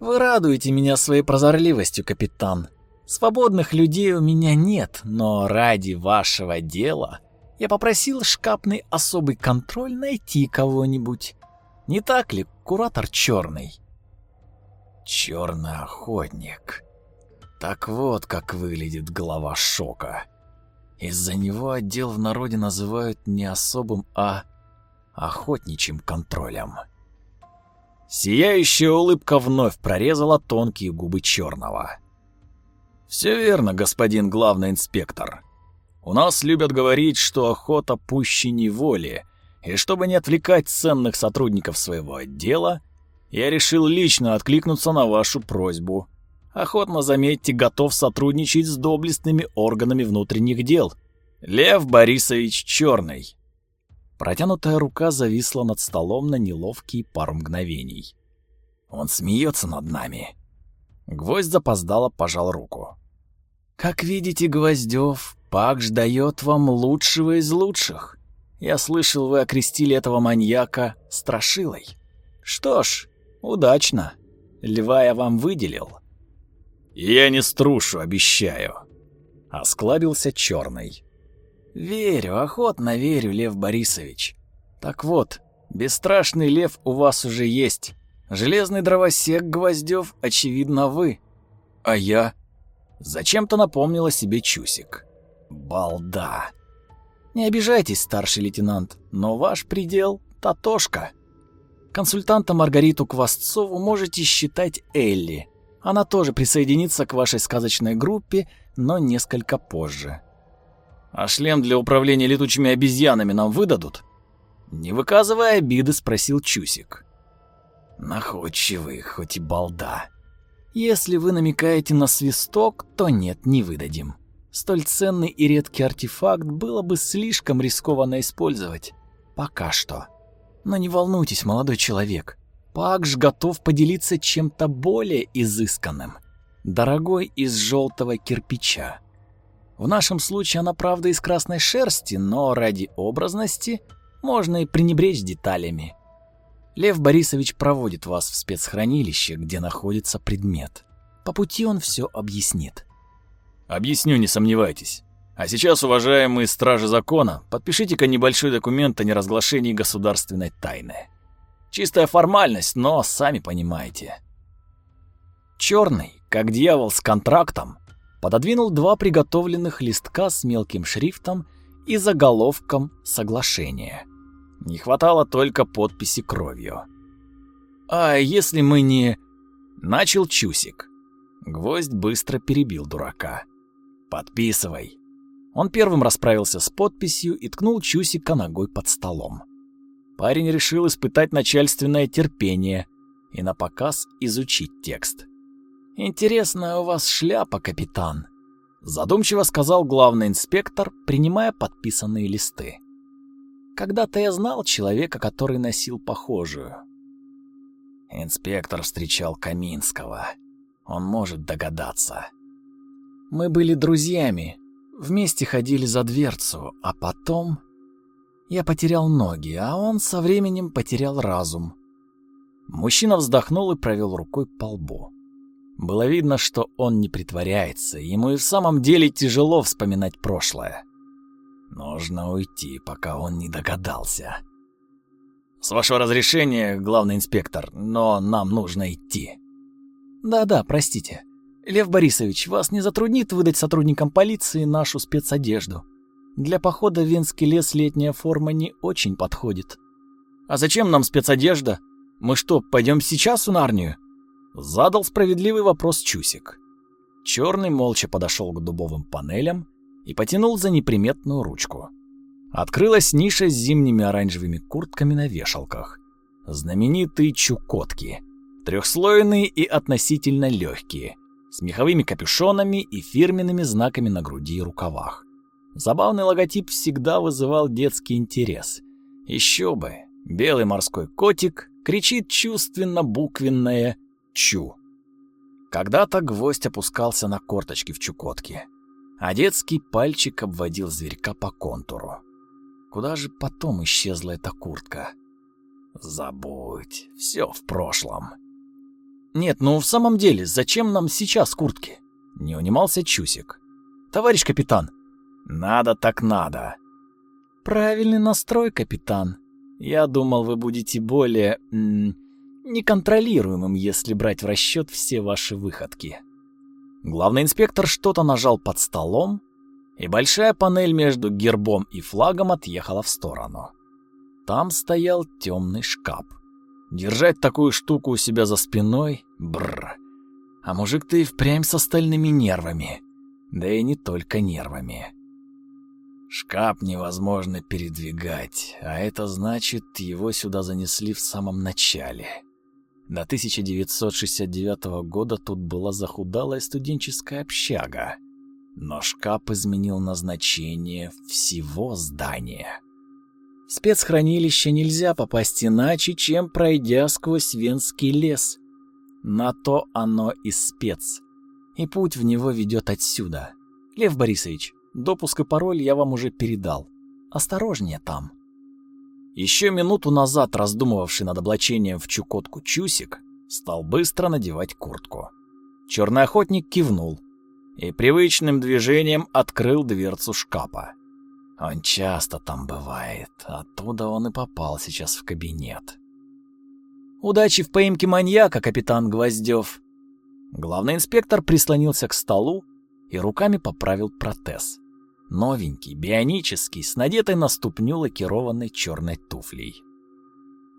Вы радуете меня своей прозорливостью, капитан. Свободных людей у меня нет, но ради вашего дела я попросил шкапный особый контроль найти кого-нибудь. Не так ли, куратор черный? Черный охотник. Так вот, как выглядит голова шока. Из-за него отдел в народе называют не особым, а охотничьим контролем. Сияющая улыбка вновь прорезала тонкие губы черного. «Все верно, господин главный инспектор. У нас любят говорить, что охота пуще неволи, и чтобы не отвлекать ценных сотрудников своего отдела, я решил лично откликнуться на вашу просьбу. Охотно заметьте, готов сотрудничать с доблестными органами внутренних дел. Лев Борисович Черный. Протянутая рука зависла над столом на неловкие пару мгновений. Он смеется над нами. Гвоздь запоздало пожал руку. Как видите, Гвоздев, Пакш дает вам лучшего из лучших. Я слышал, вы окрестили этого маньяка Страшилой. Что ж, удачно. Льва я вам выделил. Я не струшу, обещаю. Осклабился черный. Верю, охотно верю, Лев Борисович. Так вот, бесстрашный лев у вас уже есть. Железный дровосек Гвоздев, очевидно, вы. А я? Зачем-то напомнила себе Чусик. Балда. Не обижайтесь, старший лейтенант, но ваш предел — Татошка. Консультанта Маргариту Квасцову можете считать Элли. Она тоже присоединится к вашей сказочной группе, но несколько позже. А шлем для управления летучими обезьянами нам выдадут? Не выказывая обиды, спросил Чусик. Находчивый, хоть и балда. Если вы намекаете на свисток, то нет, не выдадим. Столь ценный и редкий артефакт было бы слишком рискованно использовать. Пока что. Но не волнуйтесь, молодой человек. Пакш готов поделиться чем-то более изысканным. Дорогой из желтого кирпича. В нашем случае она, правда, из красной шерсти, но ради образности можно и пренебречь деталями. Лев Борисович проводит вас в спецхранилище, где находится предмет. По пути он все объяснит. Объясню, не сомневайтесь. А сейчас, уважаемые стражи закона, подпишите-ка небольшой документ о неразглашении государственной тайны. Чистая формальность, но сами понимаете. Черный, как дьявол с контрактом, пододвинул два приготовленных листка с мелким шрифтом и заголовком соглашения. Не хватало только подписи кровью. «А если мы не...» Начал Чусик. Гвоздь быстро перебил дурака. «Подписывай». Он первым расправился с подписью и ткнул Чусика ногой под столом. Парень решил испытать начальственное терпение и на показ изучить текст. «Интересная у вас шляпа, капитан», — задумчиво сказал главный инспектор, принимая подписанные листы. Когда-то я знал человека, который носил похожую. Инспектор встречал Каминского. Он может догадаться. Мы были друзьями, вместе ходили за дверцу, а потом... Я потерял ноги, а он со временем потерял разум. Мужчина вздохнул и провел рукой по лбу. Было видно, что он не притворяется, ему и в самом деле тяжело вспоминать прошлое. Нужно уйти, пока он не догадался. С вашего разрешения, главный инспектор, но нам нужно идти. Да-да, простите. Лев Борисович, вас не затруднит выдать сотрудникам полиции нашу спецодежду? Для похода в Венский лес летняя форма не очень подходит. А зачем нам спецодежда? Мы что, пойдем сейчас в Нарнию? Задал справедливый вопрос Чусик. Черный молча подошел к дубовым панелям и потянул за неприметную ручку. Открылась ниша с зимними оранжевыми куртками на вешалках. Знаменитые чукотки. Трехслойные и относительно легкие, с меховыми капюшонами и фирменными знаками на груди и рукавах. Забавный логотип всегда вызывал детский интерес. Еще бы, белый морской котик кричит чувственно буквенное «чу». Когда-то гвоздь опускался на корточки в Чукотке а детский пальчик обводил зверька по контуру. Куда же потом исчезла эта куртка? Забудь, все в прошлом. Нет, ну в самом деле, зачем нам сейчас куртки? Не унимался Чусик. Товарищ капитан. Надо так надо. Правильный настрой, капитан. Я думал, вы будете более... неконтролируемым, если брать в расчет все ваши выходки. Главный инспектор что-то нажал под столом, и большая панель между гербом и флагом отъехала в сторону. Там стоял темный шкаф. Держать такую штуку у себя за спиной — бррр. А мужик-то и впрямь с остальными нервами. Да и не только нервами. Шкаф невозможно передвигать, а это значит, его сюда занесли в самом начале. До 1969 года тут была захудалая студенческая общага, но шкаф изменил назначение всего здания. В спецхранилище нельзя попасть иначе, чем пройдя сквозь Венский лес. На то оно и спец. И путь в него ведет отсюда. Лев Борисович, допуск и пароль я вам уже передал. Осторожнее там. Еще минуту назад раздумывавший над облачением в Чукотку Чусик стал быстро надевать куртку. Черный охотник кивнул и привычным движением открыл дверцу шкафа. Он часто там бывает, оттуда он и попал сейчас в кабинет. Удачи в поимке маньяка, капитан Гвоздев. Главный инспектор прислонился к столу и руками поправил протез. Новенький, бионический, с надетой на ступню лакированной черной туфлей.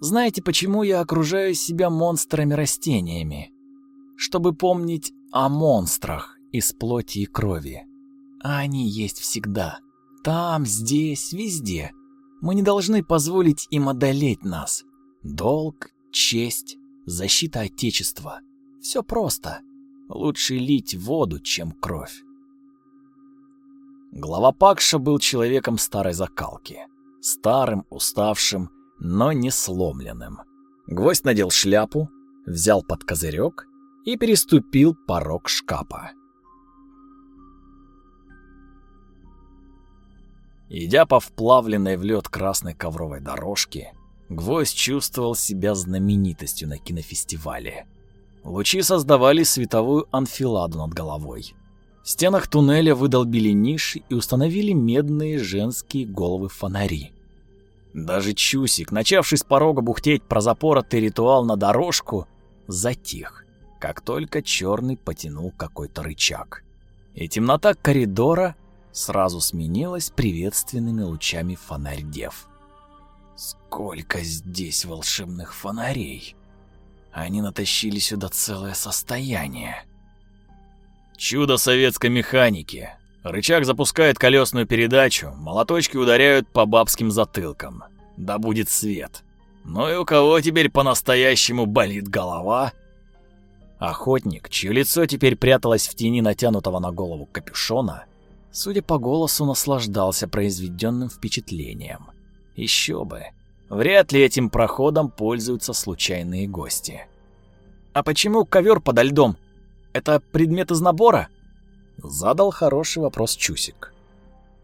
Знаете, почему я окружаю себя монстрами-растениями? Чтобы помнить о монстрах из плоти и крови. А они есть всегда. Там, здесь, везде. Мы не должны позволить им одолеть нас. Долг, честь, защита Отечества. Все просто. Лучше лить воду, чем кровь. Глава Пакша был человеком старой закалки. Старым, уставшим, но не сломленным. Гвоздь надел шляпу, взял под козырек и переступил порог шкафа. Идя по вплавленной в лед красной ковровой дорожке, Гвоздь чувствовал себя знаменитостью на кинофестивале. Лучи создавали световую анфиладу над головой. В стенах туннеля выдолбили ниши и установили медные женские головы-фонари. Даже Чусик, начавший с порога бухтеть про запоротый ритуал на дорожку, затих, как только черный потянул какой-то рычаг. И темнота коридора сразу сменилась приветственными лучами фонарь дев. Сколько здесь волшебных фонарей! Они натащили сюда целое состояние. Чудо советской механики. Рычаг запускает колесную передачу, молоточки ударяют по бабским затылкам. Да будет свет. Ну и у кого теперь по-настоящему болит голова? Охотник, чье лицо теперь пряталось в тени натянутого на голову капюшона, судя по голосу, наслаждался произведенным впечатлением. Еще бы. Вряд ли этим проходом пользуются случайные гости. А почему ковер подо льдом? Это предмет из набора? Задал хороший вопрос Чусик.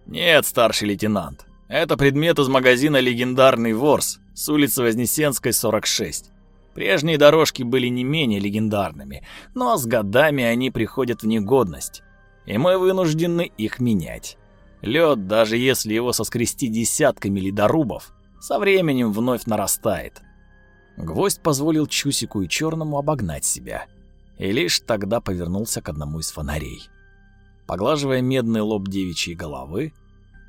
Нет, старший лейтенант. Это предмет из магазина «Легендарный ворс» с улицы Вознесенской, 46. Прежние дорожки были не менее легендарными, но с годами они приходят в негодность, и мы вынуждены их менять. Лед, даже если его соскрести десятками ледорубов, со временем вновь нарастает. Гвоздь позволил Чусику и Черному обогнать себя, и лишь тогда повернулся к одному из фонарей. Поглаживая медный лоб девичьей головы,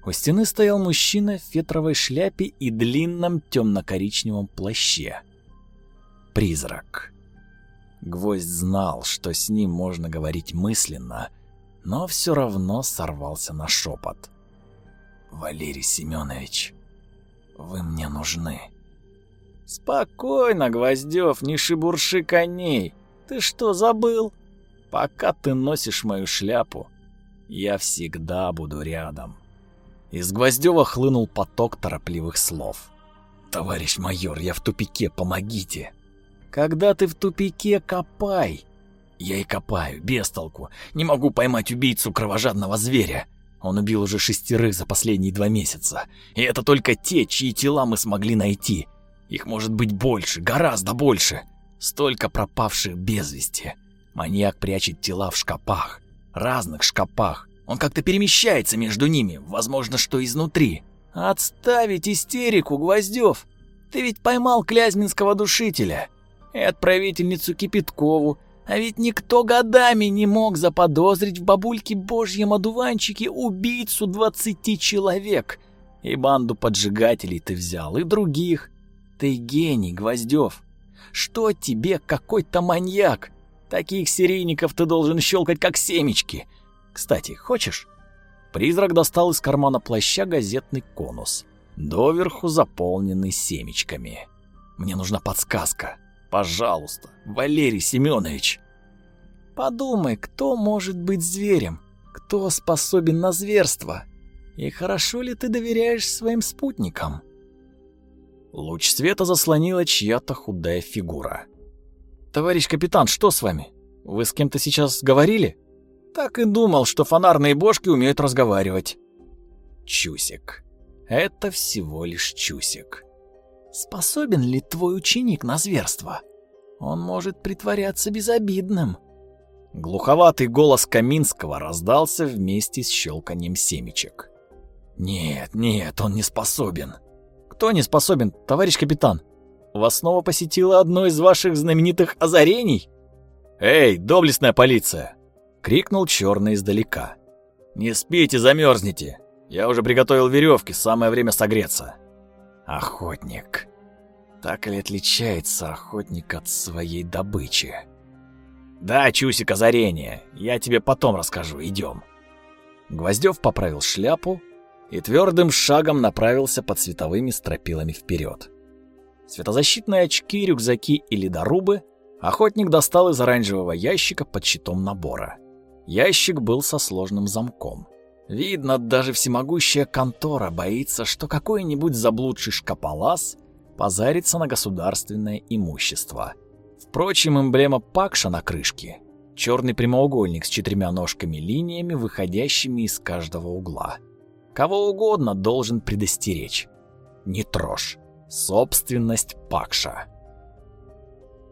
у стены стоял мужчина в фетровой шляпе и длинном темно-коричневом плаще. Призрак. Гвоздь знал, что с ним можно говорить мысленно, но все равно сорвался на шепот. «Валерий Семенович, вы мне нужны». «Спокойно, Гвоздев, не шибурши коней. Ты что, забыл? Пока ты носишь мою шляпу, я всегда буду рядом». Из Гвоздева хлынул поток торопливых слов. «Товарищ майор, я в тупике, помогите!» «Когда ты в тупике, копай!» «Я и копаю, без толку. Не могу поймать убийцу кровожадного зверя. Он убил уже шестерых за последние два месяца. И это только те, чьи тела мы смогли найти. Их может быть больше, гораздо больше. Столько пропавших без вести. Маньяк прячет тела в шкапах. Разных шкапах. Он как-то перемещается между ними, возможно, что изнутри. Отставить истерику, Гвоздев. Ты ведь поймал Клязьминского душителя и отправительницу Кипяткову, а ведь никто годами не мог заподозрить в бабульке божьем одуванчике убийцу двадцати человек. И банду поджигателей ты взял, и других. Ты гений, Гвоздев. Что тебе какой-то маньяк? Таких серийников ты должен щелкать как семечки. Кстати, хочешь? Призрак достал из кармана плаща газетный конус, доверху заполненный семечками. Мне нужна подсказка. Пожалуйста, Валерий Семенович. Подумай, кто может быть зверем? Кто способен на зверство? И хорошо ли ты доверяешь своим спутникам? Луч света заслонила чья-то худая фигура. «Товарищ капитан, что с вами? Вы с кем-то сейчас говорили?» Так и думал, что фонарные бошки умеют разговаривать. Чусик. Это всего лишь Чусик. Способен ли твой ученик на зверство? Он может притворяться безобидным. Глуховатый голос Каминского раздался вместе с щелканием семечек. Нет, нет, он не способен. Кто не способен, товарищ капитан? вас снова посетило одно из ваших знаменитых озарений? Эй, доблестная полиция! крикнул черный издалека. Не спите, замерзнете. Я уже приготовил веревки, самое время согреться. Охотник. Так ли отличается охотник от своей добычи? Да, Чусик, озарение. Я тебе потом расскажу, идем. Гвоздев поправил шляпу и твердым шагом направился под световыми стропилами вперед. Светозащитные очки, рюкзаки и ледорубы охотник достал из оранжевого ящика под щитом набора. Ящик был со сложным замком. Видно, даже всемогущая контора боится, что какой-нибудь заблудший шкаполаз позарится на государственное имущество. Впрочем, эмблема Пакша на крышке — черный прямоугольник с четырьмя ножками-линиями, выходящими из каждого угла. Кого угодно должен предостеречь. Не трожь. Собственность Пакша.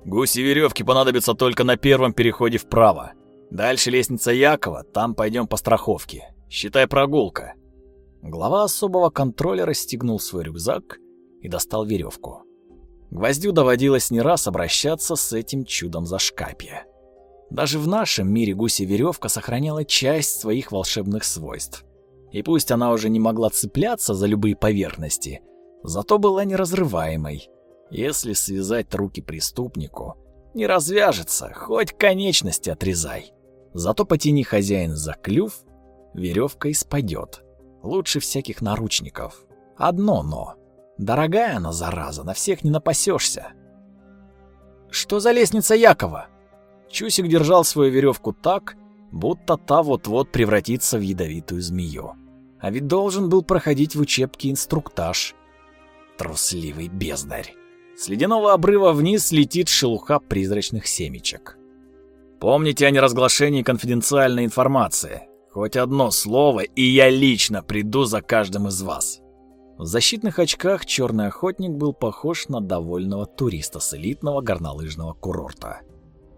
Гуси веревки понадобятся только на первом переходе вправо. Дальше лестница Якова, там пойдем по страховке. Считай прогулка. Глава особого контроля расстегнул свой рюкзак и достал веревку. Гвоздю доводилось не раз обращаться с этим чудом за шкапья. Даже в нашем мире гуси-веревка сохраняла часть своих волшебных свойств. И пусть она уже не могла цепляться за любые поверхности, зато была неразрываемой. Если связать руки преступнику, не развяжется, хоть конечности отрезай. Зато потяни хозяин за клюв, веревка испадет. Лучше всяких наручников. Одно но. Дорогая она, зараза, на всех не напасешься. Что за лестница Якова? Чусик держал свою веревку так, будто та вот-вот превратится в ядовитую змею. А ведь должен был проходить в учебке инструктаж. Трусливый бездарь. С ледяного обрыва вниз летит шелуха призрачных семечек. Помните о неразглашении конфиденциальной информации. Хоть одно слово, и я лично приду за каждым из вас. В защитных очках черный охотник был похож на довольного туриста с элитного горнолыжного курорта.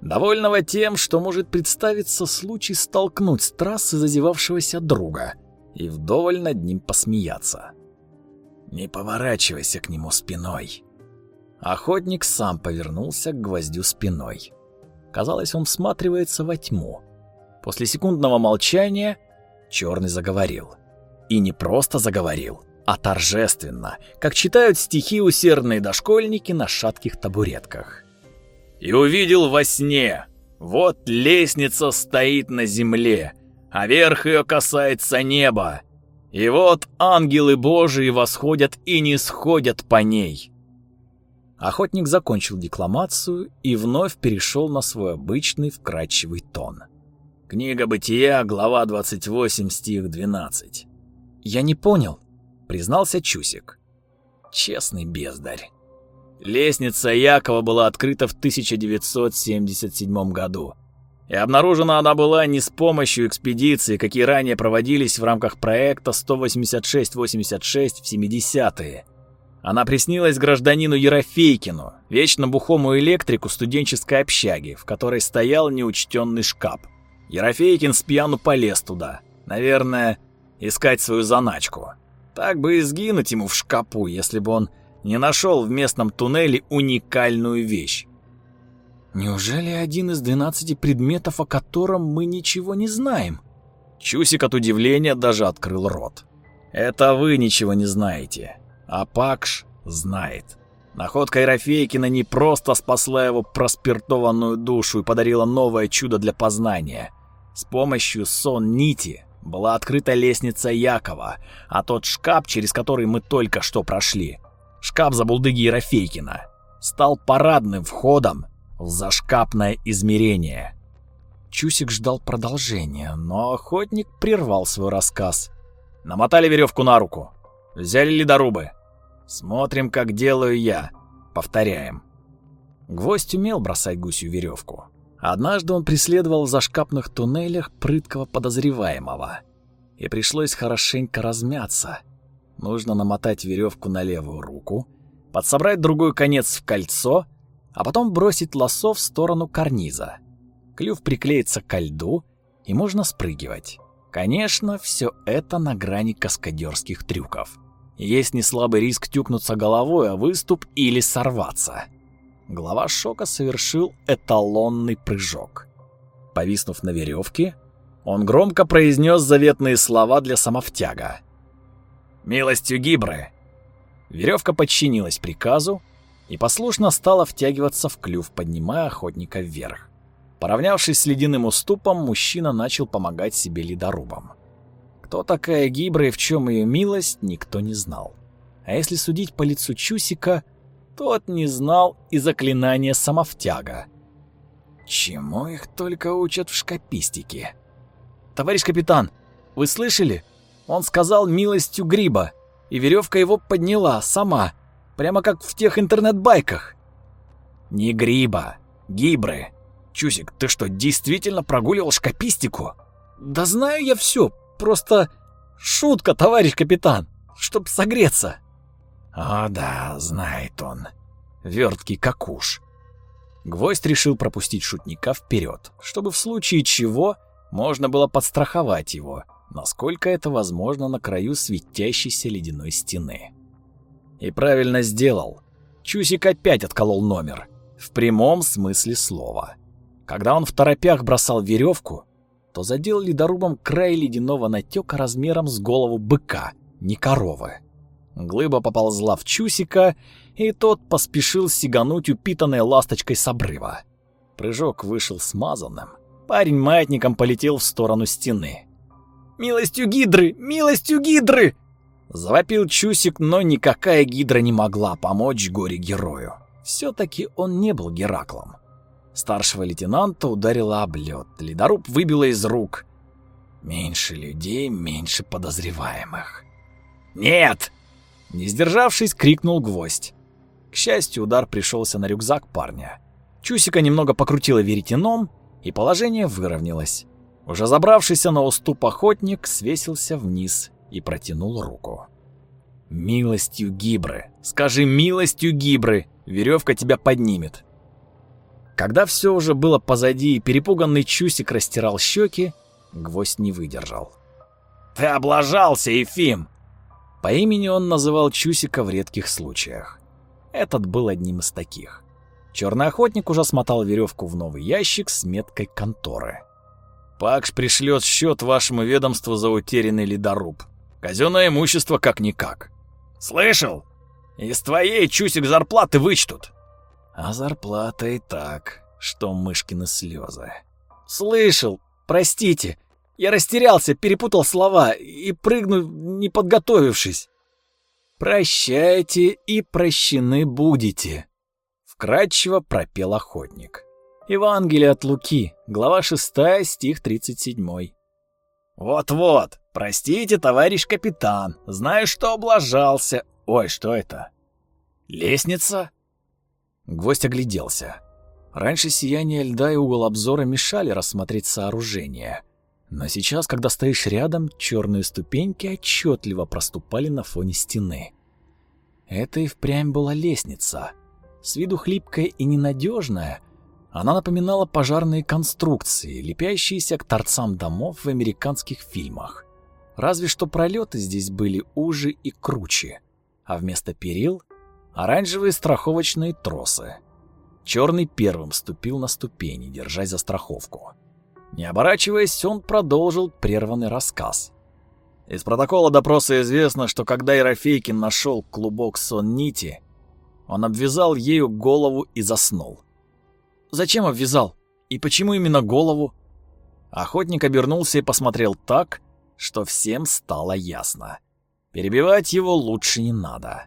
Довольного тем, что может представиться случай столкнуть с трассы зазевавшегося друга и вдоволь над ним посмеяться. Не поворачивайся к нему спиной. Охотник сам повернулся к гвоздю спиной. Казалось, он всматривается во тьму. После секундного молчания черный заговорил. И не просто заговорил, а торжественно, как читают стихи усердные дошкольники на шатких табуретках. «И увидел во сне, вот лестница стоит на земле, а верх ее касается неба, и вот ангелы Божии восходят и не сходят по ней». Охотник закончил декламацию и вновь перешел на свой обычный вкрадчивый тон. Книга Бытия, глава 28, стих 12. «Я не понял», — признался Чусик. Честный бездарь. Лестница Якова была открыта в 1977 году. И обнаружена она была не с помощью экспедиций, какие ранее проводились в рамках проекта 186-86 в 70-е. Она приснилась гражданину Ерофейкину, вечно бухому электрику студенческой общаги, в которой стоял неучтенный шкаф. Ерофейкин с пьяну полез туда. Наверное, искать свою заначку. Так бы и сгинуть ему в шкапу, если бы он не нашел в местном туннеле уникальную вещь. Неужели один из двенадцати предметов, о котором мы ничего не знаем? Чусик от удивления даже открыл рот. Это вы ничего не знаете. А Пакш знает. Находка Ерофейкина не просто спасла его проспиртованную душу и подарила новое чудо для познания. С помощью сон-нити была открыта лестница Якова, а тот шкаф, через который мы только что прошли, шкаф за булдыги Ерофейкина, стал парадным входом в зашкапное измерение. Чусик ждал продолжения, но охотник прервал свой рассказ. Намотали веревку на руку. Взяли ледорубы. Смотрим, как делаю я. Повторяем. Гвоздь умел бросать гусью веревку. Однажды он преследовал в зашкапных туннелях прыткого подозреваемого. И пришлось хорошенько размяться. Нужно намотать веревку на левую руку, подсобрать другой конец в кольцо, а потом бросить лосо в сторону карниза. Клюв приклеится ко льду, и можно спрыгивать. Конечно, все это на грани каскадерских трюков. Есть неслабый риск тюкнуться головой о выступ или сорваться. Глава шока совершил эталонный прыжок. Повиснув на веревке, он громко произнес заветные слова для самовтяга. «Милостью Гибры!» Веревка подчинилась приказу и послушно стала втягиваться в клюв, поднимая охотника вверх. Поравнявшись с ледяным уступом, мужчина начал помогать себе ледорубам. Кто такая Гибра и в чем ее милость, никто не знал. А если судить по лицу Чусика, тот не знал и заклинания самовтяга. Чему их только учат в шкапистике? «Товарищ капитан, вы слышали? Он сказал милостью Гриба, и веревка его подняла сама, прямо как в тех интернет-байках». «Не Гриба, Гибры. Чусик, ты что, действительно прогуливал шкапистику?» «Да знаю я все, Просто шутка, товарищ капитан, чтоб согреться. О да, знает он. Верткий как уж. Гвоздь решил пропустить шутника вперед, чтобы в случае чего можно было подстраховать его, насколько это возможно на краю светящейся ледяной стены. И правильно сделал. Чусик опять отколол номер. В прямом смысле слова. Когда он в торопях бросал веревку, то задел ледорубом край ледяного натека размером с голову быка, не коровы. Глыба поползла в Чусика, и тот поспешил сигануть упитанной ласточкой с обрыва. Прыжок вышел смазанным. Парень маятником полетел в сторону стены. «Милостью гидры! Милостью гидры!» Завопил Чусик, но никакая гидра не могла помочь горе-герою. Все-таки он не был Гераклом. Старшего лейтенанта ударила об лед. Ледоруб выбило из рук. Меньше людей, меньше подозреваемых. «Нет!» Не сдержавшись, крикнул гвоздь. К счастью, удар пришелся на рюкзак парня. Чусика немного покрутила веретеном, и положение выровнялось. Уже забравшийся на уступ охотник свесился вниз и протянул руку. «Милостью Гибры! Скажи милостью Гибры! Веревка тебя поднимет!» Когда все уже было позади и перепуганный Чусик растирал щеки, гвоздь не выдержал. «Ты облажался, Ефим!» По имени он называл Чусика в редких случаях. Этот был одним из таких. Черный охотник уже смотал веревку в новый ящик с меткой конторы. «Пакш пришлет счет вашему ведомству за утерянный ледоруб. Казенное имущество как-никак». «Слышал? Из твоей Чусик зарплаты вычтут». А зарплата и так, что мышкины слезы. Слышал, простите, я растерялся, перепутал слова и прыгну, не подготовившись. Прощайте и прощены будете, вкратчиво пропел охотник. Евангелие от Луки, глава 6, стих 37. Вот-вот, простите, товарищ капитан, знаю, что облажался. Ой, что это? Лестница? Гвоздь огляделся. Раньше сияние льда и угол обзора мешали рассмотреть сооружение. Но сейчас, когда стоишь рядом, черные ступеньки отчетливо проступали на фоне стены. Это и впрямь была лестница. С виду хлипкая и ненадежная, она напоминала пожарные конструкции, лепящиеся к торцам домов в американских фильмах. Разве что пролеты здесь были уже и круче, а вместо перил оранжевые страховочные тросы. Черный первым ступил на ступени, держась за страховку. Не оборачиваясь, он продолжил прерванный рассказ. Из протокола допроса известно, что когда Ерофейкин нашел клубок сон-нити, он обвязал ею голову и заснул. Зачем обвязал? И почему именно голову? Охотник обернулся и посмотрел так, что всем стало ясно. Перебивать его лучше не надо.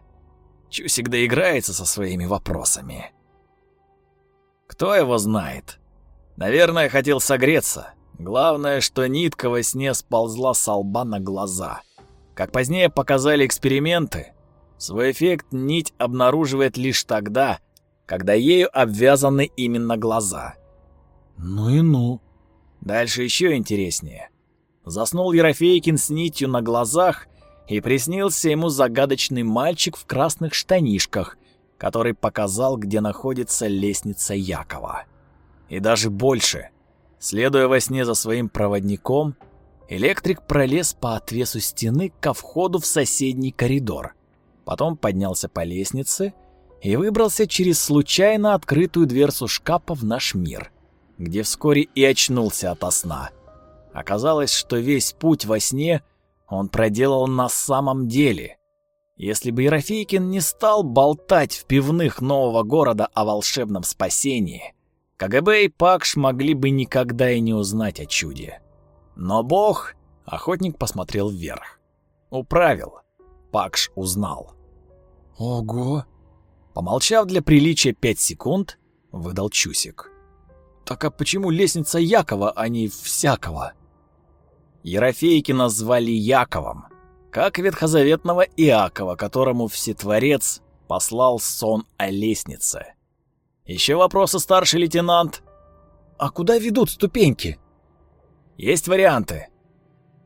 Чусик доиграется со своими вопросами. Кто его знает? Наверное, хотел согреться. Главное, что нитка во сне сползла с лба на глаза. Как позднее показали эксперименты, свой эффект нить обнаруживает лишь тогда, когда ею обвязаны именно глаза. Ну и ну. Дальше еще интереснее. Заснул Ерофейкин с нитью на глазах и приснился ему загадочный мальчик в красных штанишках, который показал, где находится лестница Якова. И даже больше. Следуя во сне за своим проводником, электрик пролез по отвесу стены ко входу в соседний коридор. Потом поднялся по лестнице и выбрался через случайно открытую дверцу шкафа в наш мир, где вскоре и очнулся ото сна. Оказалось, что весь путь во сне он проделал на самом деле. Если бы Ерофейкин не стал болтать в пивных нового города о волшебном спасении, КГБ и Пакш могли бы никогда и не узнать о чуде. Но бог, охотник посмотрел вверх. Управил. Пакш узнал. Ого! Помолчав для приличия пять секунд, выдал Чусик. Так а почему лестница Якова, а не всякого? Ерофейкина назвали Яковом, как ветхозаветного Иакова, которому Всетворец послал сон о лестнице. Еще вопросы, старший лейтенант? А куда ведут ступеньки? Есть варианты.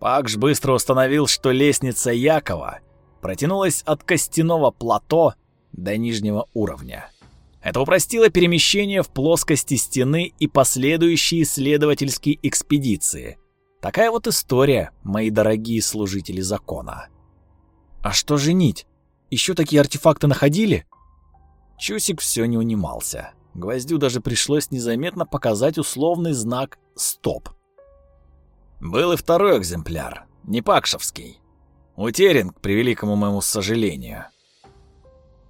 Пакш быстро установил, что лестница Якова протянулась от костяного плато до нижнего уровня. Это упростило перемещение в плоскости стены и последующие исследовательские экспедиции – Такая вот история, мои дорогие служители закона. А что же нить? Еще такие артефакты находили? Чусик все не унимался. Гвоздю даже пришлось незаметно показать условный знак «Стоп». Был и второй экземпляр, не пакшевский. Утерян, к превеликому моему сожалению.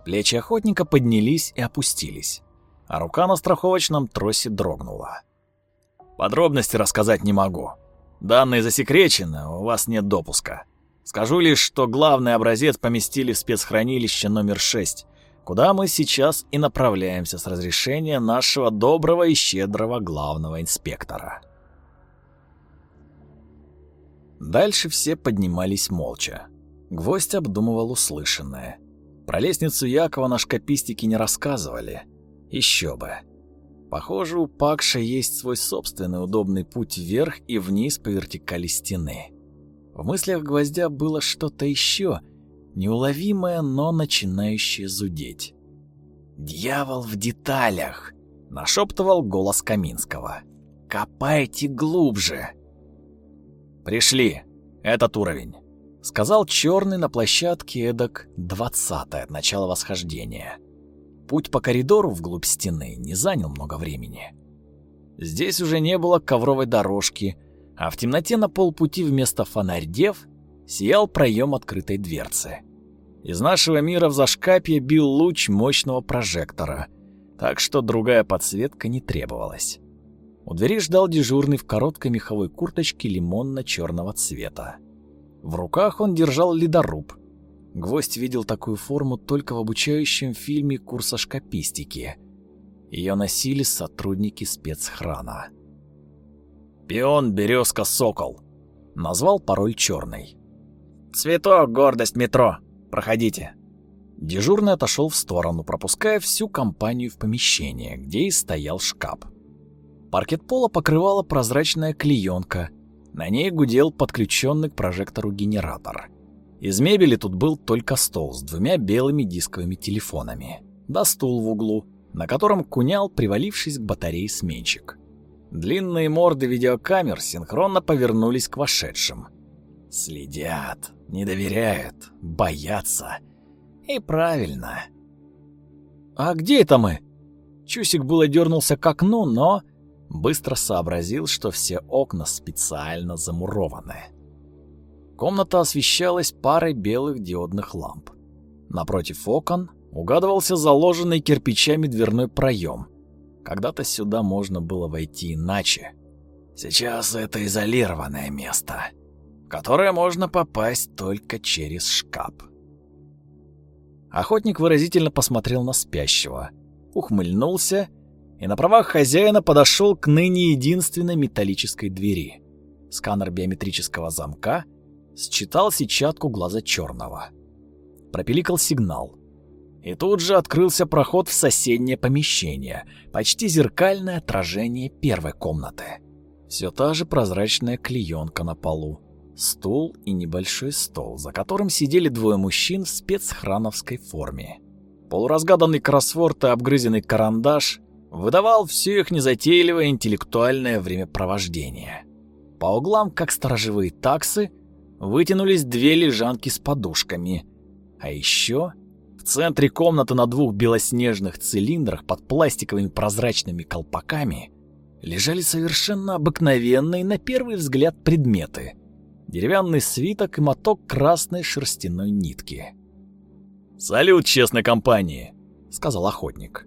Плечи охотника поднялись и опустились, а рука на страховочном тросе дрогнула. Подробности рассказать не могу. Данные засекречены, у вас нет допуска. Скажу лишь, что главный образец поместили в спецхранилище номер 6, куда мы сейчас и направляемся с разрешения нашего доброго и щедрого главного инспектора. Дальше все поднимались молча. Гвоздь обдумывал услышанное. Про лестницу Якова на шкапистике не рассказывали. Еще бы. Похоже, у Пакша есть свой собственный удобный путь вверх и вниз по вертикали стены. В мыслях гвоздя было что-то еще, неуловимое, но начинающее зудеть. «Дьявол в деталях!» — нашептывал голос Каминского. «Копайте глубже!» «Пришли! Этот уровень!» — сказал черный на площадке эдак двадцатое от начала восхождения. Путь по коридору вглубь стены не занял много времени. Здесь уже не было ковровой дорожки, а в темноте на полпути вместо фонарь-дев сиял проем открытой дверцы. Из нашего мира в зашкапье бил луч мощного прожектора, так что другая подсветка не требовалась. У двери ждал дежурный в короткой меховой курточке лимонно-черного цвета. В руках он держал ледоруб, Гвоздь видел такую форму только в обучающем фильме курса шкапистики. Ее носили сотрудники спецхрана. «Пион, березка, сокол», — назвал пароль черный. «Цветок, гордость метро. Проходите». Дежурный отошел в сторону, пропуская всю компанию в помещение, где и стоял шкаф. Паркет пола покрывала прозрачная клеенка. На ней гудел подключенный к прожектору генератор. Из мебели тут был только стол с двумя белыми дисковыми телефонами, да стул в углу, на котором кунял, привалившись к батарее сменщик. Длинные морды видеокамер синхронно повернулись к вошедшим. Следят, не доверяют, боятся. И правильно. «А где это мы?» Чусик было дернулся к окну, но быстро сообразил, что все окна специально замурованы. Комната освещалась парой белых диодных ламп. Напротив окон угадывался заложенный кирпичами дверной проем. Когда-то сюда можно было войти иначе. Сейчас это изолированное место, в которое можно попасть только через шкаф. Охотник выразительно посмотрел на спящего, ухмыльнулся и на правах хозяина подошел к ныне единственной металлической двери. Сканер биометрического замка считал сетчатку глаза черного. Пропиликал сигнал. И тут же открылся проход в соседнее помещение, почти зеркальное отражение первой комнаты. Все та же прозрачная клеенка на полу, стул и небольшой стол, за которым сидели двое мужчин в спецхрановской форме. Полуразгаданный кроссворд и обгрызенный карандаш выдавал все их незатейливое интеллектуальное времяпровождение. По углам, как сторожевые таксы, вытянулись две лежанки с подушками, а еще В центре комнаты на двух белоснежных цилиндрах под пластиковыми прозрачными колпаками лежали совершенно обыкновенные на первый взгляд предметы. Деревянный свиток и моток красной шерстяной нитки. «Салют честной компании», — сказал охотник.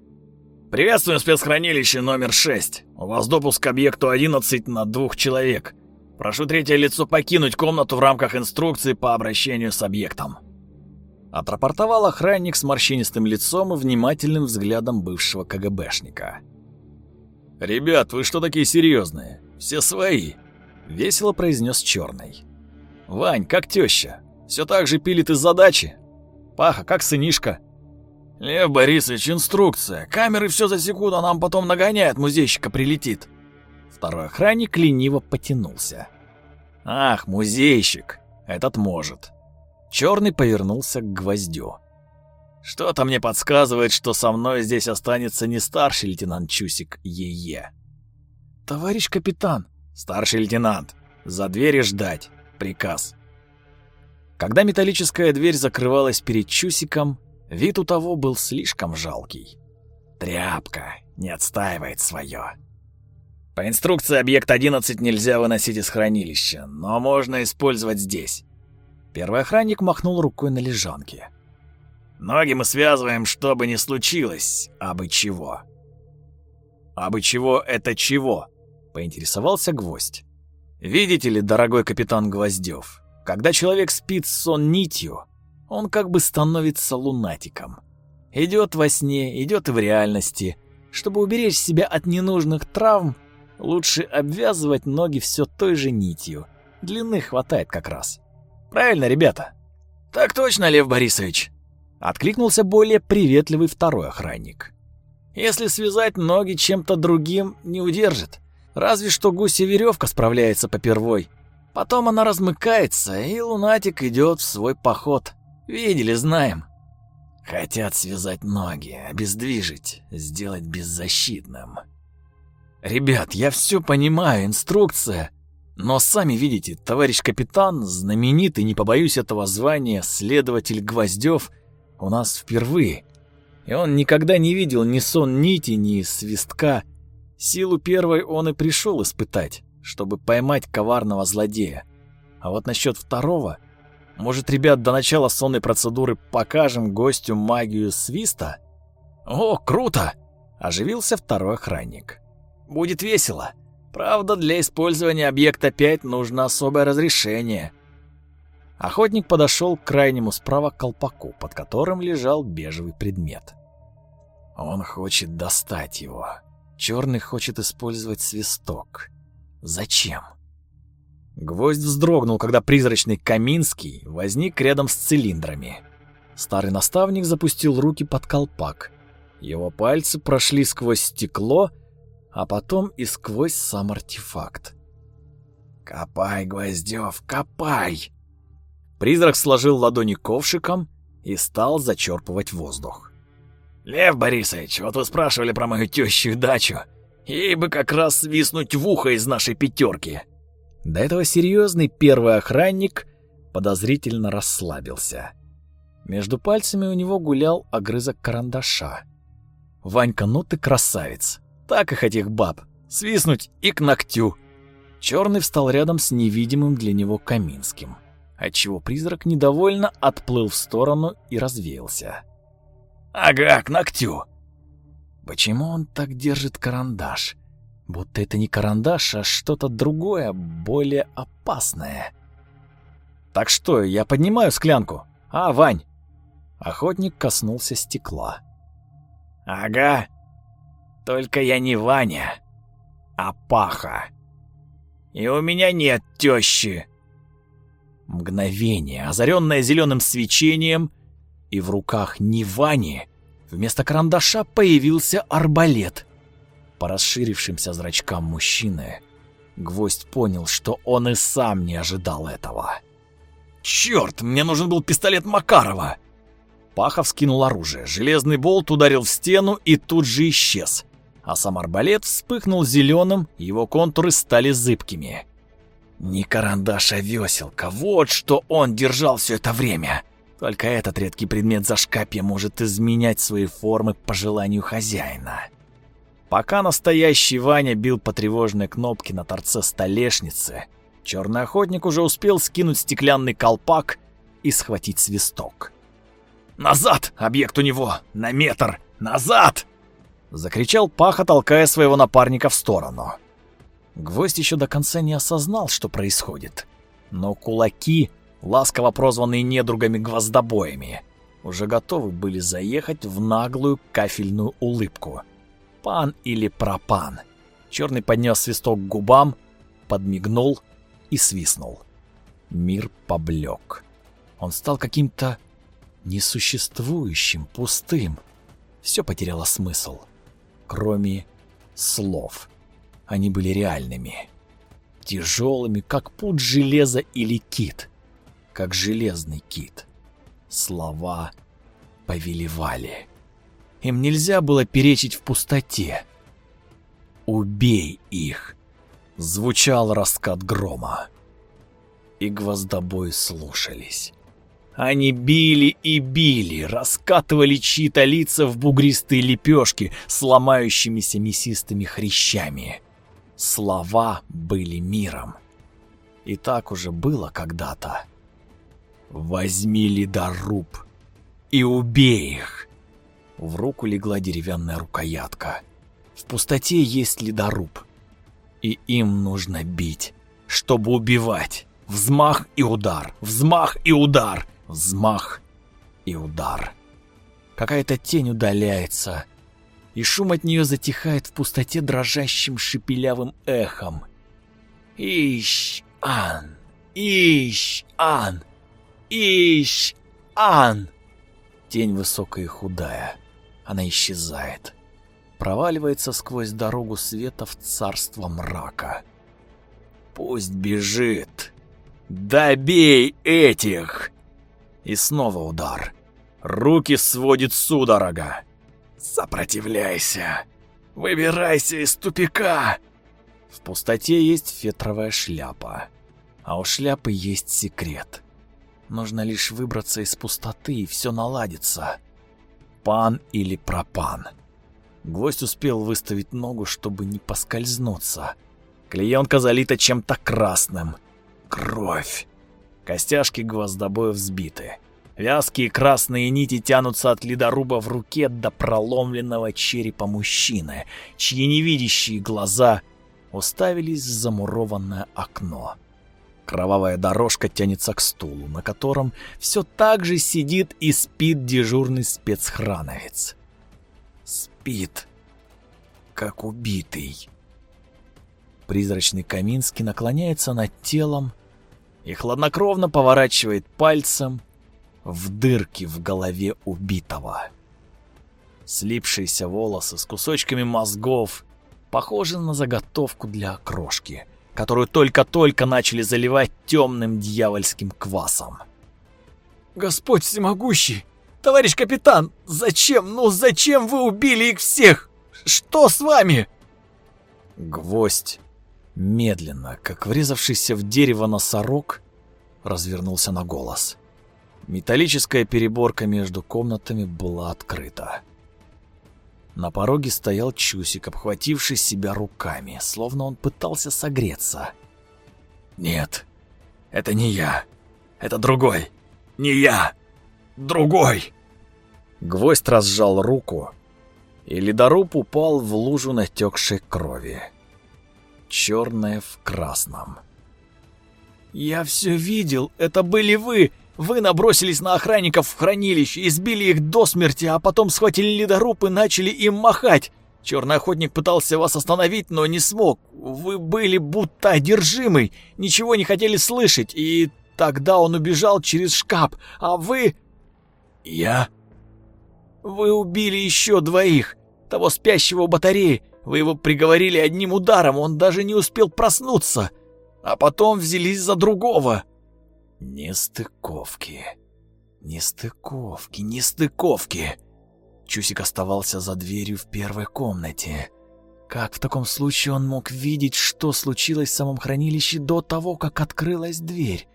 «Приветствуем спецхранилище номер 6. У вас допуск к объекту 11 на двух человек. Прошу третье лицо покинуть комнату в рамках инструкции по обращению с объектом». Отрапортовал охранник с морщинистым лицом и внимательным взглядом бывшего КГБшника. «Ребят, вы что такие серьезные? Все свои!» — весело произнес черный. «Вань, как теща? Все так же пилит из задачи? Паха, как сынишка?» «Лев Борисович, инструкция. Камеры все засекут, а нам потом нагоняет, музейщика прилетит». Второй охранник лениво потянулся. «Ах, музейщик, этот может». Черный повернулся к гвоздю. Что-то мне подсказывает, что со мной здесь останется не старший лейтенант Чусик ЕЕ. Товарищ капитан, старший лейтенант, за дверью ждать. Приказ. Когда металлическая дверь закрывалась перед Чусиком, вид у того был слишком жалкий. Тряпка не отстаивает свое. По инструкции объект 11 нельзя выносить из хранилища, но можно использовать здесь. Первый охранник махнул рукой на лежанке. Ноги мы связываем, что бы ни случилось, а бы чего. А бы чего — это чего? Поинтересовался гвоздь. Видите ли, дорогой капитан Гвоздев, когда человек спит сон нитью, он как бы становится лунатиком. Идет во сне, идет и в реальности. Чтобы уберечь себя от ненужных травм, лучше обвязывать ноги все той же нитью. Длины хватает как раз. Правильно, ребята? Так точно, Лев Борисович. Откликнулся более приветливый второй охранник. Если связать ноги чем-то другим, не удержит. Разве что гуся веревка справляется попервой. Потом она размыкается, и лунатик идет в свой поход. Видели, знаем. Хотят связать ноги, обездвижить, сделать беззащитным. Ребят, я все понимаю, инструкция. Но сами видите, товарищ капитан, знаменитый, не побоюсь этого звания, следователь Гвоздев — у нас впервые. И он никогда не видел ни сон нити, ни свистка. Силу первой он и пришел испытать, чтобы поймать коварного злодея. А вот насчет второго... Может, ребят, до начала сонной процедуры покажем гостю магию свиста? О, круто! Оживился второй охранник. Будет весело. Правда, для использования объекта 5 нужно особое разрешение. Охотник подошел к крайнему справа колпаку, под которым лежал бежевый предмет. Он хочет достать его. Черный хочет использовать свисток. Зачем? Гвоздь вздрогнул, когда призрачный Каминский возник рядом с цилиндрами. Старый наставник запустил руки под колпак. Его пальцы прошли сквозь стекло, а потом и сквозь сам артефакт. «Копай, Гвоздев, копай!» Призрак сложил ладони ковшиком и стал зачерпывать воздух. «Лев Борисович, вот вы спрашивали про мою тещу и дачу. Ей бы как раз свистнуть в ухо из нашей пятерки». До этого серьезный первый охранник подозрительно расслабился. Между пальцами у него гулял огрызок карандаша. «Ванька, ну ты красавец! Так их этих баб! Свистнуть и к ногтю!» Черный встал рядом с невидимым для него Каминским отчего призрак недовольно отплыл в сторону и развеялся. «Ага, к ногтю!» Почему он так держит карандаш? Будто это не карандаш, а что-то другое, более опасное. «Так что, я поднимаю склянку? А, Вань?» Охотник коснулся стекла. «Ага, только я не Ваня, а Паха. И у меня нет тещи!» Мгновение, озаренное зеленым свечением, и в руках Нивани вместо карандаша появился арбалет. По расширившимся зрачкам мужчины Гвоздь понял, что он и сам не ожидал этого. «Черт, мне нужен был пистолет Макарова!» Пахов скинул оружие, железный болт ударил в стену и тут же исчез. А сам арбалет вспыхнул зеленым, его контуры стали зыбкими. Не карандаш, а веселка. Вот что он держал все это время. Только этот редкий предмет зашкапья может изменять свои формы по желанию хозяина. Пока настоящий Ваня бил по тревожной кнопке на торце столешницы, черный охотник уже успел скинуть стеклянный колпак и схватить свисток. «Назад! Объект у него! На метр! Назад!» Закричал Паха, толкая своего напарника в сторону. Гвоздь еще до конца не осознал, что происходит. Но кулаки, ласково прозванные недругами гвоздобоями, уже готовы были заехать в наглую кафельную улыбку. Пан или пропан. Черный поднес свисток к губам, подмигнул и свистнул. Мир поблек. Он стал каким-то несуществующим, пустым. Все потеряло смысл, кроме слов. Они были реальными, тяжелыми, как путь железа или кит, как железный кит. Слова повелевали. Им нельзя было перечить в пустоте. «Убей их!» — звучал раскат грома. И гвоздобои слушались. Они били и били, раскатывали чьи-то лица в бугристые лепешки с ломающимися мясистыми хрящами. Слова были миром. И так уже было когда-то. «Возьми ледоруб и убей их!» В руку легла деревянная рукоятка. В пустоте есть ледоруб. И им нужно бить, чтобы убивать. Взмах и удар, взмах и удар — Взмах и удар. Какая-то тень удаляется, и шум от нее затихает в пустоте дрожащим шепелявым эхом. Ищ-ан! Ищ-ан! Ищ-ан! Тень высокая и худая. Она исчезает. Проваливается сквозь дорогу света в царство мрака. Пусть бежит. Добей этих! И снова удар. Руки сводит судорога. Сопротивляйся. Выбирайся из тупика. В пустоте есть фетровая шляпа. А у шляпы есть секрет. Нужно лишь выбраться из пустоты, и все наладится. Пан или пропан. Гвоздь успел выставить ногу, чтобы не поскользнуться. Клеенка залита чем-то красным. Кровь. Костяшки гвоздобоя взбиты. Вязкие красные нити тянутся от ледоруба в руке до проломленного черепа мужчины, чьи невидящие глаза уставились в замурованное окно. Кровавая дорожка тянется к стулу, на котором все так же сидит и спит дежурный спецхрановец. Спит, как убитый. Призрачный Каминский наклоняется над телом, и хладнокровно поворачивает пальцем в дырки в голове убитого. Слипшиеся волосы с кусочками мозгов похожи на заготовку для окрошки, которую только-только начали заливать темным дьявольским квасом. «Господь всемогущий! Товарищ капитан! Зачем, ну зачем вы убили их всех? Что с вами?» Гвоздь медленно, как врезавшийся в дерево носорог, развернулся на голос. Металлическая переборка между комнатами была открыта. На пороге стоял Чусик, обхвативший себя руками, словно он пытался согреться. «Нет, это не я. Это другой. Не я. Другой!» Гвоздь разжал руку, и ледоруб упал в лужу натекшей крови черное в красном. «Я все видел, это были вы! Вы набросились на охранников в хранилище, избили их до смерти, а потом схватили ледоруб и начали им махать. Черный охотник пытался вас остановить, но не смог. Вы были будто одержимый, ничего не хотели слышать, и тогда он убежал через шкаф, а вы...» «Я?» «Вы убили еще двоих, того спящего батареи, вы его приговорили одним ударом, он даже не успел проснуться. А потом взялись за другого. Нестыковки. Нестыковки, нестыковки. Чусик оставался за дверью в первой комнате. Как в таком случае он мог видеть, что случилось в самом хранилище до того, как открылась дверь?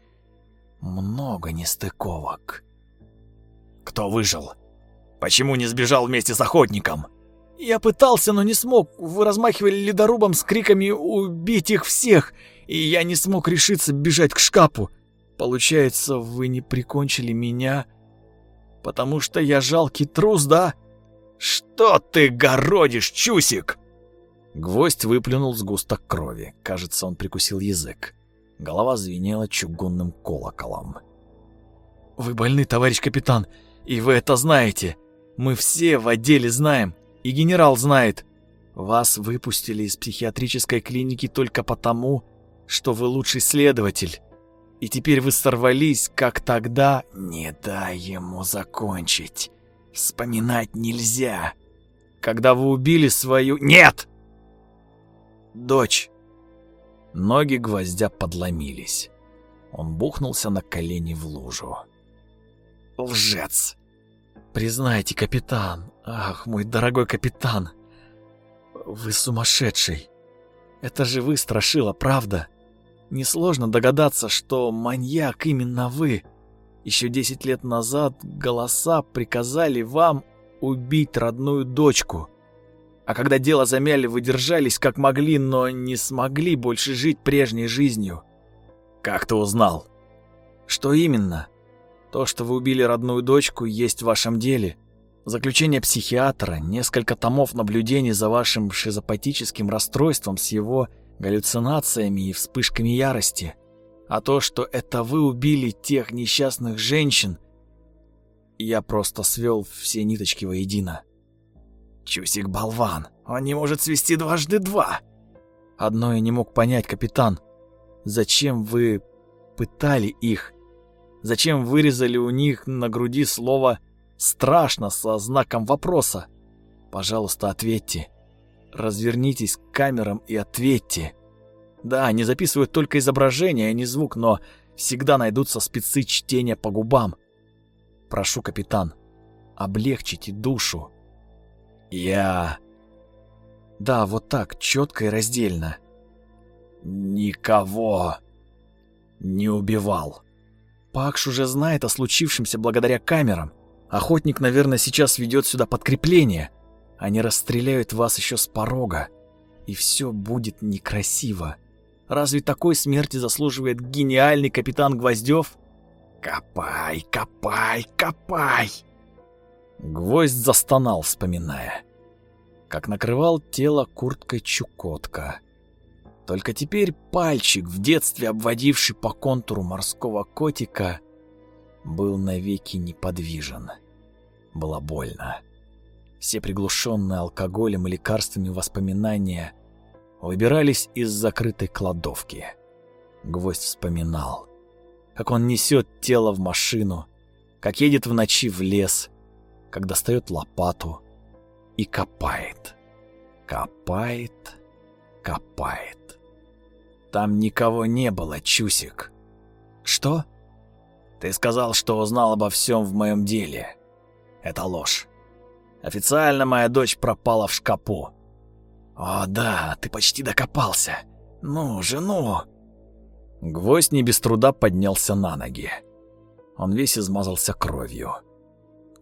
Много нестыковок. Кто выжил? Почему не сбежал вместе с охотником? Я пытался, но не смог. Вы размахивали ледорубом с криками «Убить их всех!» И я не смог решиться бежать к шкафу. Получается, вы не прикончили меня, потому что я жалкий трус, да? Что ты городишь, Чусик? Гвоздь выплюнул сгусток крови. Кажется, он прикусил язык. Голова звенела чугунным колоколом. «Вы больны, товарищ капитан, и вы это знаете. Мы все в отделе знаем, и генерал знает. Вас выпустили из психиатрической клиники только потому, что вы лучший следователь. И теперь вы сорвались, как тогда. Не дай ему закончить. Вспоминать нельзя. Когда вы убили свою... Нет! Дочь. Ноги гвоздя подломились. Он бухнулся на колени в лужу. Лжец. Признайте, капитан. Ах, мой дорогой капитан. Вы сумасшедший. Это же вы страшила, правда? Несложно догадаться, что маньяк именно вы. Еще десять лет назад голоса приказали вам убить родную дочку. А когда дело замяли, вы держались как могли, но не смогли больше жить прежней жизнью. Как ты узнал? Что именно? То, что вы убили родную дочку, есть в вашем деле. Заключение психиатра, несколько томов наблюдений за вашим шизопатическим расстройством с его галлюцинациями и вспышками ярости. А то, что это вы убили тех несчастных женщин, я просто свел все ниточки воедино. Чусик болван, он не может свести дважды два. Одно я не мог понять, капитан. Зачем вы пытали их? Зачем вырезали у них на груди слово «страшно» со знаком вопроса? Пожалуйста, ответьте. Развернитесь к камерам и ответьте. Да, они записывают только изображение, а не звук, но всегда найдутся спецы чтения по губам. Прошу, капитан, облегчите душу. Я... Да, вот так, четко и раздельно. Никого не убивал. Пакш уже знает о случившемся благодаря камерам. Охотник, наверное, сейчас ведет сюда подкрепление. Они расстреляют вас еще с порога, и все будет некрасиво. Разве такой смерти заслуживает гениальный капитан Гвоздев? Копай, копай, копай! Гвоздь застонал, вспоминая, как накрывал тело курткой Чукотка. Только теперь пальчик, в детстве обводивший по контуру морского котика, был навеки неподвижен. Было больно. Все приглушенные алкоголем и лекарствами воспоминания выбирались из закрытой кладовки. Гвоздь вспоминал, как он несет тело в машину, как едет в ночи в лес, как достает лопату и копает. Копает, копает. Там никого не было, Чусик. Что? Ты сказал, что узнал обо всем в моем деле. Это ложь. Официально моя дочь пропала в шкапу. О, да, ты почти докопался. Ну же, ну. Гвоздь не без труда поднялся на ноги. Он весь измазался кровью.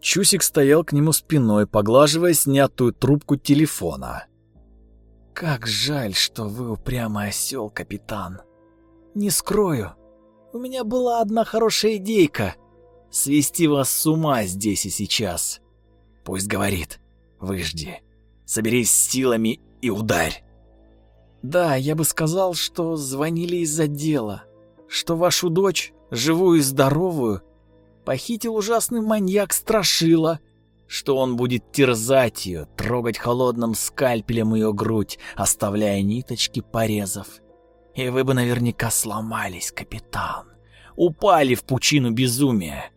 Чусик стоял к нему спиной, поглаживая снятую трубку телефона. «Как жаль, что вы упрямый осел, капитан. Не скрою, у меня была одна хорошая идейка — свести вас с ума здесь и сейчас. Пусть говорит. Выжди. Соберись силами и ударь. Да, я бы сказал, что звонили из-за дела. Что вашу дочь, живую и здоровую, похитил ужасный маньяк Страшила. Что он будет терзать ее, трогать холодным скальпелем ее грудь, оставляя ниточки порезов. И вы бы наверняка сломались, капитан. Упали в пучину безумия.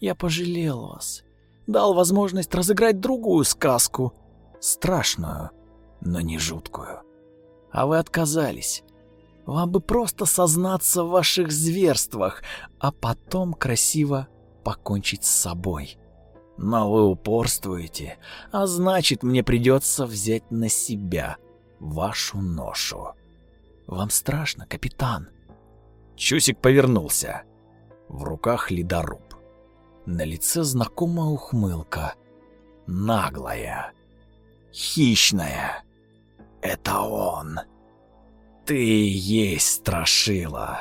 Я пожалел вас дал возможность разыграть другую сказку, страшную, но не жуткую. А вы отказались. Вам бы просто сознаться в ваших зверствах, а потом красиво покончить с собой. Но вы упорствуете, а значит, мне придется взять на себя вашу ношу. Вам страшно, капитан? Чусик повернулся. В руках ледоруб. На лице знакомая ухмылка. Наглая. Хищная. Это он. Ты есть страшила.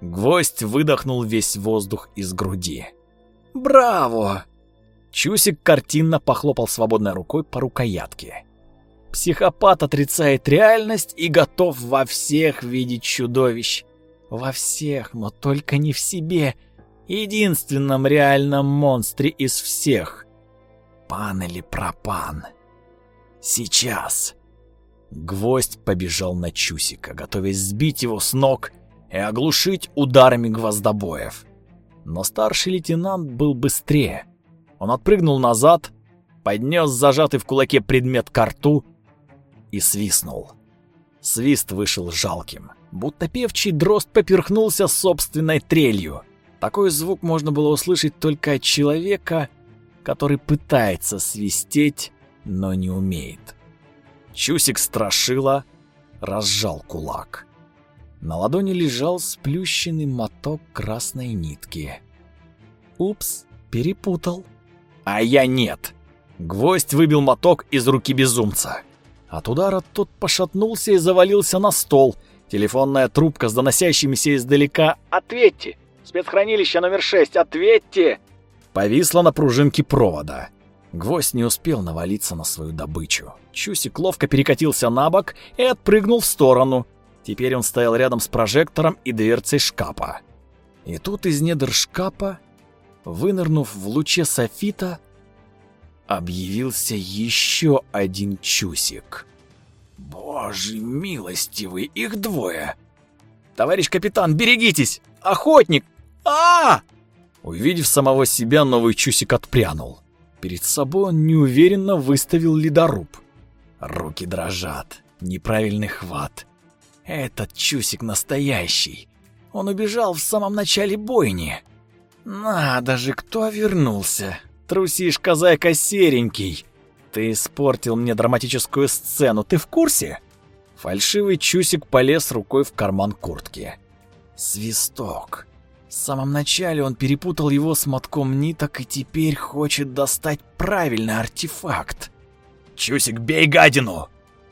Гвоздь выдохнул весь воздух из груди. «Браво!» Чусик картинно похлопал свободной рукой по рукоятке. Психопат отрицает реальность и готов во всех видеть чудовищ. Во всех, но только не в себе. Единственном реальном монстре из всех. Пан или пропан. Сейчас. Гвоздь побежал на Чусика, готовясь сбить его с ног и оглушить ударами гвоздобоев. Но старший лейтенант был быстрее. Он отпрыгнул назад, поднес зажатый в кулаке предмет к рту и свистнул. Свист вышел жалким, будто певчий дрозд поперхнулся собственной трелью. Такой звук можно было услышать только от человека, который пытается свистеть, но не умеет. Чусик страшила, разжал кулак. На ладони лежал сплющенный моток красной нитки. Упс, перепутал. А я нет. Гвоздь выбил моток из руки безумца. От удара тот пошатнулся и завалился на стол. Телефонная трубка с доносящимися издалека «Ответьте! Спецхранилище номер 6, ответьте!» Повисла на пружинке провода. Гвоздь не успел навалиться на свою добычу. Чусик ловко перекатился на бок и отпрыгнул в сторону. Теперь он стоял рядом с прожектором и дверцей шкафа. И тут из недр шкафа, вынырнув в луче софита, объявился еще один чусик. Боже милостивый, их двое. Товарищ капитан, берегитесь! Охотник! А! Увидев самого себя, новый чусик отпрянул. Перед собой он неуверенно выставил ледоруб. Руки дрожат, неправильный хват. Этот чусик настоящий. Он убежал в самом начале бойни. Надо же, кто вернулся. Трусишка зайка серенький. Ты испортил мне драматическую сцену, ты в курсе? Фальшивый чусик полез рукой в карман куртки. Свисток. В самом начале он перепутал его с мотком ниток и теперь хочет достать правильный артефакт. «Чусик, бей гадину!»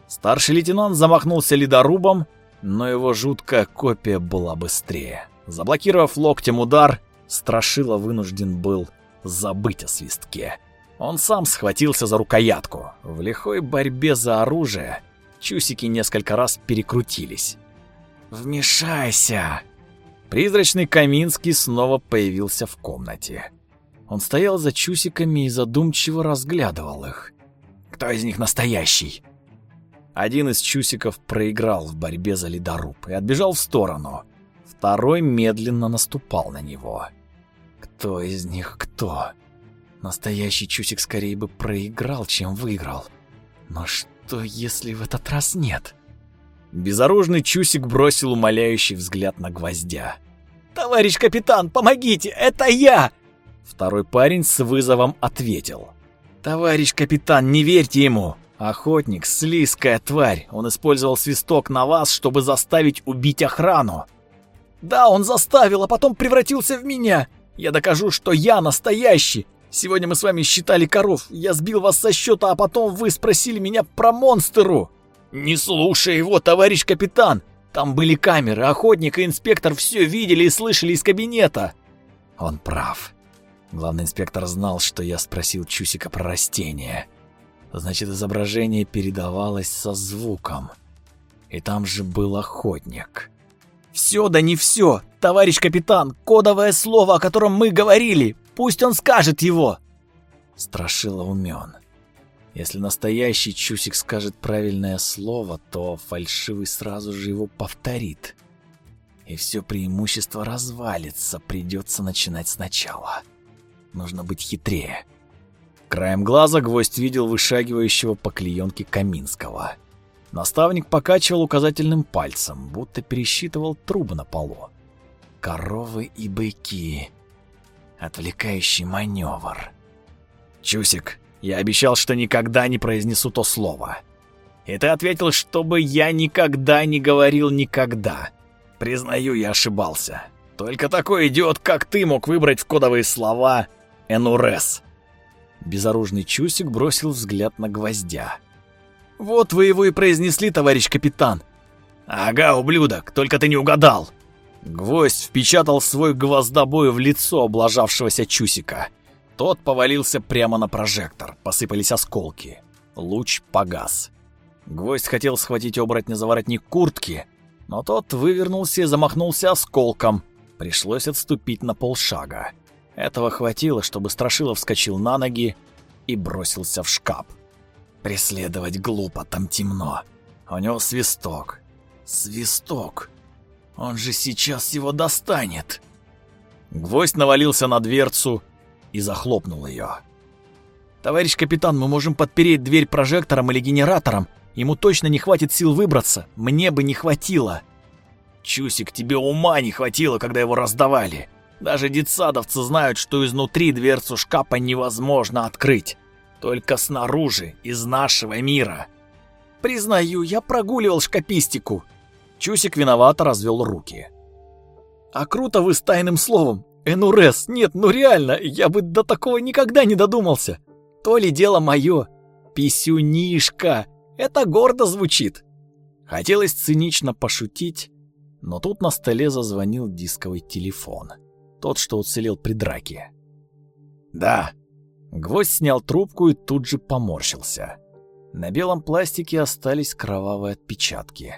Старший лейтенант замахнулся ледорубом, но его жуткая копия была быстрее. Заблокировав локтем удар, Страшила вынужден был забыть о свистке. Он сам схватился за рукоятку. В лихой борьбе за оружие чусики несколько раз перекрутились. «Вмешайся!» Призрачный Каминский снова появился в комнате. Он стоял за чусиками и задумчиво разглядывал их. «Кто из них настоящий?» Один из чусиков проиграл в борьбе за ледоруб и отбежал в сторону. Второй медленно наступал на него. Кто из них кто? Настоящий Чусик скорее бы проиграл, чем выиграл. Но что, если в этот раз нет? Безоружный Чусик бросил умоляющий взгляд на гвоздя. «Товарищ капитан, помогите, это я!» Второй парень с вызовом ответил. «Товарищ капитан, не верьте ему! Охотник — слизкая тварь. Он использовал свисток на вас, чтобы заставить убить охрану». «Да, он заставил, а потом превратился в меня. Я докажу, что я настоящий. Сегодня мы с вами считали коров. Я сбил вас со счета, а потом вы спросили меня про монстру. Не слушай его, товарищ капитан. Там были камеры, охотник и инспектор все видели и слышали из кабинета. Он прав. Главный инспектор знал, что я спросил Чусика про растения. Значит, изображение передавалось со звуком. И там же был охотник. «Все да не все! Товарищ капитан, кодовое слово, о котором мы говорили! Пусть он скажет его!» Страшила умен. Если настоящий Чусик скажет правильное слово, то фальшивый сразу же его повторит. И все преимущество развалится, придется начинать сначала. Нужно быть хитрее. Краем глаза гвоздь видел вышагивающего по клеенке Каминского — Наставник покачивал указательным пальцем, будто пересчитывал трубы на полу. Коровы и быки. Отвлекающий маневр. Чусик, я обещал, что никогда не произнесу то слово. И ты ответил, чтобы я никогда не говорил никогда. Признаю, я ошибался. Только такой идиот, как ты, мог выбрать в кодовые слова Энурес. Безоружный Чусик бросил взгляд на гвоздя. «Вот вы его и произнесли, товарищ капитан!» «Ага, ублюдок, только ты не угадал!» Гвоздь впечатал свой гвоздобой в лицо облажавшегося Чусика. Тот повалился прямо на прожектор, посыпались осколки. Луч погас. Гвоздь хотел схватить оборотня за воротник куртки, но тот вывернулся и замахнулся осколком. Пришлось отступить на полшага. Этого хватило, чтобы Страшилов вскочил на ноги и бросился в шкаф. Преследовать глупо, там темно. У него свисток. Свисток. Он же сейчас его достанет. Гвоздь навалился на дверцу и захлопнул ее. «Товарищ капитан, мы можем подпереть дверь прожектором или генератором. Ему точно не хватит сил выбраться. Мне бы не хватило». «Чусик, тебе ума не хватило, когда его раздавали. Даже детсадовцы знают, что изнутри дверцу шкафа невозможно открыть. Только снаружи, из нашего мира. Признаю, я прогуливал шкапистику. Чусик виновато развел руки. А круто вы с тайным словом. Энурес, нет, ну реально, я бы до такого никогда не додумался. То ли дело мое. Писюнишка. Это гордо звучит. Хотелось цинично пошутить, но тут на столе зазвонил дисковый телефон. Тот, что уцелел при драке. «Да». Гвоздь снял трубку и тут же поморщился. На белом пластике остались кровавые отпечатки.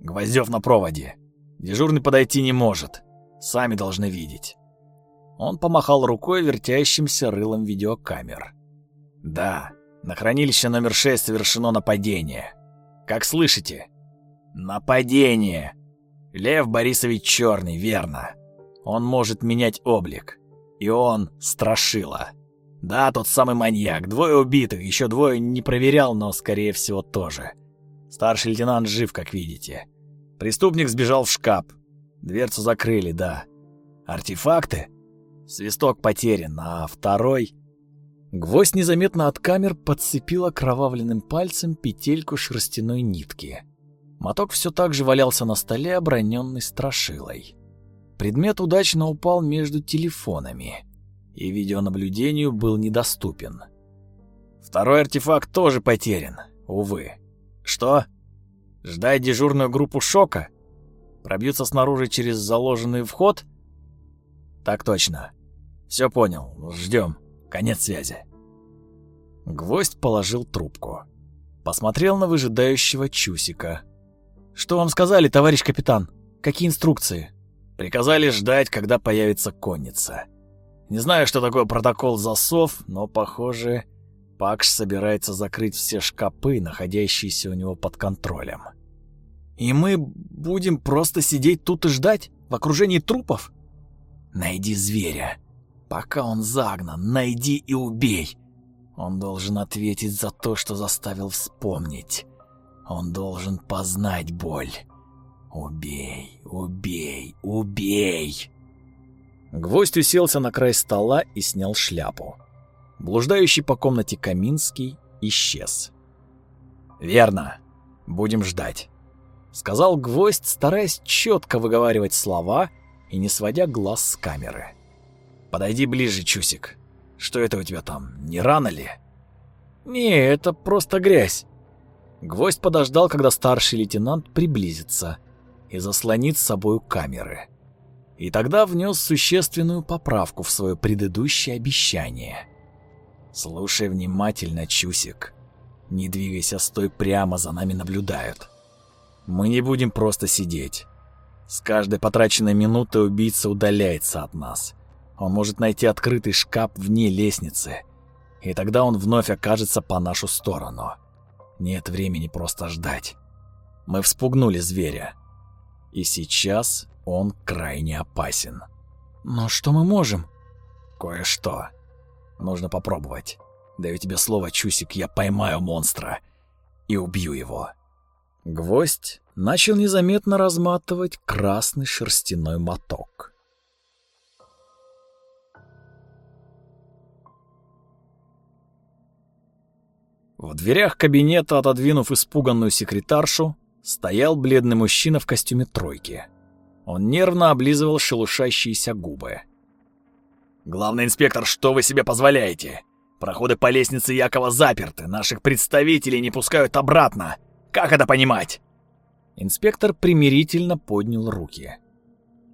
«Гвоздев на проводе. Дежурный подойти не может. Сами должны видеть». Он помахал рукой вертящимся рылом видеокамер. «Да, на хранилище номер 6 совершено нападение. Как слышите?» «Нападение! Лев Борисович Черный, верно. Он может менять облик. И он страшила. Да, тот самый маньяк. Двое убитых, еще двое не проверял, но, скорее всего, тоже. Старший лейтенант жив, как видите. Преступник сбежал в шкаф. Дверцу закрыли, да. Артефакты? Свисток потерян, а второй... Гвоздь незаметно от камер подцепил окровавленным пальцем петельку шерстяной нитки. Моток все так же валялся на столе, оброненный страшилой. Предмет удачно упал между телефонами, и видеонаблюдению был недоступен. Второй артефакт тоже потерян, увы. Что? Ждать дежурную группу шока? Пробьются снаружи через заложенный вход? Так точно. Все понял, ждем. Конец связи. Гвоздь положил трубку. Посмотрел на выжидающего Чусика. «Что вам сказали, товарищ капитан? Какие инструкции?» Приказали ждать, когда появится конница. Не знаю, что такое протокол засов, но, похоже, Пакш собирается закрыть все шкапы, находящиеся у него под контролем. И мы будем просто сидеть тут и ждать, в окружении трупов? Найди зверя. Пока он загнан, найди и убей. Он должен ответить за то, что заставил вспомнить. Он должен познать боль. Убей, убей, убей. Гвоздь уселся на край стола и снял шляпу. Блуждающий по комнате Каминский исчез. «Верно. Будем ждать», — сказал Гвоздь, стараясь четко выговаривать слова и не сводя глаз с камеры. «Подойди ближе, Чусик. Что это у тебя там, не рано ли?» «Не, это просто грязь». Гвоздь подождал, когда старший лейтенант приблизится — и заслонит с собою камеры. И тогда внес существенную поправку в свое предыдущее обещание. «Слушай внимательно, Чусик. Не двигайся, стой прямо, за нами наблюдают. Мы не будем просто сидеть. С каждой потраченной минутой убийца удаляется от нас. Он может найти открытый шкаф вне лестницы, и тогда он вновь окажется по нашу сторону. Нет времени просто ждать. Мы вспугнули зверя. И сейчас он крайне опасен. Но что мы можем? Кое-что. Нужно попробовать. Даю тебе слово, Чусик, я поймаю монстра и убью его. Гвоздь начал незаметно разматывать красный шерстяной моток. В дверях кабинета, отодвинув испуганную секретаршу, стоял бледный мужчина в костюме тройки. Он нервно облизывал шелушащиеся губы. Главный инспектор, что вы себе позволяете? Проходы по лестнице Якова заперты, наших представителей не пускают обратно. Как это понимать?» Инспектор примирительно поднял руки.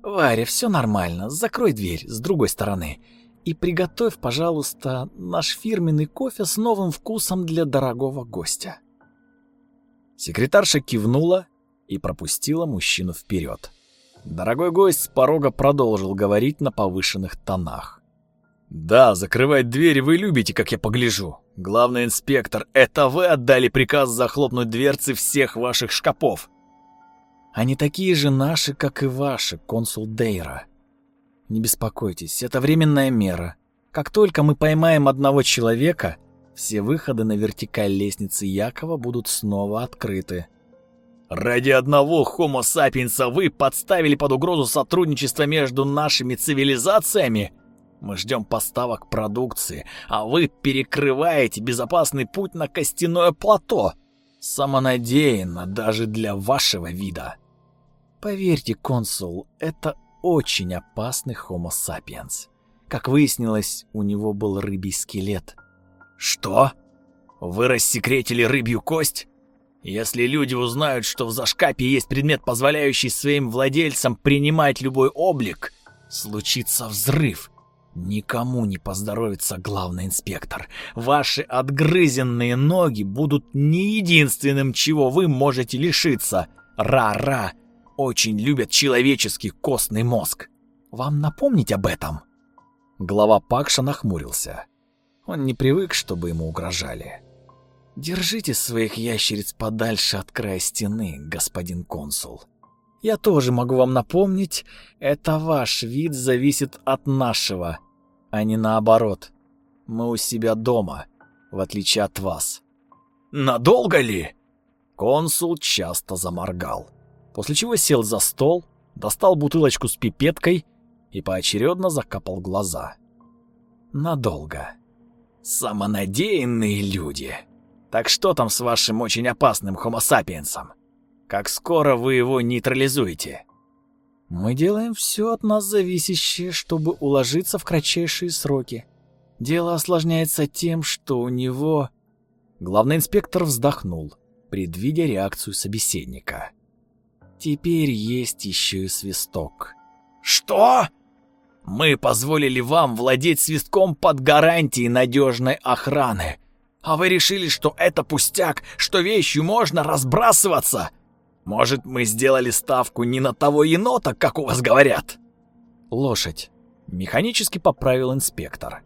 «Варя, все нормально. Закрой дверь с другой стороны. И приготовь, пожалуйста, наш фирменный кофе с новым вкусом для дорогого гостя». Секретарша кивнула и пропустила мужчину вперед. Дорогой гость с порога продолжил говорить на повышенных тонах. «Да, закрывать дверь вы любите, как я погляжу. Главный инспектор, это вы отдали приказ захлопнуть дверцы всех ваших шкафов. Они такие же наши, как и ваши, консул Дейра. Не беспокойтесь, это временная мера. Как только мы поймаем одного человека, все выходы на вертикаль лестницы Якова будут снова открыты. Ради одного хомо сапиенса вы подставили под угрозу сотрудничество между нашими цивилизациями? Мы ждем поставок продукции, а вы перекрываете безопасный путь на костяное плато. Самонадеянно даже для вашего вида. Поверьте, консул, это очень опасный Homo sapiens. Как выяснилось, у него был рыбий скелет. Что? Вы рассекретили рыбью кость? Если люди узнают, что в зашкапе есть предмет, позволяющий своим владельцам принимать любой облик, случится взрыв. Никому не поздоровится главный инспектор. Ваши отгрызенные ноги будут не единственным, чего вы можете лишиться. Ра-ра очень любят человеческий костный мозг. Вам напомнить об этом? Глава Пакша нахмурился. Он не привык, чтобы ему угрожали. Держите своих ящериц подальше от края стены, господин консул. Я тоже могу вам напомнить, это ваш вид зависит от нашего, а не наоборот. Мы у себя дома, в отличие от вас. Надолго ли? Консул часто заморгал, после чего сел за стол, достал бутылочку с пипеткой и поочередно закапал глаза. Надолго. Самонадеянные люди. Так что там с вашим очень опасным хомо сапиенсом? Как скоро вы его нейтрализуете? Мы делаем все от нас зависящее, чтобы уложиться в кратчайшие сроки. Дело осложняется тем, что у него... Главный инспектор вздохнул, предвидя реакцию собеседника. Теперь есть еще и свисток. Что? Мы позволили вам владеть свистком под гарантией надежной охраны. А вы решили, что это пустяк, что вещью можно разбрасываться? Может, мы сделали ставку не на того енота, как у вас говорят? Лошадь. Механически поправил инспектор.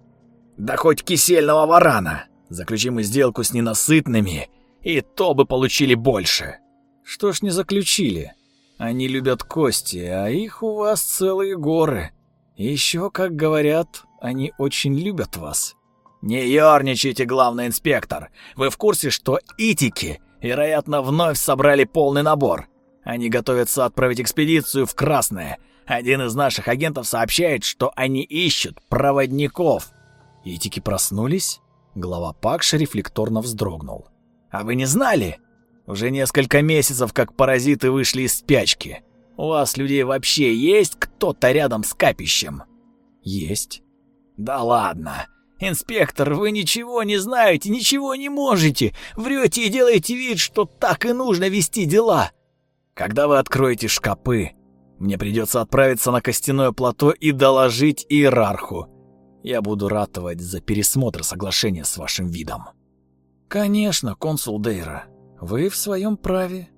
Да хоть кисельного варана. Заключим мы сделку с ненасытными, и то бы получили больше. Что ж не заключили? Они любят кости, а их у вас целые горы. Еще, как говорят, они очень любят вас. Не ерничайте, главный инспектор. Вы в курсе, что итики Вероятно, вновь собрали полный набор. Они готовятся отправить экспедицию в Красное. Один из наших агентов сообщает, что они ищут проводников. Итики проснулись? Глава Пакша рефлекторно вздрогнул. А вы не знали? Уже несколько месяцев, как паразиты вышли из спячки. У вас, людей, вообще есть кто-то рядом с капищем? Есть. Да ладно. «Инспектор, вы ничего не знаете, ничего не можете. Врете и делаете вид, что так и нужно вести дела. Когда вы откроете шкапы, мне придется отправиться на костяное плато и доложить иерарху. Я буду ратовать за пересмотр соглашения с вашим видом». «Конечно, консул Дейра, вы в своем праве».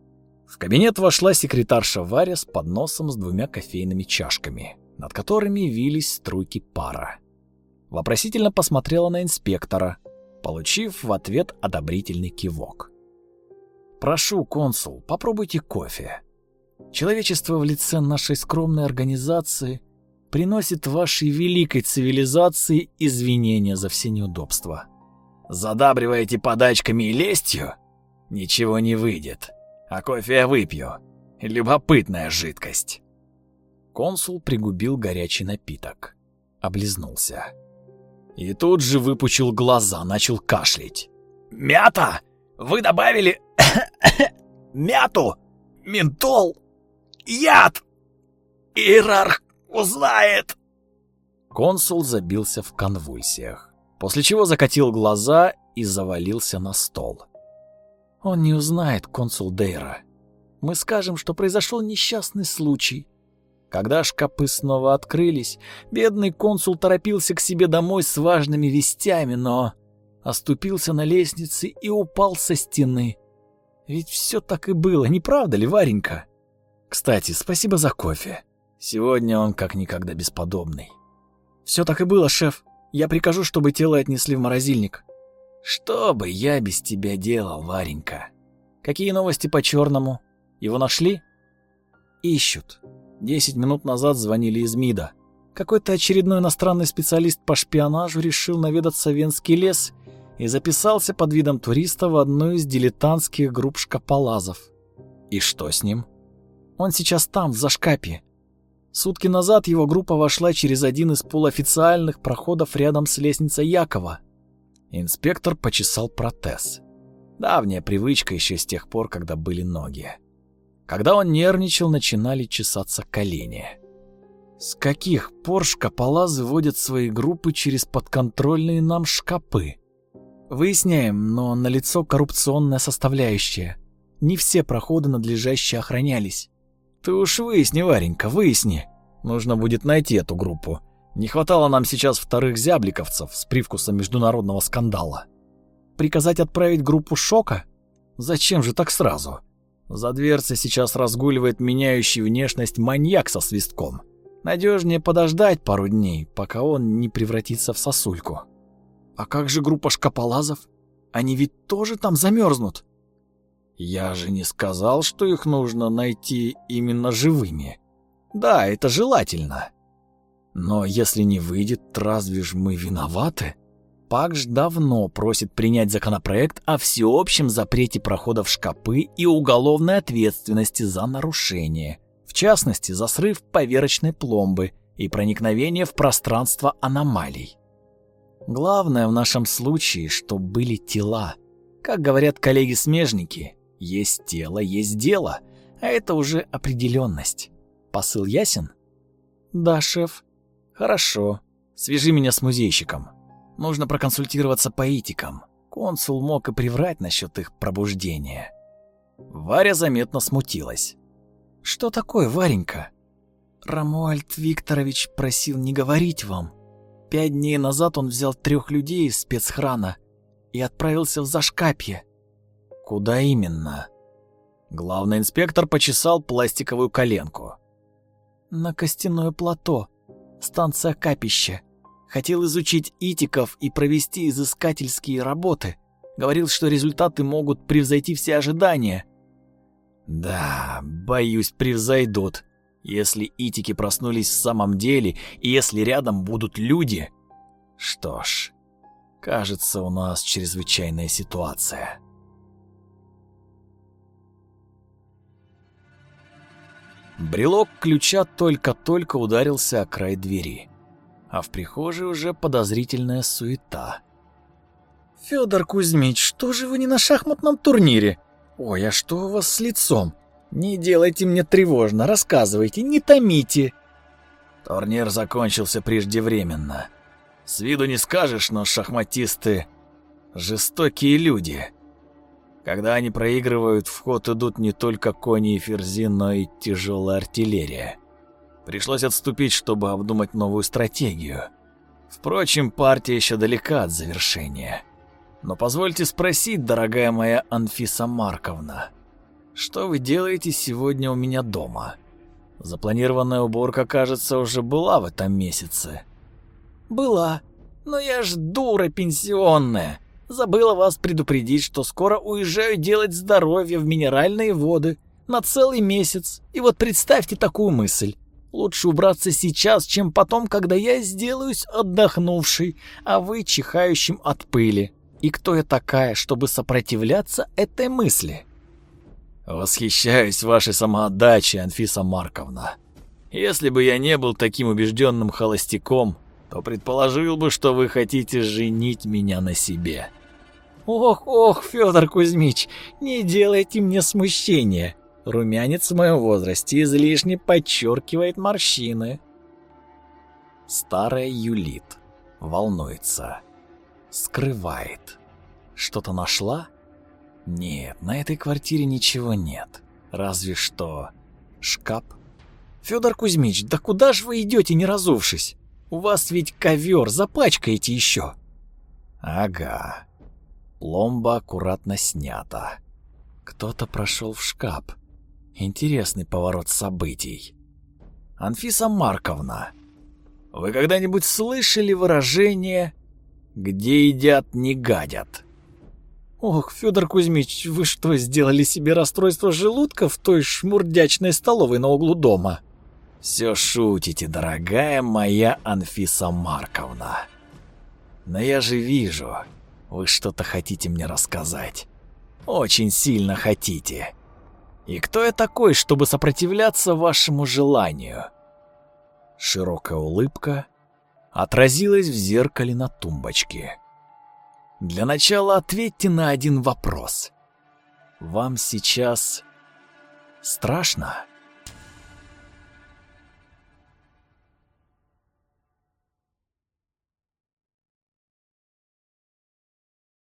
В кабинет вошла секретарша Варя с подносом с двумя кофейными чашками, над которыми вились струйки пара вопросительно посмотрела на инспектора, получив в ответ одобрительный кивок. «Прошу, консул, попробуйте кофе. Человечество в лице нашей скромной организации приносит вашей великой цивилизации извинения за все неудобства. Задабриваете подачками и лестью? Ничего не выйдет. А кофе я выпью. Любопытная жидкость». Консул пригубил горячий напиток. Облизнулся. И тут же выпучил глаза, начал кашлять. «Мята! Вы добавили... мяту! Ментол! Яд! Иерарх узнает!» Консул забился в конвульсиях, после чего закатил глаза и завалился на стол. Он не узнает, консул Дейра. Мы скажем, что произошел несчастный случай. Когда шкапы снова открылись, бедный консул торопился к себе домой с важными вестями, но оступился на лестнице и упал со стены. Ведь все так и было, не правда ли, Варенька? Кстати, спасибо за кофе. Сегодня он как никогда бесподобный. Все так и было, шеф. Я прикажу, чтобы тело отнесли в морозильник. Что бы я без тебя делал, Варенька? Какие новости по черному? Его нашли? Ищут. Десять минут назад звонили из МИДа. Какой-то очередной иностранный специалист по шпионажу решил наведаться в Венский лес и записался под видом туриста в одну из дилетантских групп шкаполазов. И что с ним? Он сейчас там, в Зашкапе. Сутки назад его группа вошла через один из полуофициальных проходов рядом с лестницей Якова. Инспектор почесал протез. Давняя привычка еще с тех пор, когда были ноги. Когда он нервничал, начинали чесаться колени. С каких пор шкаполазы водят свои группы через подконтрольные нам шкапы? Выясняем, но налицо коррупционная составляющая. Не все проходы надлежаще охранялись. Ты уж выясни, Варенька, выясни. Нужно будет найти эту группу. Не хватало нам сейчас вторых зябликовцев с привкусом международного скандала. Приказать отправить группу шока? Зачем же так сразу? За дверцей сейчас разгуливает меняющий внешность маньяк со свистком. Надежнее подождать пару дней, пока он не превратится в сосульку. А как же группа шкаполазов? Они ведь тоже там замерзнут. Я же не сказал, что их нужно найти именно живыми. Да, это желательно. Но если не выйдет, разве ж мы виноваты? Пакш давно просит принять законопроект о всеобщем запрете прохода в шкапы и уголовной ответственности за нарушение, в частности, за срыв поверочной пломбы и проникновение в пространство аномалий. Главное в нашем случае, что были тела. Как говорят коллеги-смежники, есть тело, есть дело, а это уже определенность. Посыл ясен? Да, шеф. Хорошо. Свяжи меня с музейщиком. Нужно проконсультироваться по этикам. Консул мог и приврать насчет их пробуждения. Варя заметно смутилась. «Что такое, Варенька?» «Рамуальд Викторович просил не говорить вам. Пять дней назад он взял трех людей из спецхрана и отправился в Зашкапье». «Куда именно?» Главный инспектор почесал пластиковую коленку. «На костяное плато. Станция капища. Хотел изучить итиков и провести изыскательские работы. Говорил, что результаты могут превзойти все ожидания. Да, боюсь, превзойдут. Если итики проснулись в самом деле, и если рядом будут люди... Что ж, кажется, у нас чрезвычайная ситуация. Брелок ключа только-только ударился о край двери а в прихожей уже подозрительная суета. Федор Кузьмич, что же вы не на шахматном турнире? Ой, а что у вас с лицом? Не делайте мне тревожно, рассказывайте, не томите. Турнир закончился преждевременно. С виду не скажешь, но шахматисты жестокие люди. Когда они проигрывают, в ход идут не только кони и ферзи, но и тяжелая артиллерия. Пришлось отступить, чтобы обдумать новую стратегию. Впрочем, партия еще далека от завершения. Но позвольте спросить, дорогая моя Анфиса Марковна, что вы делаете сегодня у меня дома? Запланированная уборка, кажется, уже была в этом месяце. Была. Но я ж дура пенсионная. Забыла вас предупредить, что скоро уезжаю делать здоровье в минеральные воды на целый месяц. И вот представьте такую мысль. Лучше убраться сейчас, чем потом, когда я сделаюсь отдохнувшей, а вы чихающим от пыли. И кто я такая, чтобы сопротивляться этой мысли? Восхищаюсь вашей самоотдачей, Анфиса Марковна. Если бы я не был таким убежденным холостяком, то предположил бы, что вы хотите женить меня на себе. Ох, ох, Федор Кузьмич, не делайте мне смущения. Румянец в моем возрасте излишне подчеркивает морщины. Старая юлит. Волнуется. Скрывает. Что-то нашла? Нет, на этой квартире ничего нет. Разве что шкаф. Федор Кузьмич, да куда же вы идете, не разувшись? У вас ведь ковер, запачкаете еще. Ага. Пломба аккуратно снята. Кто-то прошел в шкаф. Интересный поворот событий. Анфиса Марковна, вы когда-нибудь слышали выражение «где едят, не гадят»? Ох, Федор Кузьмич, вы что, сделали себе расстройство желудка в той шмурдячной столовой на углу дома? Все шутите, дорогая моя Анфиса Марковна. Но я же вижу, вы что-то хотите мне рассказать. Очень сильно хотите. И кто я такой, чтобы сопротивляться вашему желанию? Широкая улыбка отразилась в зеркале на тумбочке. Для начала ответьте на один вопрос. Вам сейчас страшно?